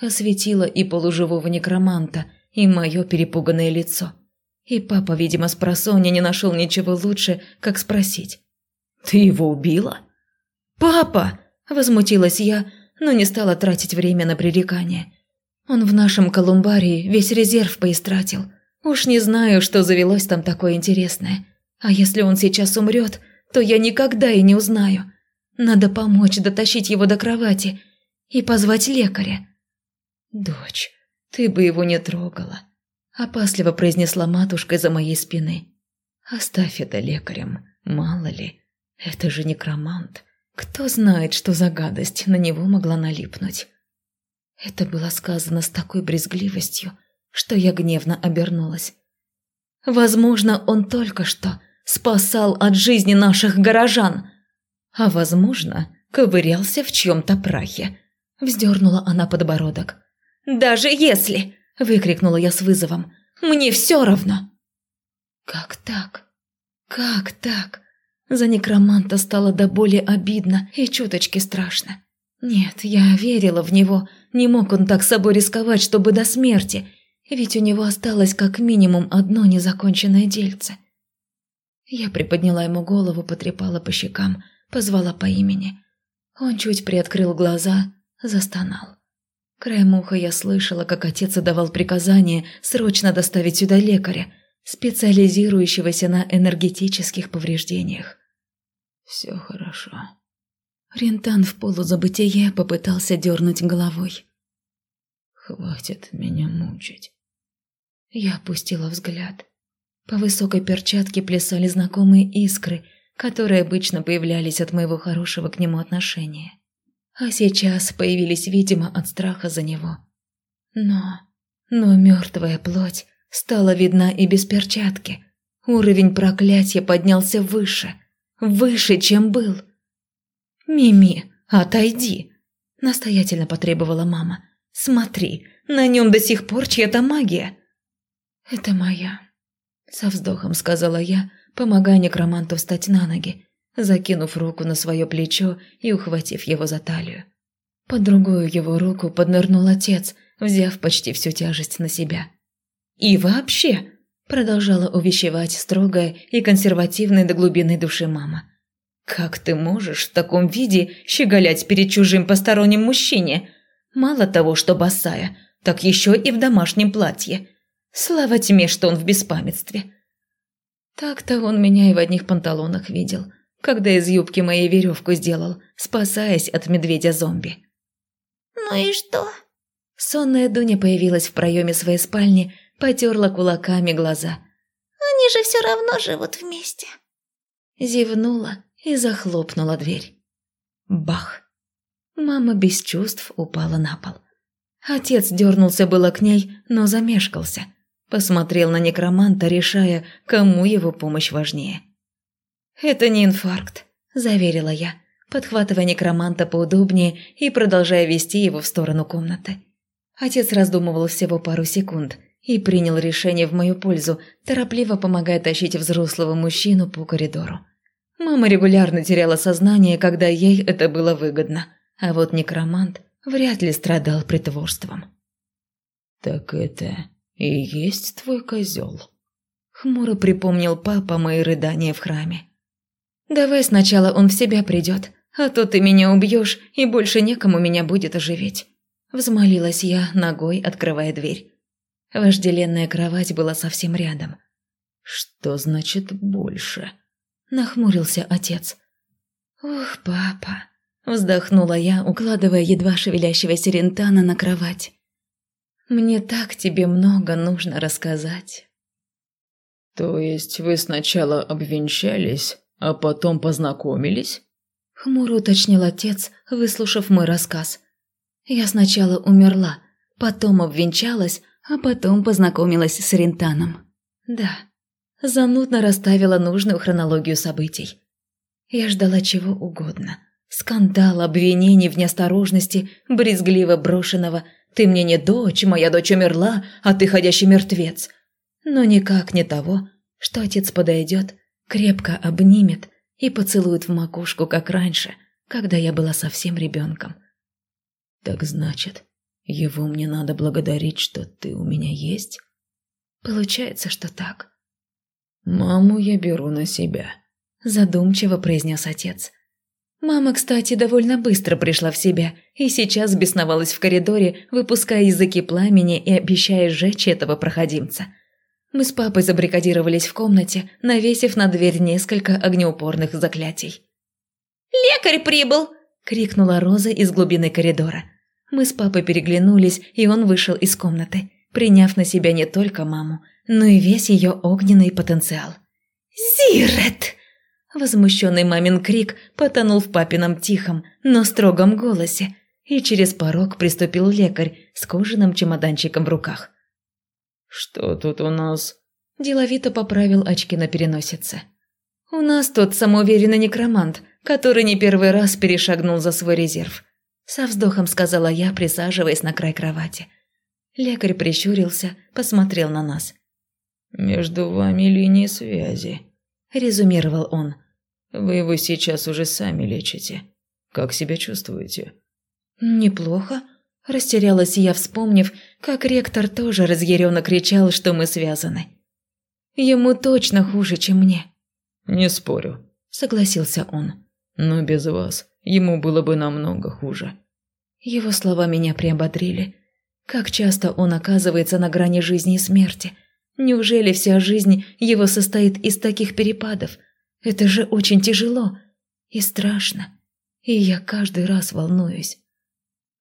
Осветило и полуживого некроманта, и мое перепуганное лицо. И папа, видимо, с просонья не нашел ничего лучше, как спросить. «Ты его убила?» «Папа!» – возмутилась я, но не стала тратить время на пререкание. Он в нашем колумбарии весь резерв поистратил. Уж не знаю, что завелось там такое интересное. А если он сейчас умрет, то я никогда и не узнаю. Надо помочь дотащить его до кровати и позвать лекаря. «Дочь, ты бы его не трогала», Опасливо произнесла матушка за моей спины. «Оставь это лекарям, мало ли. Это же некромант. Кто знает, что за гадость на него могла налипнуть». Это было сказано с такой брезгливостью, что я гневно обернулась. Возможно, он только что спасал от жизни наших горожан, а, возможно, ковырялся в чьем-то прахе. Вздернула она подбородок. «Даже если!» – выкрикнула я с вызовом. «Мне все равно!» «Как так? Как так?» За некроманта стало до боли обидно и чуточки страшно. Нет, я верила в него, не мог он так собой рисковать, чтобы до смерти, ведь у него осталось как минимум одно незаконченное дельце. Я приподняла ему голову, потрепала по щекам, позвала по имени. Он чуть приоткрыл глаза, застонал. Краем уха я слышала, как отец отдавал приказание срочно доставить сюда лекаря, специализирующегося на энергетических повреждениях. «Все хорошо». Рентан в полузабытие попытался дернуть головой. «Хватит меня мучить». Я опустила взгляд. По высокой перчатке плясали знакомые искры, которые обычно появлялись от моего хорошего к нему отношения а сейчас появились, видимо, от страха за него. Но... но мертвая плоть стала видна и без перчатки. Уровень проклятия поднялся выше, выше, чем был. «Мими, отойди!» – настоятельно потребовала мама. «Смотри, на нем до сих пор чья-то магия». «Это моя», – со вздохом сказала я, помогая некроманту встать на ноги, закинув руку на свое плечо и ухватив его за талию. Под другую его руку поднырнул отец, взяв почти всю тяжесть на себя. «И вообще!» – продолжала увещевать строгая и консервативная до глубины души мама. «Как ты можешь в таком виде щеголять перед чужим посторонним мужчине? Мало того, что босая, так еще и в домашнем платье. Слава тьме, что он в беспамятстве». Так-то он меня и в одних панталонах видел, когда из юбки моей веревку сделал, спасаясь от медведя-зомби. «Ну и что?» Сонная Дуня появилась в проеме своей спальни, потерла кулаками глаза. «Они же все равно живут вместе». Зевнула и захлопнула дверь. Бах! Мама без чувств упала на пол. Отец дернулся было к ней, но замешкался. Посмотрел на некроманта, решая, кому его помощь важнее. «Это не инфаркт», – заверила я подхватывая некроманта поудобнее и продолжая вести его в сторону комнаты. Отец раздумывал всего пару секунд и принял решение в мою пользу, торопливо помогая тащить взрослого мужчину по коридору. Мама регулярно теряла сознание, когда ей это было выгодно, а вот некромант вряд ли страдал притворством. «Так это и есть твой козел?» Хмуро припомнил папа мои рыдания в храме. «Давай сначала он в себя придет, а то ты меня убьешь, и больше некому меня будет оживить». Взмолилась я, ногой открывая дверь. Вожделенная кровать была совсем рядом. «Что значит «больше»?» Нахмурился отец. «Ох, папа!» Вздохнула я, укладывая едва шевелящегося Рентана на кровать. «Мне так тебе много нужно рассказать». «То есть вы сначала обвенчались, а потом познакомились?» Хмуро уточнил отец, выслушав мой рассказ. Я сначала умерла, потом обвенчалась, а потом познакомилась с Рентаном. Да, занудно расставила нужную хронологию событий. Я ждала чего угодно. Скандал, обвинений в неосторожности, брезгливо брошенного «Ты мне не дочь, моя дочь умерла, а ты ходящий мертвец». Но никак не того, что отец подойдет, крепко обнимет и поцелует в макушку, как раньше, когда я была совсем ребенком. «Так значит, его мне надо благодарить, что ты у меня есть?» «Получается, что так». «Маму я беру на себя», – задумчиво произнес отец. Мама, кстати, довольно быстро пришла в себя и сейчас бесновалась в коридоре, выпуская языки пламени и обещая сжечь этого проходимца – мы с папой забрикадировались в комнате, навесив на дверь несколько огнеупорных заклятий. «Лекарь прибыл!» – крикнула Роза из глубины коридора. Мы с папой переглянулись, и он вышел из комнаты, приняв на себя не только маму, но и весь ее огненный потенциал. «Зирет!» Возмущенный мамин крик потонул в папином тихом, но строгом голосе, и через порог приступил лекарь с кожаным чемоданчиком в руках. «Что тут у нас?» Деловито поправил очки на переносице. «У нас тот самоуверенный некромант, который не первый раз перешагнул за свой резерв», со вздохом сказала я, присаживаясь на край кровати. Лекарь прищурился, посмотрел на нас. «Между вами линии связи», – резюмировал он. «Вы его сейчас уже сами лечите. Как себя чувствуете?» «Неплохо», Растерялась я, вспомнив, как ректор тоже разъяренно кричал, что мы связаны. Ему точно хуже, чем мне. «Не спорю», – согласился он. «Но без вас ему было бы намного хуже». Его слова меня приободрили. Как часто он оказывается на грани жизни и смерти. Неужели вся жизнь его состоит из таких перепадов? Это же очень тяжело и страшно. И я каждый раз волнуюсь.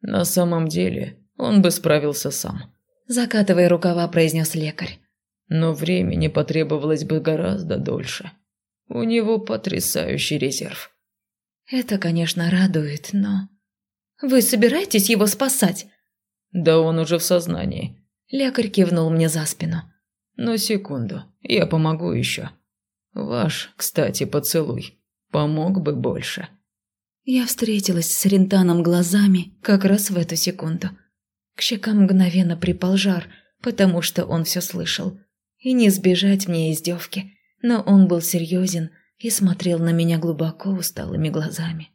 На самом деле, он бы справился сам. Закатывая рукава, произнес лекарь. Но времени потребовалось бы гораздо дольше. У него потрясающий резерв. Это, конечно, радует, но... Вы собираетесь его спасать? Да он уже в сознании. Лекарь кивнул мне за спину. Но секунду, я помогу еще. Ваш, кстати, поцелуй. Помог бы больше. Я встретилась с Рентаном глазами как раз в эту секунду. К щекам мгновенно припал жар, потому что он все слышал. И не избежать мне издевки, но он был серьезен и смотрел на меня глубоко усталыми глазами.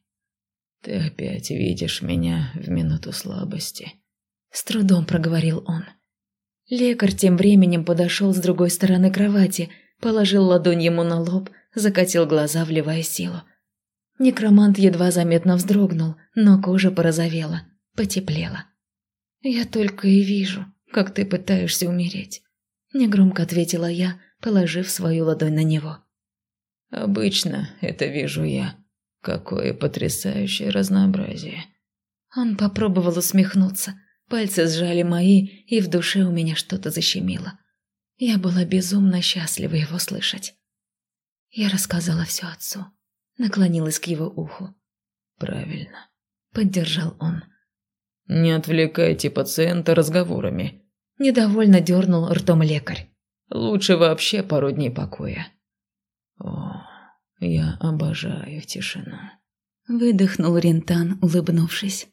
«Ты опять видишь меня в минуту слабости», — с трудом проговорил он. Лекарь тем временем подошел с другой стороны кровати, положил ладонь ему на лоб, закатил глаза, вливая силу. Некромант едва заметно вздрогнул, но кожа порозовела, потеплела. «Я только и вижу, как ты пытаешься умереть», – негромко ответила я, положив свою ладонь на него. «Обычно это вижу я. Какое потрясающее разнообразие». Он попробовал усмехнуться. Пальцы сжали мои, и в душе у меня что-то защемило. Я была безумно счастлива его слышать. Я рассказала все отцу наклонилась к его уху. «Правильно», — поддержал он. «Не отвлекайте пациента разговорами», — недовольно дернул ртом лекарь. «Лучше вообще пару дней покоя». «О, я обожаю тишину», — выдохнул Рентан, улыбнувшись.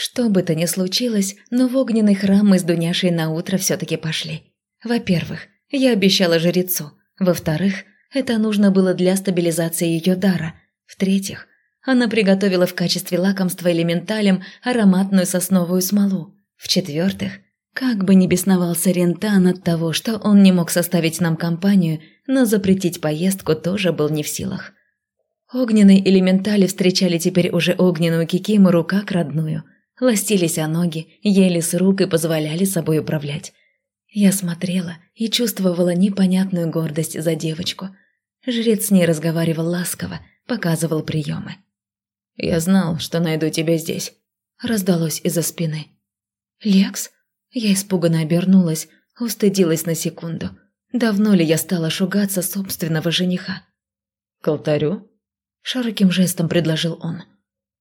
Что бы то ни случилось, но в огненный храм мы с Дуняшей на утро все-таки пошли. Во-первых, я обещала жрецу. Во-вторых, это нужно было для стабилизации ее дара. В-третьих, она приготовила в качестве лакомства элементалем ароматную сосновую смолу. В-четвертых, как бы ни бесновался Рентан от того, что он не мог составить нам компанию, но запретить поездку тоже был не в силах. Огненные элементали встречали теперь уже огненную кикимору как родную. Ластились о ноги, ели с рук и позволяли собой управлять. Я смотрела и чувствовала непонятную гордость за девочку. Жрец с ней разговаривал ласково, показывал приемы. «Я знал, что найду тебя здесь», – раздалось из-за спины. «Лекс?» Я испуганно обернулась, устыдилась на секунду. Давно ли я стала шугаться собственного жениха? «К алтарю?» – широким жестом предложил он.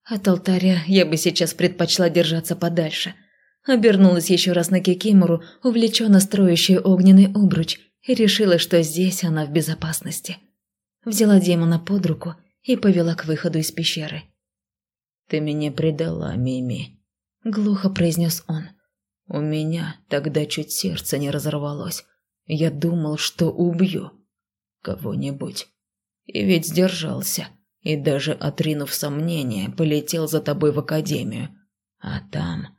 От алтаря я бы сейчас предпочла держаться подальше – Обернулась еще раз на Кикимору, увлеченно строящую огненный обруч, и решила, что здесь она в безопасности. Взяла демона под руку и повела к выходу из пещеры. «Ты меня предала, Мими», — глухо произнес он. «У меня тогда чуть сердце не разорвалось. Я думал, что убью кого-нибудь. И ведь сдержался, и даже отринув сомнения, полетел за тобой в академию. А там...»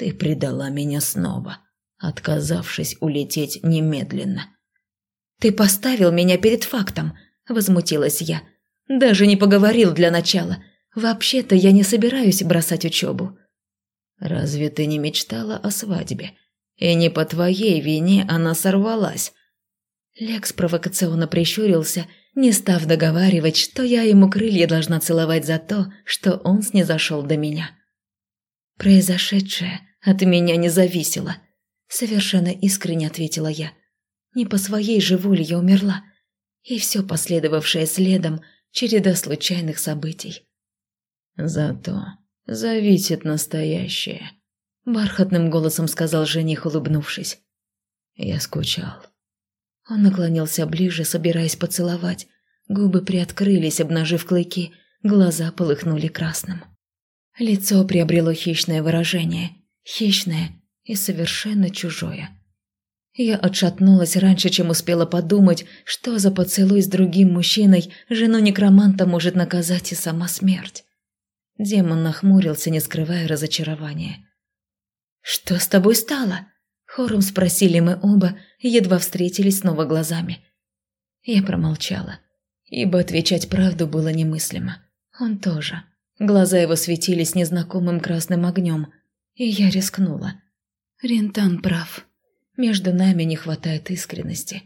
Ты предала меня снова, отказавшись улететь немедленно. Ты поставил меня перед фактом, возмутилась я. Даже не поговорил для начала. Вообще-то я не собираюсь бросать учебу. Разве ты не мечтала о свадьбе? И не по твоей вине она сорвалась. Лекс провокационно прищурился, не став договаривать, что я ему крылья должна целовать за то, что он снизошел до меня. Произошедшее от меня не зависело. Совершенно искренне ответила я. Не по своей же воле я умерла. И все последовавшее следом – череда случайных событий. Зато зависит настоящее. Бархатным голосом сказал жених, улыбнувшись. Я скучал. Он наклонился ближе, собираясь поцеловать. Губы приоткрылись, обнажив клыки, глаза полыхнули красным. Лицо приобрело хищное выражение, хищное и совершенно чужое. Я отшатнулась раньше, чем успела подумать, что за поцелуй с другим мужчиной жену некроманта может наказать и сама смерть. Демон нахмурился, не скрывая разочарования. «Что с тобой стало?» – хором спросили мы оба, едва встретились снова глазами. Я промолчала, ибо отвечать правду было немыслимо. Он тоже. Глаза его светились незнакомым красным огнем – и я рискнула. Рентан прав. Между нами не хватает искренности.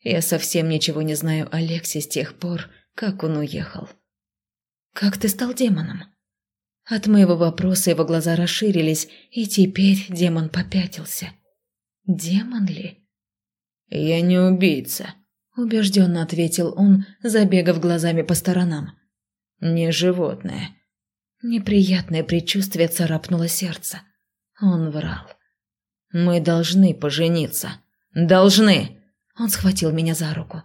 Я совсем ничего не знаю о Лексе с тех пор, как он уехал. «Как ты стал демоном?» От моего вопроса его глаза расширились, и теперь демон попятился. «Демон ли?» «Я не убийца», – убежденно ответил он, забегав глазами по сторонам. «Не животное». Неприятное предчувствие царапнуло сердце. Он врал. «Мы должны пожениться. Должны!» Он схватил меня за руку.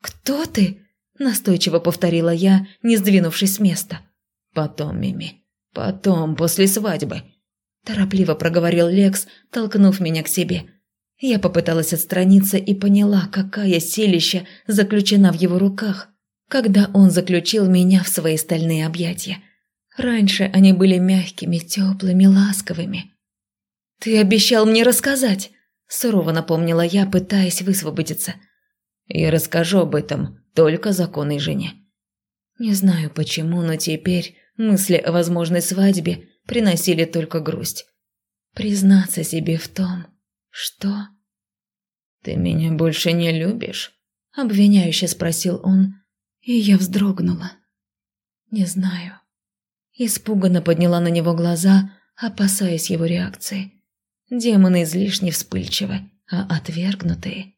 «Кто ты?» – настойчиво повторила я, не сдвинувшись с места. «Потом, Мими, потом, после свадьбы», – торопливо проговорил Лекс, толкнув меня к себе. Я попыталась отстраниться и поняла, какая селища заключена в его руках, когда он заключил меня в свои стальные объятия. Раньше они были мягкими, теплыми, ласковыми. «Ты обещал мне рассказать!» – сурово напомнила я, пытаясь высвободиться. «Я расскажу об этом только законной жене». Не знаю почему, но теперь мысли о возможной свадьбе приносили только грусть. Признаться себе в том, что... «Ты меня больше не любишь?» – обвиняюще спросил он, и я вздрогнула. «Не знаю». Испуганно подняла на него глаза, опасаясь его реакции. Демоны излишне вспыльчивы, а отвергнутые...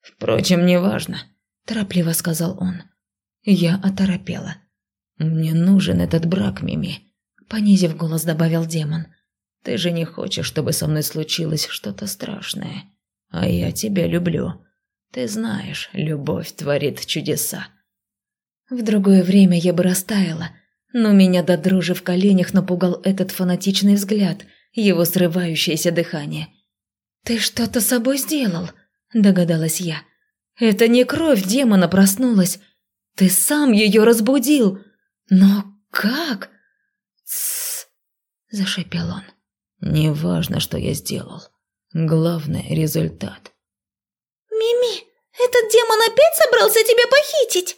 «Впрочем, неважно», – торопливо сказал он. Я оторопела. «Мне нужен этот брак, Мими», – понизив голос, добавил демон. «Ты же не хочешь, чтобы со мной случилось что-то страшное. А я тебя люблю. Ты знаешь, любовь творит чудеса». В другое время я бы растаяла, но меня до дрожи в коленях напугал этот фанатичный взгляд, его срывающееся дыхание. «Ты что-то с собой сделал?» – догадалась я. «Это не кровь демона проснулась. Ты сам ее разбудил. Но как?» «Тссс!» – зашепел он. «Неважно, что я сделал. Главное – результат». «Мими, этот демон опять собрался тебя похитить?»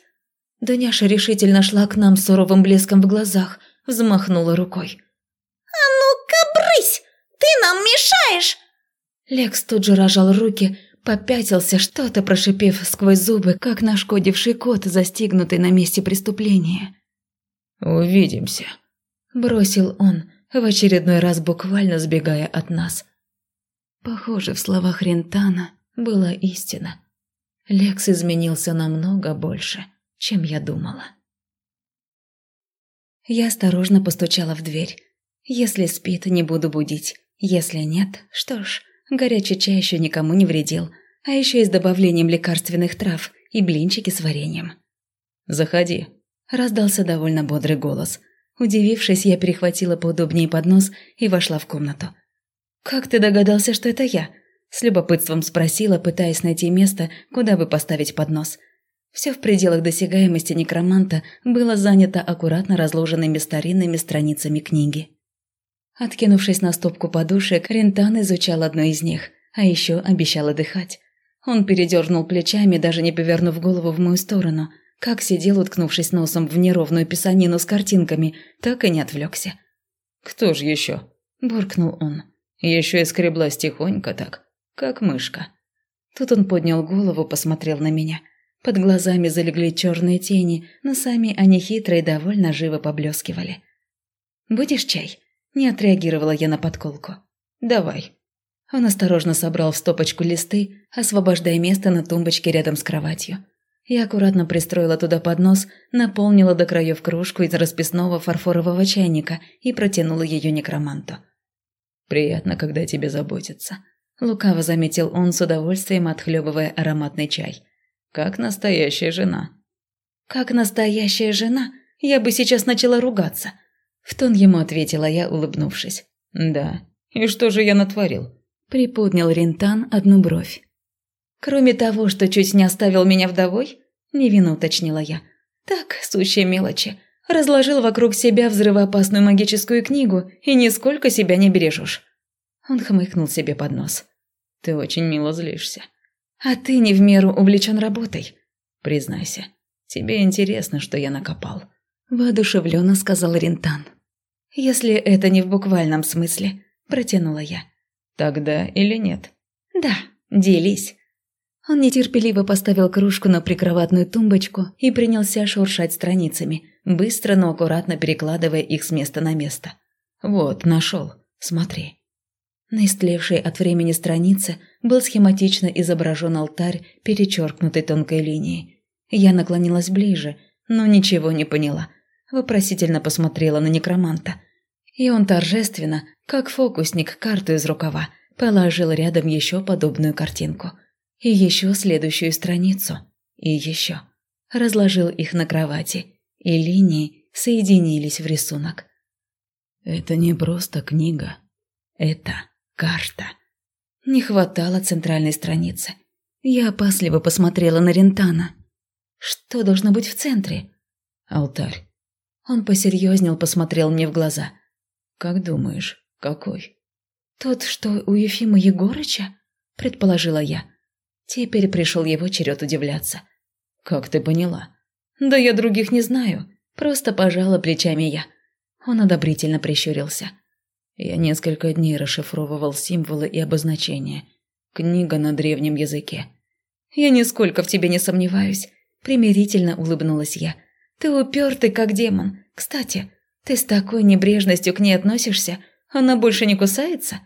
Дуняша решительно шла к нам с суровым блеском в глазах, взмахнула рукой. «А ну-ка, брысь! Ты нам мешаешь!» Лекс тут же рожал руки, попятился, что-то прошипев сквозь зубы, как нашкодивший кот, застигнутый на месте преступления. «Увидимся», – бросил он, в очередной раз буквально сбегая от нас. Похоже, в словах Рентана была истина. Лекс изменился намного больше чем я думала. Я осторожно постучала в дверь. Если спит, не буду будить. Если нет, что ж, горячий чай еще никому не вредил. А еще и с добавлением лекарственных трав и блинчики с вареньем. «Заходи», – раздался довольно бодрый голос. Удивившись, я перехватила поудобнее поднос и вошла в комнату. «Как ты догадался, что это я?» С любопытством спросила, пытаясь найти место, куда бы поставить поднос – все в пределах досягаемости некроманта было занято аккуратно разложенными старинными страницами книги. Откинувшись на стопку подушек, Рентан изучал одну из них, а еще обещал отдыхать. Он передернул плечами, даже не повернув голову в мою сторону, как сидел, уткнувшись носом в неровную писанину с картинками, так и не отвлекся. «Кто же еще?» – буркнул он. «Еще и скреблась тихонько так, как мышка». Тут он поднял голову, посмотрел на меня – под глазами залегли черные тени, но сами они хитро и довольно живо поблескивали. «Будешь чай?» – не отреагировала я на подколку. «Давай». Он осторожно собрал в стопочку листы, освобождая место на тумбочке рядом с кроватью. Я аккуратно пристроила туда поднос, наполнила до краев кружку из расписного фарфорового чайника и протянула ее некроманту. «Приятно, когда тебе заботятся», – лукаво заметил он с удовольствием, отхлебывая ароматный чай – как настоящая жена. Как настоящая жена? Я бы сейчас начала ругаться. В тон ему ответила я, улыбнувшись. Да. И что же я натворил? Приподнял Рентан одну бровь. Кроме того, что чуть не оставил меня вдовой, невинно уточнила я. Так, сущие мелочи. Разложил вокруг себя взрывоопасную магическую книгу и нисколько себя не бережешь. Он хмыкнул себе под нос. Ты очень мило злишься. А ты не в меру увлечен работой. Признайся, тебе интересно, что я накопал. Воодушевленно сказал Рентан. Если это не в буквальном смысле, протянула я. Тогда или нет? Да, делись. Он нетерпеливо поставил кружку на прикроватную тумбочку и принялся шуршать страницами, быстро, но аккуратно перекладывая их с места на место. «Вот, нашел. Смотри». На истлевшей от времени странице был схематично изображен алтарь, перечеркнутый тонкой линией. Я наклонилась ближе, но ничего не поняла. Вопросительно посмотрела на некроманта. И он торжественно, как фокусник, карту из рукава, Положил рядом еще подобную картинку. И еще следующую страницу. И еще. Разложил их на кровати. И линии соединились в рисунок. Это не просто книга. Это карта. Не хватало центральной страницы. Я опасливо посмотрела на Рентана. Что должно быть в центре? Алтарь. Он посерьезнел, посмотрел мне в глаза. Как думаешь, какой? Тот, что у Ефима Егорыча? Предположила я. Теперь пришел его черед удивляться. Как ты поняла? Да я других не знаю. Просто пожала плечами я. Он одобрительно прищурился. Я несколько дней расшифровывал символы и обозначения. Книга на древнем языке. Я нисколько в тебе не сомневаюсь. Примирительно улыбнулась я. Ты упертый, как демон. Кстати, ты с такой небрежностью к ней относишься. Она больше не кусается?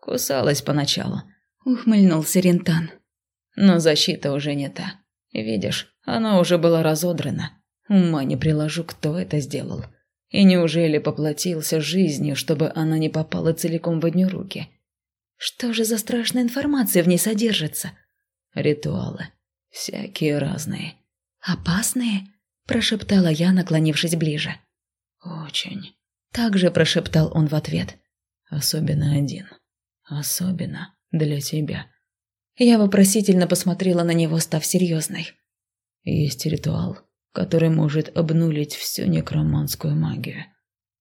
Кусалась поначалу. Ухмыльнулся Рентан. Но защита уже не та. Видишь, она уже была разодрана. Ума не приложу, кто это сделал. И неужели поплатился жизнью, чтобы она не попала целиком в одни руки? Что же за страшная информация в ней содержится? Ритуалы. Всякие разные. Опасные? Прошептала я, наклонившись ближе. Очень. Также прошептал он в ответ. Особенно один. Особенно для тебя. Я вопросительно посмотрела на него, став серьезной. Есть ритуал, который может обнулить всю некроманскую магию.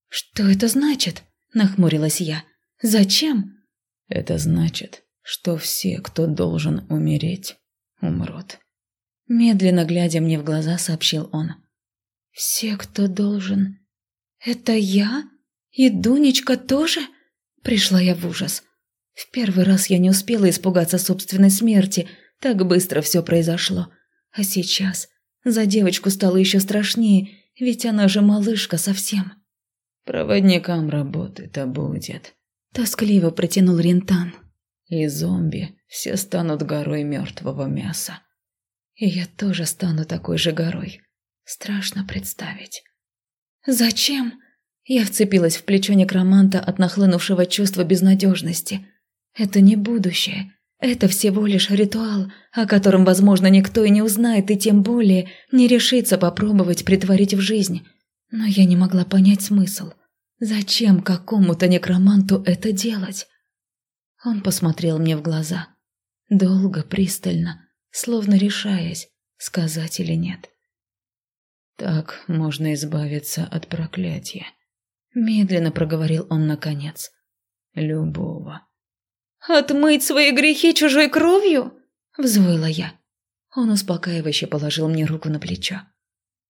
«Что это значит?» – нахмурилась я. «Зачем?» «Это значит, что все, кто должен умереть, умрут». Медленно глядя мне в глаза, сообщил он. «Все, кто должен...» «Это я? И Дунечка тоже?» Пришла я в ужас. В первый раз я не успела испугаться собственной смерти, так быстро все произошло. А сейчас за девочку стало еще страшнее, ведь она же малышка совсем. Проводникам работы-то будет. Тоскливо протянул Рентан. И зомби все станут горой мертвого мяса. И я тоже стану такой же горой. Страшно представить. Зачем? Я вцепилась в плечо некроманта от нахлынувшего чувства безнадежности. Это не будущее. Это всего лишь ритуал, о котором, возможно, никто и не узнает, и тем более не решится попробовать притворить в жизнь. Но я не могла понять смысл. Зачем какому-то некроманту это делать? Он посмотрел мне в глаза. Долго, пристально, словно решаясь, сказать или нет. «Так можно избавиться от проклятия», — медленно проговорил он наконец. «Любого». «Отмыть свои грехи чужой кровью?» – взвыла я. Он успокаивающе положил мне руку на плечо.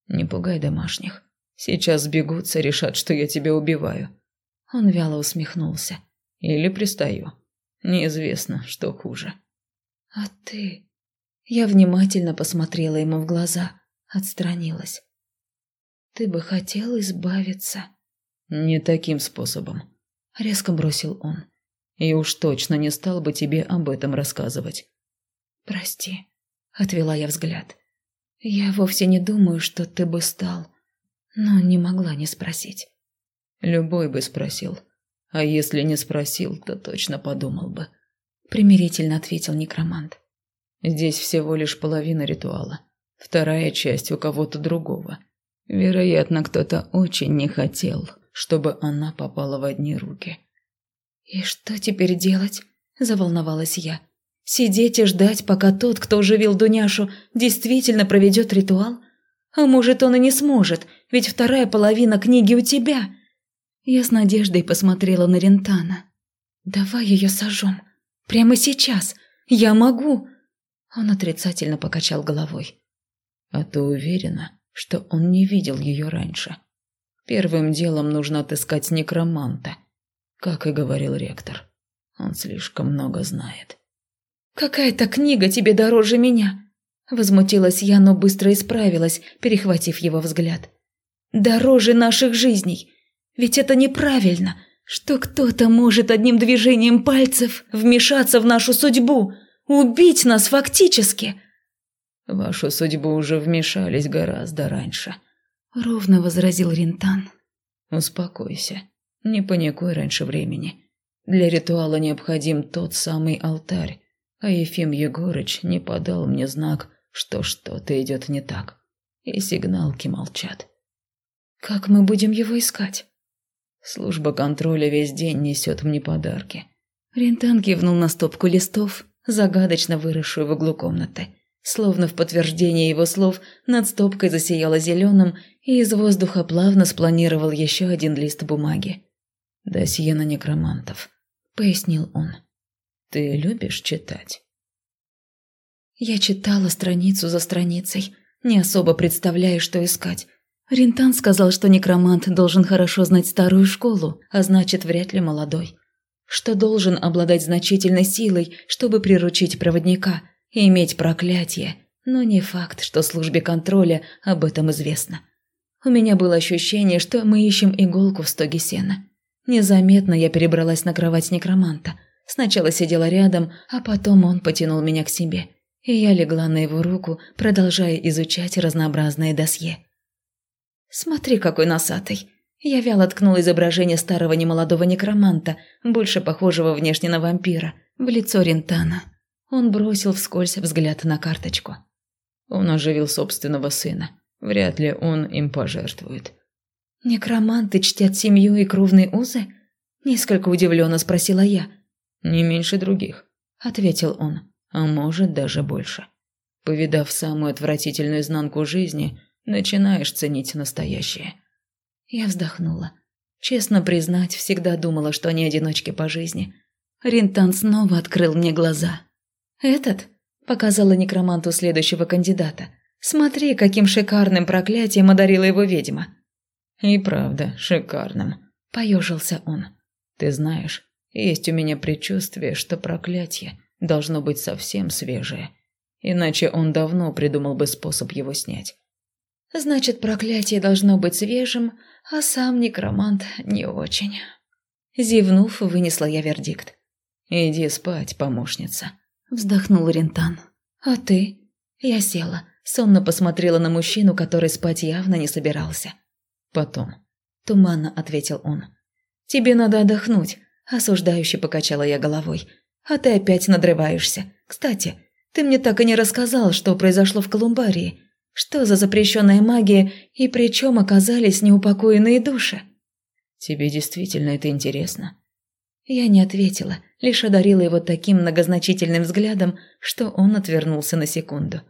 «Не пугай домашних. Сейчас сбегутся, решат, что я тебя убиваю». Он вяло усмехнулся. «Или пристаю. Неизвестно, что хуже». «А ты?» Я внимательно посмотрела ему в глаза, отстранилась. «Ты бы хотел избавиться?» «Не таким способом», — резко бросил он. И уж точно не стал бы тебе об этом рассказывать. Прости, отвела я взгляд. Я вовсе не думаю, что ты бы стал, но не могла не спросить. Любой бы спросил. А если не спросил, то точно подумал бы. Примирительно ответил некромант. Здесь всего лишь половина ритуала. Вторая часть у кого-то другого. Вероятно, кто-то очень не хотел, чтобы она попала в одни руки. «И что теперь делать?» – заволновалась я. «Сидеть и ждать, пока тот, кто оживил Дуняшу, действительно проведет ритуал? А может, он и не сможет, ведь вторая половина книги у тебя?» Я с надеждой посмотрела на Рентана. «Давай ее сожжем. Прямо сейчас. Я могу!» Он отрицательно покачал головой. «А ты уверена, что он не видел ее раньше? Первым делом нужно отыскать некроманта» Как и говорил ректор, он слишком много знает. «Какая-то книга тебе дороже меня!» Возмутилась я, но быстро исправилась, перехватив его взгляд. «Дороже наших жизней! Ведь это неправильно, что кто-то может одним движением пальцев вмешаться в нашу судьбу, убить нас фактически!» «Вашу судьбу уже вмешались гораздо раньше», — ровно возразил Ринтан. «Успокойся. Не паникуй раньше времени. Для ритуала необходим тот самый алтарь, а Ефим Егорыч не подал мне знак, что что-то идет не так. И сигналки молчат. Как мы будем его искать? Служба контроля весь день несет мне подарки. Рентан кивнул на стопку листов, загадочно выросшую в углу комнаты. Словно в подтверждение его слов, над стопкой засияло зеленым, и из воздуха плавно спланировал еще один лист бумаги. «Досье на некромантов», — пояснил он. «Ты любишь читать?» Я читала страницу за страницей, не особо представляя, что искать. Рентан сказал, что некромант должен хорошо знать старую школу, а значит, вряд ли молодой. Что должен обладать значительной силой, чтобы приручить проводника – и иметь проклятие, но не факт, что службе контроля об этом известно. У меня было ощущение, что мы ищем иголку в стоге сена. Незаметно я перебралась на кровать некроманта. Сначала сидела рядом, а потом он потянул меня к себе. И я легла на его руку, продолжая изучать разнообразные досье. «Смотри, какой носатый!» Я вяло ткнула изображение старого немолодого некроманта, больше похожего внешне на вампира, в лицо Рентана. Он бросил вскользь взгляд на карточку. Он оживил собственного сына. Вряд ли он им пожертвует. «Некроманты чтят семью и кровные узы?» Несколько удивленно спросила я. «Не меньше других», — ответил он. «А может, даже больше. Повидав самую отвратительную изнанку жизни, начинаешь ценить настоящее». Я вздохнула. Честно признать, всегда думала, что они одиночки по жизни. Ринтан снова открыл мне глаза. «Этот?» – показала некроманту следующего кандидата. «Смотри, каким шикарным проклятием одарила его ведьма». «И правда, шикарным», – поежился он. «Ты знаешь, есть у меня предчувствие, что проклятие должно быть совсем свежее. Иначе он давно придумал бы способ его снять». «Значит, проклятие должно быть свежим, а сам некромант не очень». Зевнув, вынесла я вердикт. «Иди спать, помощница». Вздохнул Рентан. «А ты?» Я села, сонно посмотрела на мужчину, который спать явно не собирался. «Потом», – туманно ответил он. «Тебе надо отдохнуть», – осуждающе покачала я головой. «А ты опять надрываешься. Кстати, ты мне так и не рассказал, что произошло в Колумбарии. Что за запрещенная магия и при чем оказались неупокоенные души?» «Тебе действительно это интересно?» Я не ответила, лишь одарила его таким многозначительным взглядом, что он отвернулся на секунду.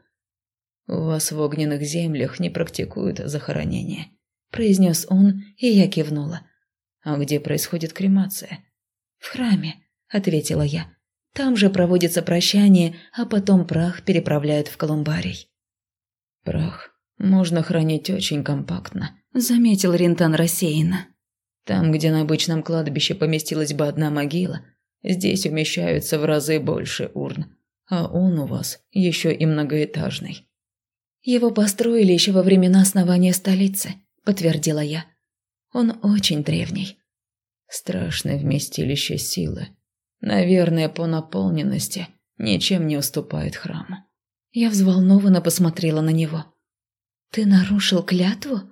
«У вас в огненных землях не практикуют захоронения», – произнес он, и я кивнула. «А где происходит кремация?» «В храме», – ответила я. «Там же проводится прощание, а потом прах переправляют в колумбарий». «Прах можно хранить очень компактно», – заметил Рентан рассеянно. Там, где на обычном кладбище поместилась бы одна могила, здесь умещаются в разы больше урн. А он у вас еще и многоэтажный. Его построили еще во времена основания столицы, подтвердила я. Он очень древний. Страшное вместилище силы. Наверное, по наполненности ничем не уступает храму. Я взволнованно посмотрела на него. «Ты нарушил клятву?»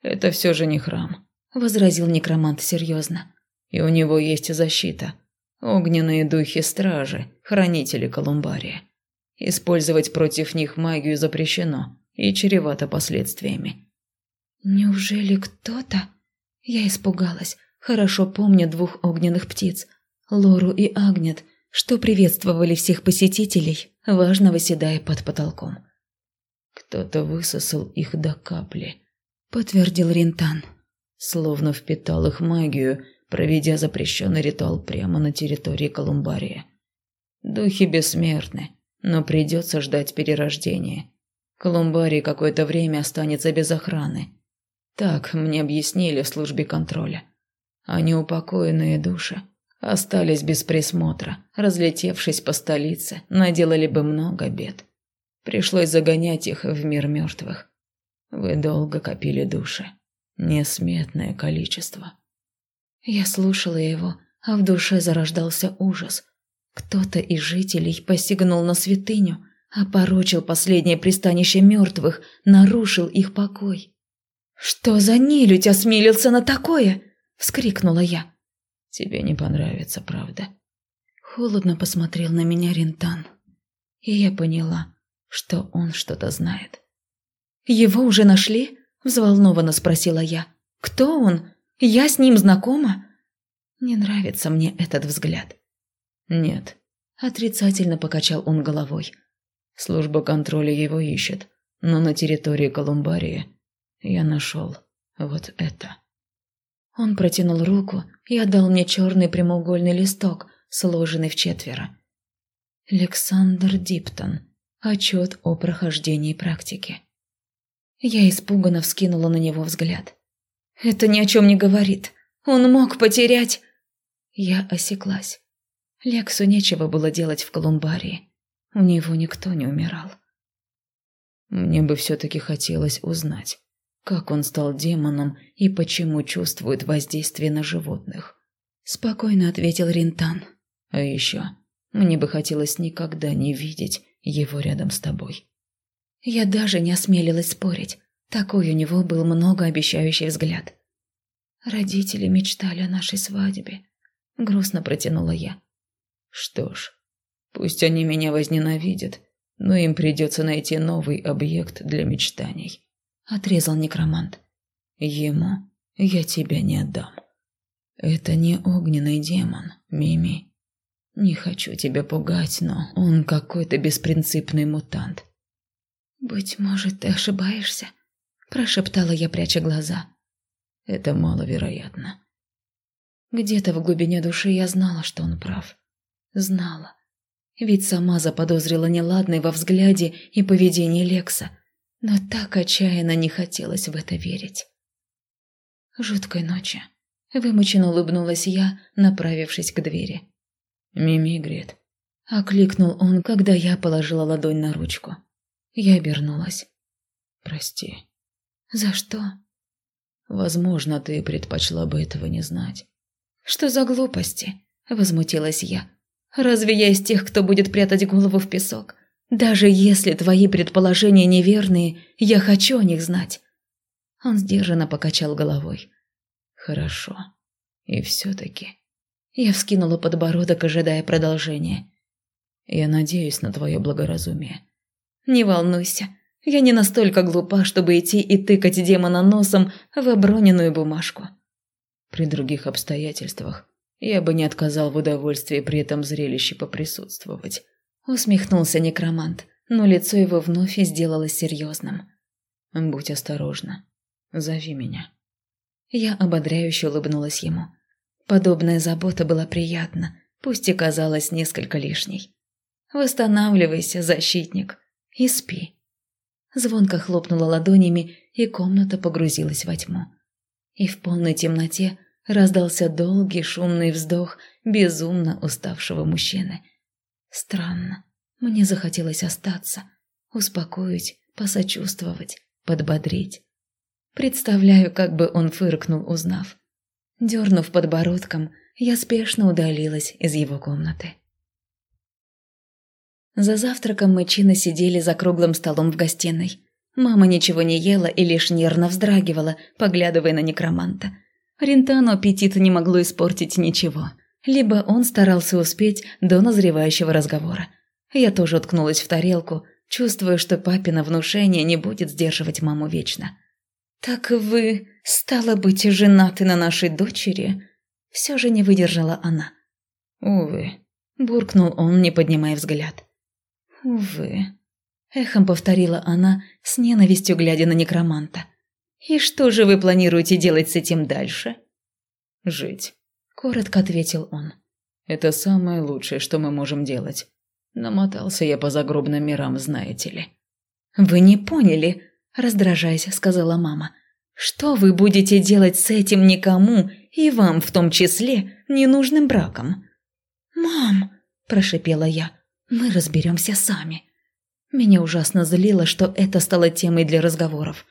«Это все же не храм. – возразил некромант серьезно. «И у него есть защита. Огненные духи-стражи, хранители Колумбария. Использовать против них магию запрещено и чревато последствиями». «Неужели кто-то?» Я испугалась, хорошо помня двух огненных птиц, Лору и Агнет, что приветствовали всех посетителей, важно выседая под потолком. «Кто-то высосал их до капли», – подтвердил Ринтан словно впитал их магию, проведя запрещенный ритуал прямо на территории Колумбария. Духи бессмертны, но придется ждать перерождения. Колумбарий какое-то время останется без охраны. Так мне объяснили в службе контроля. А неупокоенные души остались без присмотра, разлетевшись по столице, наделали бы много бед. Пришлось загонять их в мир мертвых. Вы долго копили души. Несметное количество. Я слушала его, а в душе зарождался ужас. Кто-то из жителей посягнул на святыню, опорочил последнее пристанище мертвых, нарушил их покой. «Что за нелюдь осмелился на такое?» – вскрикнула я. Тебе не понравится, правда?» Холодно посмотрел на меня Рентан. И я поняла, что он что-то знает. «Его уже нашли?» – взволнованно спросила я. «Кто он? Я с ним знакома?» Не нравится мне этот взгляд. «Нет», – отрицательно покачал он головой. «Служба контроля его ищет, но на территории Колумбарии я нашел вот это». Он протянул руку и отдал мне черный прямоугольный листок, сложенный в четверо. Александр Диптон. Отчет о прохождении практики. Я испуганно вскинула на него взгляд. «Это ни о чем не говорит. Он мог потерять...» Я осеклась. Лексу нечего было делать в Колумбарии. У него никто не умирал. Мне бы все-таки хотелось узнать, как он стал демоном и почему чувствует воздействие на животных. Спокойно ответил Ринтан. А еще мне бы хотелось никогда не видеть его рядом с тобой. Я даже не осмелилась спорить. Такой у него был многообещающий взгляд. Родители мечтали о нашей свадьбе. Грустно протянула я. Что ж, пусть они меня возненавидят, но им придется найти новый объект для мечтаний. Отрезал некромант. Ему я тебя не отдам. Это не огненный демон, Мими. Не хочу тебя пугать, но он какой-то беспринципный мутант. «Быть может, ты ошибаешься?» – прошептала я, пряча глаза. «Это маловероятно». Где-то в глубине души я знала, что он прав. Знала. Ведь сама заподозрила неладное во взгляде и поведении Лекса, но так отчаянно не хотелось в это верить. Жуткой ночи. Вымученно улыбнулась я, направившись к двери. «Мими, Грет», — окликнул он, когда я положила ладонь на ручку. Я обернулась. «Прости». «За что?» «Возможно, ты предпочла бы этого не знать». «Что за глупости?» – возмутилась я. «Разве я из тех, кто будет прятать голову в песок? Даже если твои предположения неверные, я хочу о них знать». Он сдержанно покачал головой. «Хорошо. И все-таки я вскинула подбородок, ожидая продолжения. «Я надеюсь на твое благоразумие». «Не волнуйся, я не настолько глупа, чтобы идти и тыкать демона носом в оброненную бумажку». При других обстоятельствах я бы не отказал в удовольствии при этом зрелище поприсутствовать. Усмехнулся некромант, но лицо его вновь сделалось серьезным. «Будь осторожна. Зови меня». Я ободряюще улыбнулась ему. Подобная забота была приятна, пусть и казалась несколько лишней. «Восстанавливайся, защитник, и спи». Звонко хлопнула ладонями, и комната погрузилась во тьму. И в полной темноте раздался долгий шумный вздох безумно уставшего мужчины. Странно, мне захотелось остаться, успокоить, посочувствовать, подбодрить. Представляю, как бы он фыркнул, узнав. Дернув подбородком, я спешно удалилась из его комнаты. За завтраком мы чинно сидели за круглым столом в гостиной. Мама ничего не ела и лишь нервно вздрагивала, поглядывая на некроманта. Рентану аппетит не могло испортить ничего. Либо он старался успеть до назревающего разговора. Я тоже уткнулась в тарелку, чувствуя, что папина внушение не будет сдерживать маму вечно. «Так вы, стало быть, женаты на нашей дочери?» Все же не выдержала она. «Увы», – буркнул он, не поднимая взгляд. «Увы», – эхом повторила она, с ненавистью глядя на некроманта. «И что же вы планируете делать с этим дальше?» «Жить», – коротко ответил он. «Это самое лучшее, что мы можем делать. Намотался я по загробным мирам, знаете ли». «Вы не поняли», раздражаясь, сказала мама. «Что вы будете делать с этим никому, и вам в том числе, ненужным браком?» «Мам!» – прошипела я. «Мы разберемся сами». Меня ужасно злило, что это стало темой для разговоров.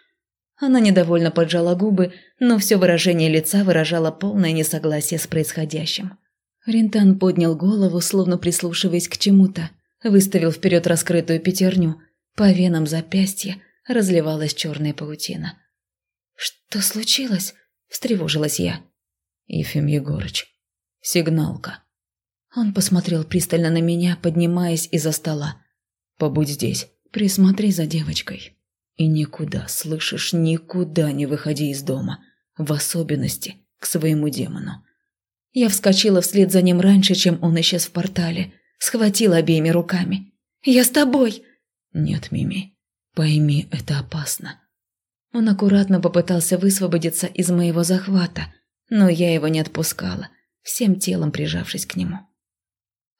Она недовольно поджала губы, но все выражение лица выражало полное несогласие с происходящим. Ринтан поднял голову, словно прислушиваясь к чему-то, выставил вперед раскрытую пятерню, по венам запястья разливалась черная паутина. «Что случилось?» – встревожилась я. «Ефим Егорыч». Сигналка. Он посмотрел пристально на меня, поднимаясь из-за стола. «Побудь здесь, присмотри за девочкой. И никуда, слышишь, никуда не выходи из дома, в особенности к своему демону». Я вскочила вслед за ним раньше, чем он исчез в портале, схватила обеими руками. «Я с тобой!» «Нет, Мими, пойми, это опасно». Он аккуратно попытался высвободиться из моего захвата, но я его не отпускала, всем телом прижавшись к нему.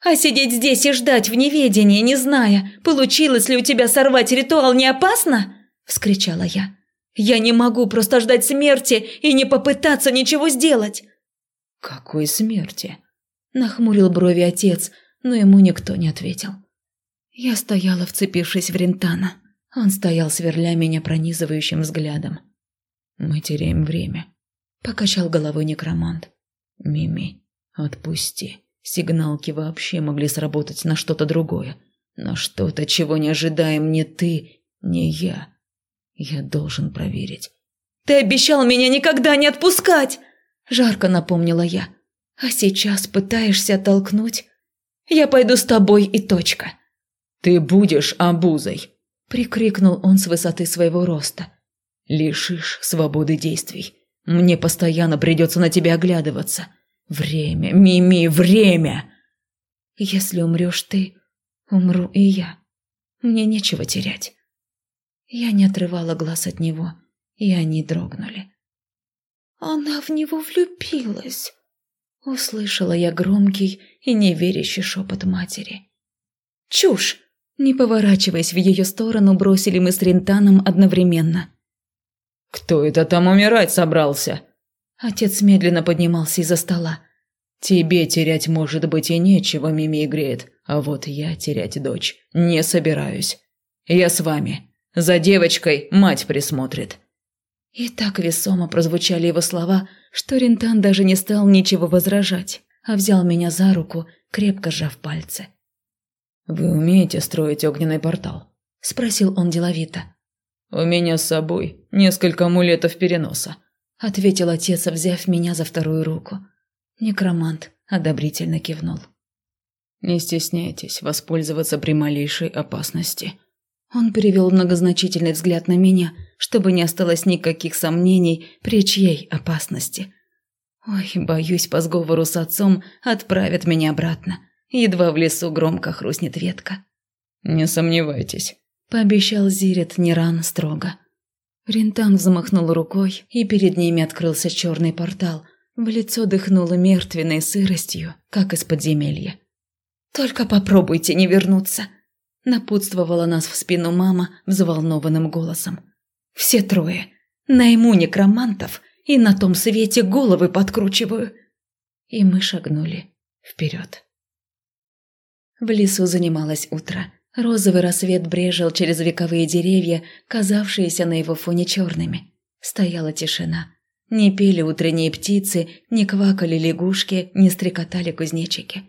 А сидеть здесь и ждать в неведении, не зная, получилось ли у тебя сорвать ритуал, не опасно?» – вскричала я. «Я не могу просто ждать смерти и не попытаться ничего сделать!» «Какой смерти?» – нахмурил брови отец, но ему никто не ответил. Я стояла, вцепившись в Рентана. Он стоял, сверля меня пронизывающим взглядом. «Мы теряем время», – покачал головой некромант. «Мими, отпусти». Сигналки вообще могли сработать на что-то другое. На что-то, чего не ожидаем ни ты, ни я. Я должен проверить. «Ты обещал меня никогда не отпускать!» Жарко напомнила я. «А сейчас пытаешься оттолкнуть? Я пойду с тобой и точка». «Ты будешь обузой!» Прикрикнул он с высоты своего роста. «Лишишь свободы действий. Мне постоянно придется на тебя оглядываться. Время, Мими, время! Если умрешь ты, умру и я. Мне нечего терять. Я не отрывала глаз от него, и они дрогнули. Она в него влюбилась. Услышала я громкий и неверящий шепот матери. «Чушь!» Не поворачиваясь в ее сторону, бросили мы с Рентаном одновременно. «Кто это там умирать собрался?» Отец медленно поднимался из-за стола. «Тебе терять, может быть, и нечего, Мими Грейт, а вот я терять дочь не собираюсь. Я с вами. За девочкой мать присмотрит». И так весомо прозвучали его слова, что Рентан даже не стал ничего возражать, а взял меня за руку, крепко сжав пальцы. «Вы умеете строить огненный портал?» – спросил он деловито. «У меня с собой несколько амулетов переноса. – ответил отец, взяв меня за вторую руку. Некромант одобрительно кивнул. «Не стесняйтесь воспользоваться при малейшей опасности». Он перевел многозначительный взгляд на меня, чтобы не осталось никаких сомнений при чьей опасности. Ой, боюсь, по сговору с отцом отправят меня обратно. Едва в лесу громко хрустнет ветка. «Не сомневайтесь», – пообещал Зирет Неран строго. Рентан взмахнул рукой, и перед ними открылся черный портал. В лицо дыхнуло мертвенной сыростью, как из подземелья. «Только попробуйте не вернуться!» Напутствовала нас в спину мама взволнованным голосом. «Все трое. Найму некромантов и на том свете головы подкручиваю!» И мы шагнули вперед. В лесу занималось утро. Розовый рассвет брежил через вековые деревья, казавшиеся на его фоне черными. Стояла тишина. Не пели утренние птицы, не квакали лягушки, не стрекотали кузнечики.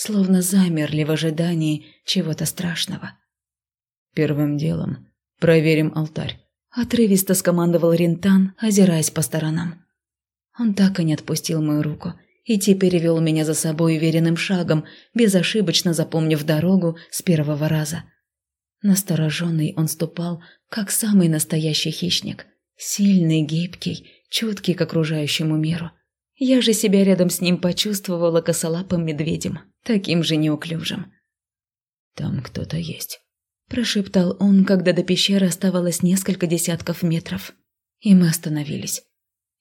Словно замерли в ожидании чего-то страшного. «Первым делом проверим алтарь», – отрывисто скомандовал Ринтан, озираясь по сторонам. Он так и не отпустил мою руку – и теперь вел меня за собой уверенным шагом, безошибочно запомнив дорогу с первого раза. Настороженный он ступал, как самый настоящий хищник. Сильный, гибкий, чуткий к окружающему миру. Я же себя рядом с ним почувствовала косолапым медведем, таким же неуклюжим. «Там кто-то есть», – прошептал он, когда до пещеры оставалось несколько десятков метров. И мы остановились.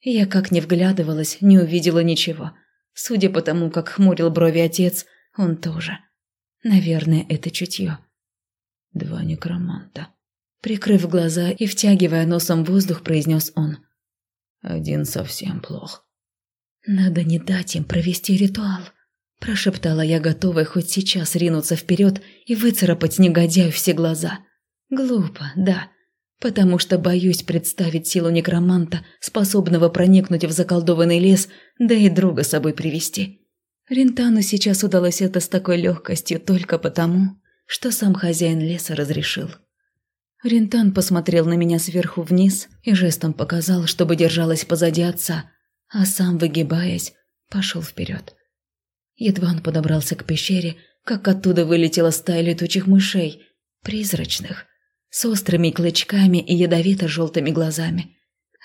Я как не вглядывалась, не увидела ничего – Судя по тому, как хмурил брови отец, он тоже. Наверное, это чутье. Два некроманта. Прикрыв глаза и втягивая носом воздух, произнес он. Один совсем плох. «Надо не дать им провести ритуал», – прошептала я, готовая хоть сейчас ринуться вперед и выцарапать негодяю все глаза. Глупо, да, потому что боюсь представить силу некроманта, способного проникнуть в заколдованный лес, да и друга с собой привести. Рентану сейчас удалось это с такой легкостью только потому, что сам хозяин леса разрешил. Рентан посмотрел на меня сверху вниз и жестом показал, чтобы держалась позади отца, а сам, выгибаясь, пошел вперед. Едва он подобрался к пещере, как оттуда вылетела стая летучих мышей, призрачных, с острыми клычками и ядовито-желтыми глазами.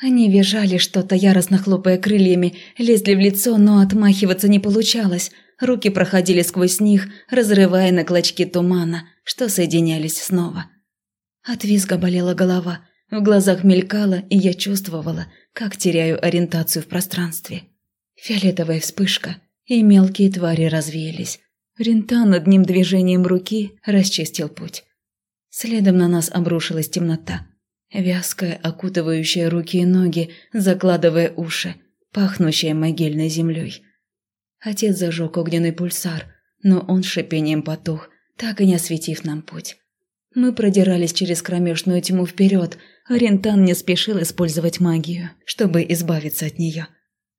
Они визжали что-то, яростно хлопая крыльями, лезли в лицо, но отмахиваться не получалось. Руки проходили сквозь них, разрывая на клочки тумана, что соединялись снова. От визга болела голова, в глазах мелькало, и я чувствовала, как теряю ориентацию в пространстве. Фиолетовая вспышка, и мелкие твари развеялись. Рентан одним движением руки расчистил путь. Следом на нас обрушилась темнота. Вязкая, окутывающая руки и ноги, закладывая уши, пахнущая могильной землей. Отец зажег огненный пульсар, но он шипением потух, так и не осветив нам путь. Мы продирались через кромешную тьму вперед, а Рентан не спешил использовать магию, чтобы избавиться от нее.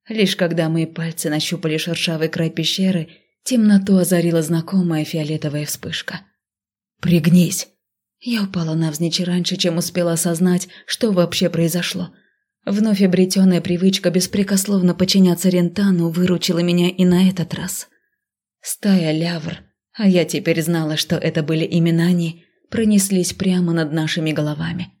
Лишь когда мои пальцы нащупали шершавый край пещеры, темноту озарила знакомая фиолетовая вспышка. «Пригнись!» Я упала навзничь раньше, чем успела осознать, что вообще произошло. Вновь обретенная привычка беспрекословно подчиняться Рентану выручила меня и на этот раз. Стая лявр, а я теперь знала, что это были именно они, пронеслись прямо над нашими головами.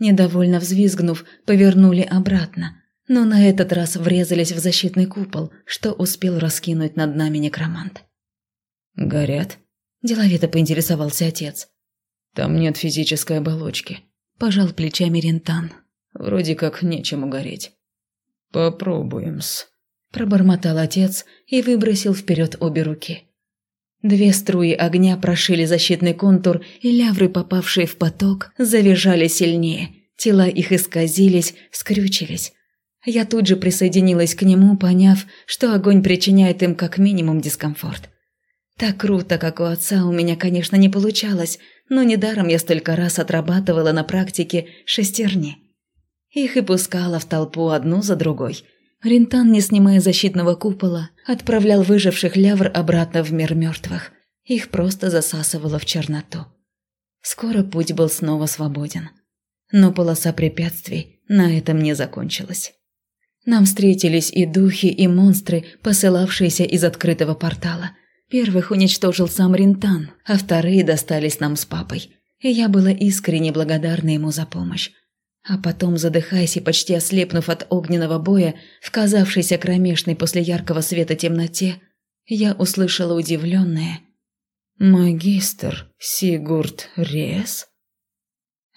Недовольно взвизгнув, повернули обратно, но на этот раз врезались в защитный купол, что успел раскинуть над нами некромант. «Горят?» – деловито поинтересовался отец. Там нет физической оболочки. Пожал плечами Рентан. Вроде как нечему гореть. Попробуем-с. Пробормотал отец и выбросил вперед обе руки. Две струи огня прошили защитный контур, и лявры, попавшие в поток, завизжали сильнее. Тела их исказились, скрючились. Я тут же присоединилась к нему, поняв, что огонь причиняет им как минимум дискомфорт. Так круто, как у отца, у меня, конечно, не получалось, но недаром я столько раз отрабатывала на практике шестерни. Их и пускала в толпу одну за другой. Рентан, не снимая защитного купола, отправлял выживших лявр обратно в мир мертвых. Их просто засасывало в черноту. Скоро путь был снова свободен. Но полоса препятствий на этом не закончилась. Нам встретились и духи, и монстры, посылавшиеся из открытого портала – Первых уничтожил сам Ринтан, а вторые достались нам с папой. И я была искренне благодарна ему за помощь. А потом, задыхаясь и почти ослепнув от огненного боя, в казавшейся кромешной после яркого света темноте, я услышала удивленное «Магистр Сигурд Рес?»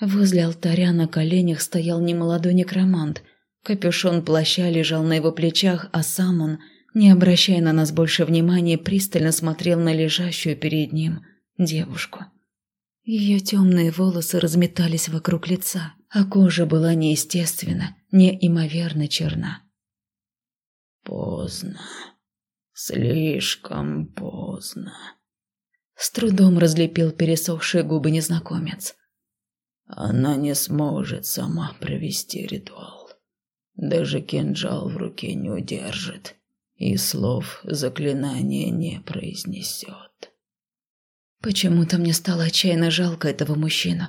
Возле алтаря на коленях стоял немолодой некромант. Капюшон плаща лежал на его плечах, а сам он – не обращая на нас больше внимания, пристально смотрел на лежащую перед ним девушку. Ее темные волосы разметались вокруг лица, а кожа была неестественно, неимоверно черна. «Поздно. Слишком поздно», — с трудом разлепил пересохшие губы незнакомец. «Она не сможет сама провести ритуал. Даже кинжал в руке не удержит и слов заклинания не произнесет. Почему-то мне стало отчаянно жалко этого мужчину.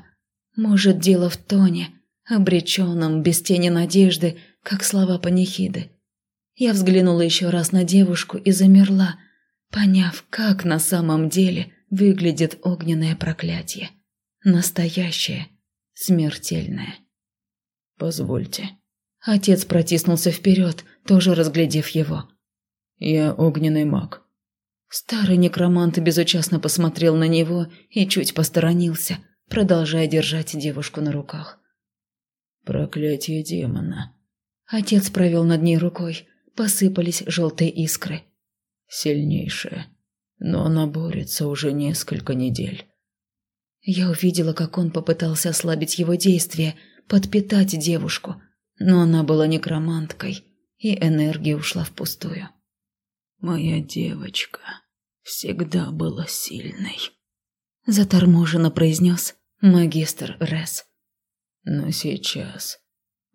Может, дело в тоне, обреченном, без тени надежды, как слова панихиды. Я взглянула еще раз на девушку и замерла, поняв, как на самом деле выглядит огненное проклятие. Настоящее, смертельное. «Позвольте». Отец протиснулся вперед, тоже разглядев его. Я огненный маг». Старый некромант безучастно посмотрел на него и чуть посторонился, продолжая держать девушку на руках. «Проклятие демона». Отец провел над ней рукой, посыпались желтые искры. «Сильнейшая, но она борется уже несколько недель». Я увидела, как он попытался ослабить его действия, подпитать девушку, но она была некроманткой, и энергия ушла впустую. Моя девочка всегда была сильной. Заторможенно произнес магистр Рес. Но сейчас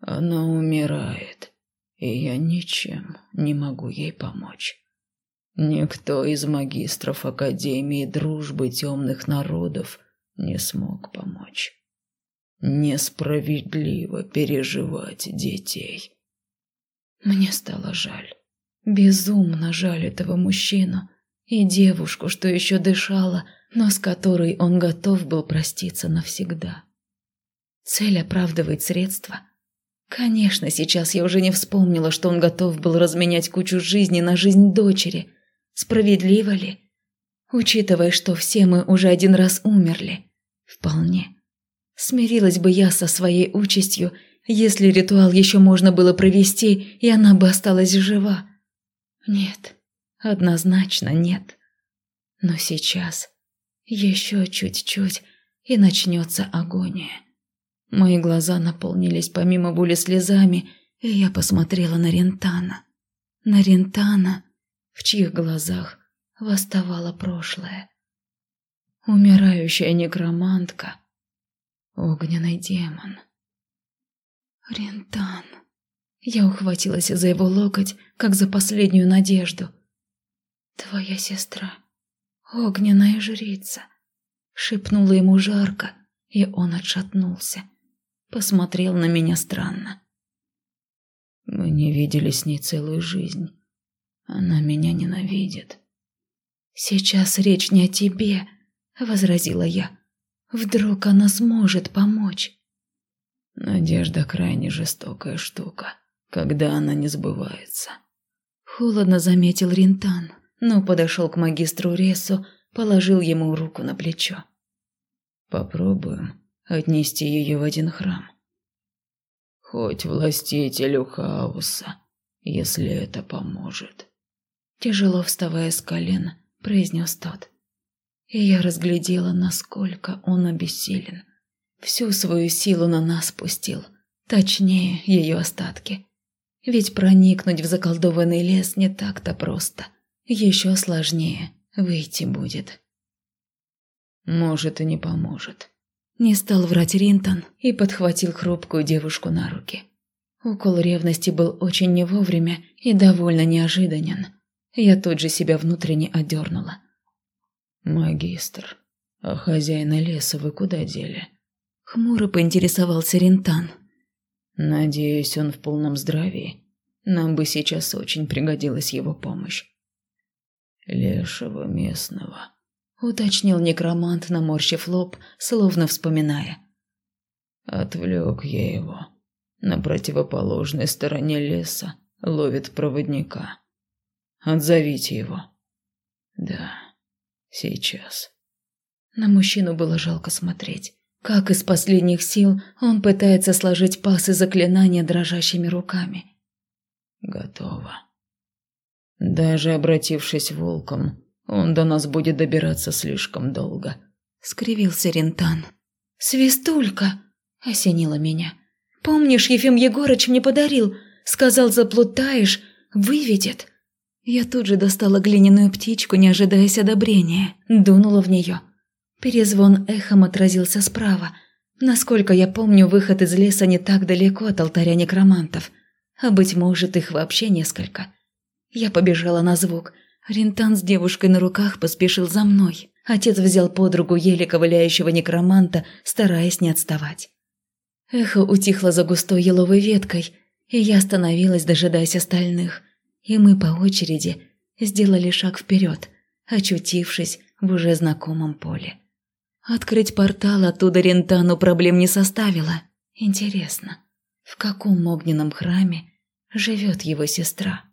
она умирает, и я ничем не могу ей помочь. Никто из магистров Академии Дружбы Темных Народов не смог помочь. Несправедливо переживать детей. Мне стало жаль. Безумно жаль этого мужчину. и девушку, что еще дышала, но с которой он готов был проститься навсегда. Цель оправдывает средства. Конечно, сейчас я уже не вспомнила, что он готов был разменять кучу жизни на жизнь дочери. Справедливо ли? Учитывая, что все мы уже один раз умерли. Вполне. Смирилась бы я со своей участью, если ритуал еще можно было провести, и она бы осталась жива. Нет, однозначно нет. Но сейчас еще чуть-чуть, и начнется агония. Мои глаза наполнились помимо боли слезами, и я посмотрела на Рентана. На Рентана, в чьих глазах восставало прошлое. Умирающая некромантка, огненный демон. Рентан. Я ухватилась за его локоть, как за последнюю надежду. «Твоя сестра, огненная жрица», — шепнула ему жарко, и он отшатнулся. Посмотрел на меня странно. «Мы не видели с ней целую жизнь. Она меня ненавидит». «Сейчас речь не о тебе», — возразила я. «Вдруг она сможет помочь?» Надежда крайне жестокая штука, когда она не сбывается. Холодно заметил Ринтан, но подошел к магистру Ресу, положил ему руку на плечо. Попробуем отнести ее в один храм. Хоть властителю хаоса, если это поможет. Тяжело вставая с колен, произнес тот. И я разглядела, насколько он обессилен. Всю свою силу на нас спустил, точнее, ее остатки. Ведь проникнуть в заколдованный лес не так-то просто. Еще сложнее выйти будет. Может и не поможет. Не стал врать Ринтон и подхватил хрупкую девушку на руки. Укол ревности был очень не вовремя и довольно неожиданен. Я тут же себя внутренне одернула. «Магистр, а хозяина леса вы куда дели?» Хмуро поинтересовался Рентан. «Надеюсь, он в полном здравии. Нам бы сейчас очень пригодилась его помощь». «Лешего местного», — уточнил некромант, наморщив лоб, словно вспоминая. «Отвлек я его. На противоположной стороне леса ловит проводника. Отзовите его». «Да, сейчас». На мужчину было жалко смотреть. Как из последних сил он пытается сложить пасы заклинания дрожащими руками. Готово. Даже обратившись волком, он до нас будет добираться слишком долго. Скривился Рентан. «Свистулька!» – осенила меня. «Помнишь, Ефим Егорыч мне подарил? Сказал, заплутаешь, выведет». Я тут же достала глиняную птичку, не ожидаясь одобрения, дунула в нее – Перезвон эхом отразился справа. Насколько я помню, выход из леса не так далеко от алтаря некромантов. А быть может, их вообще несколько. Я побежала на звук. Рентан с девушкой на руках поспешил за мной. Отец взял подругу еле ковыляющего некроманта, стараясь не отставать. Эхо утихло за густой еловой веткой, и я остановилась, дожидаясь остальных. И мы по очереди сделали шаг вперед, очутившись в уже знакомом поле. Открыть портал оттуда Рентану проблем не составило. Интересно, в каком огненном храме живет его сестра?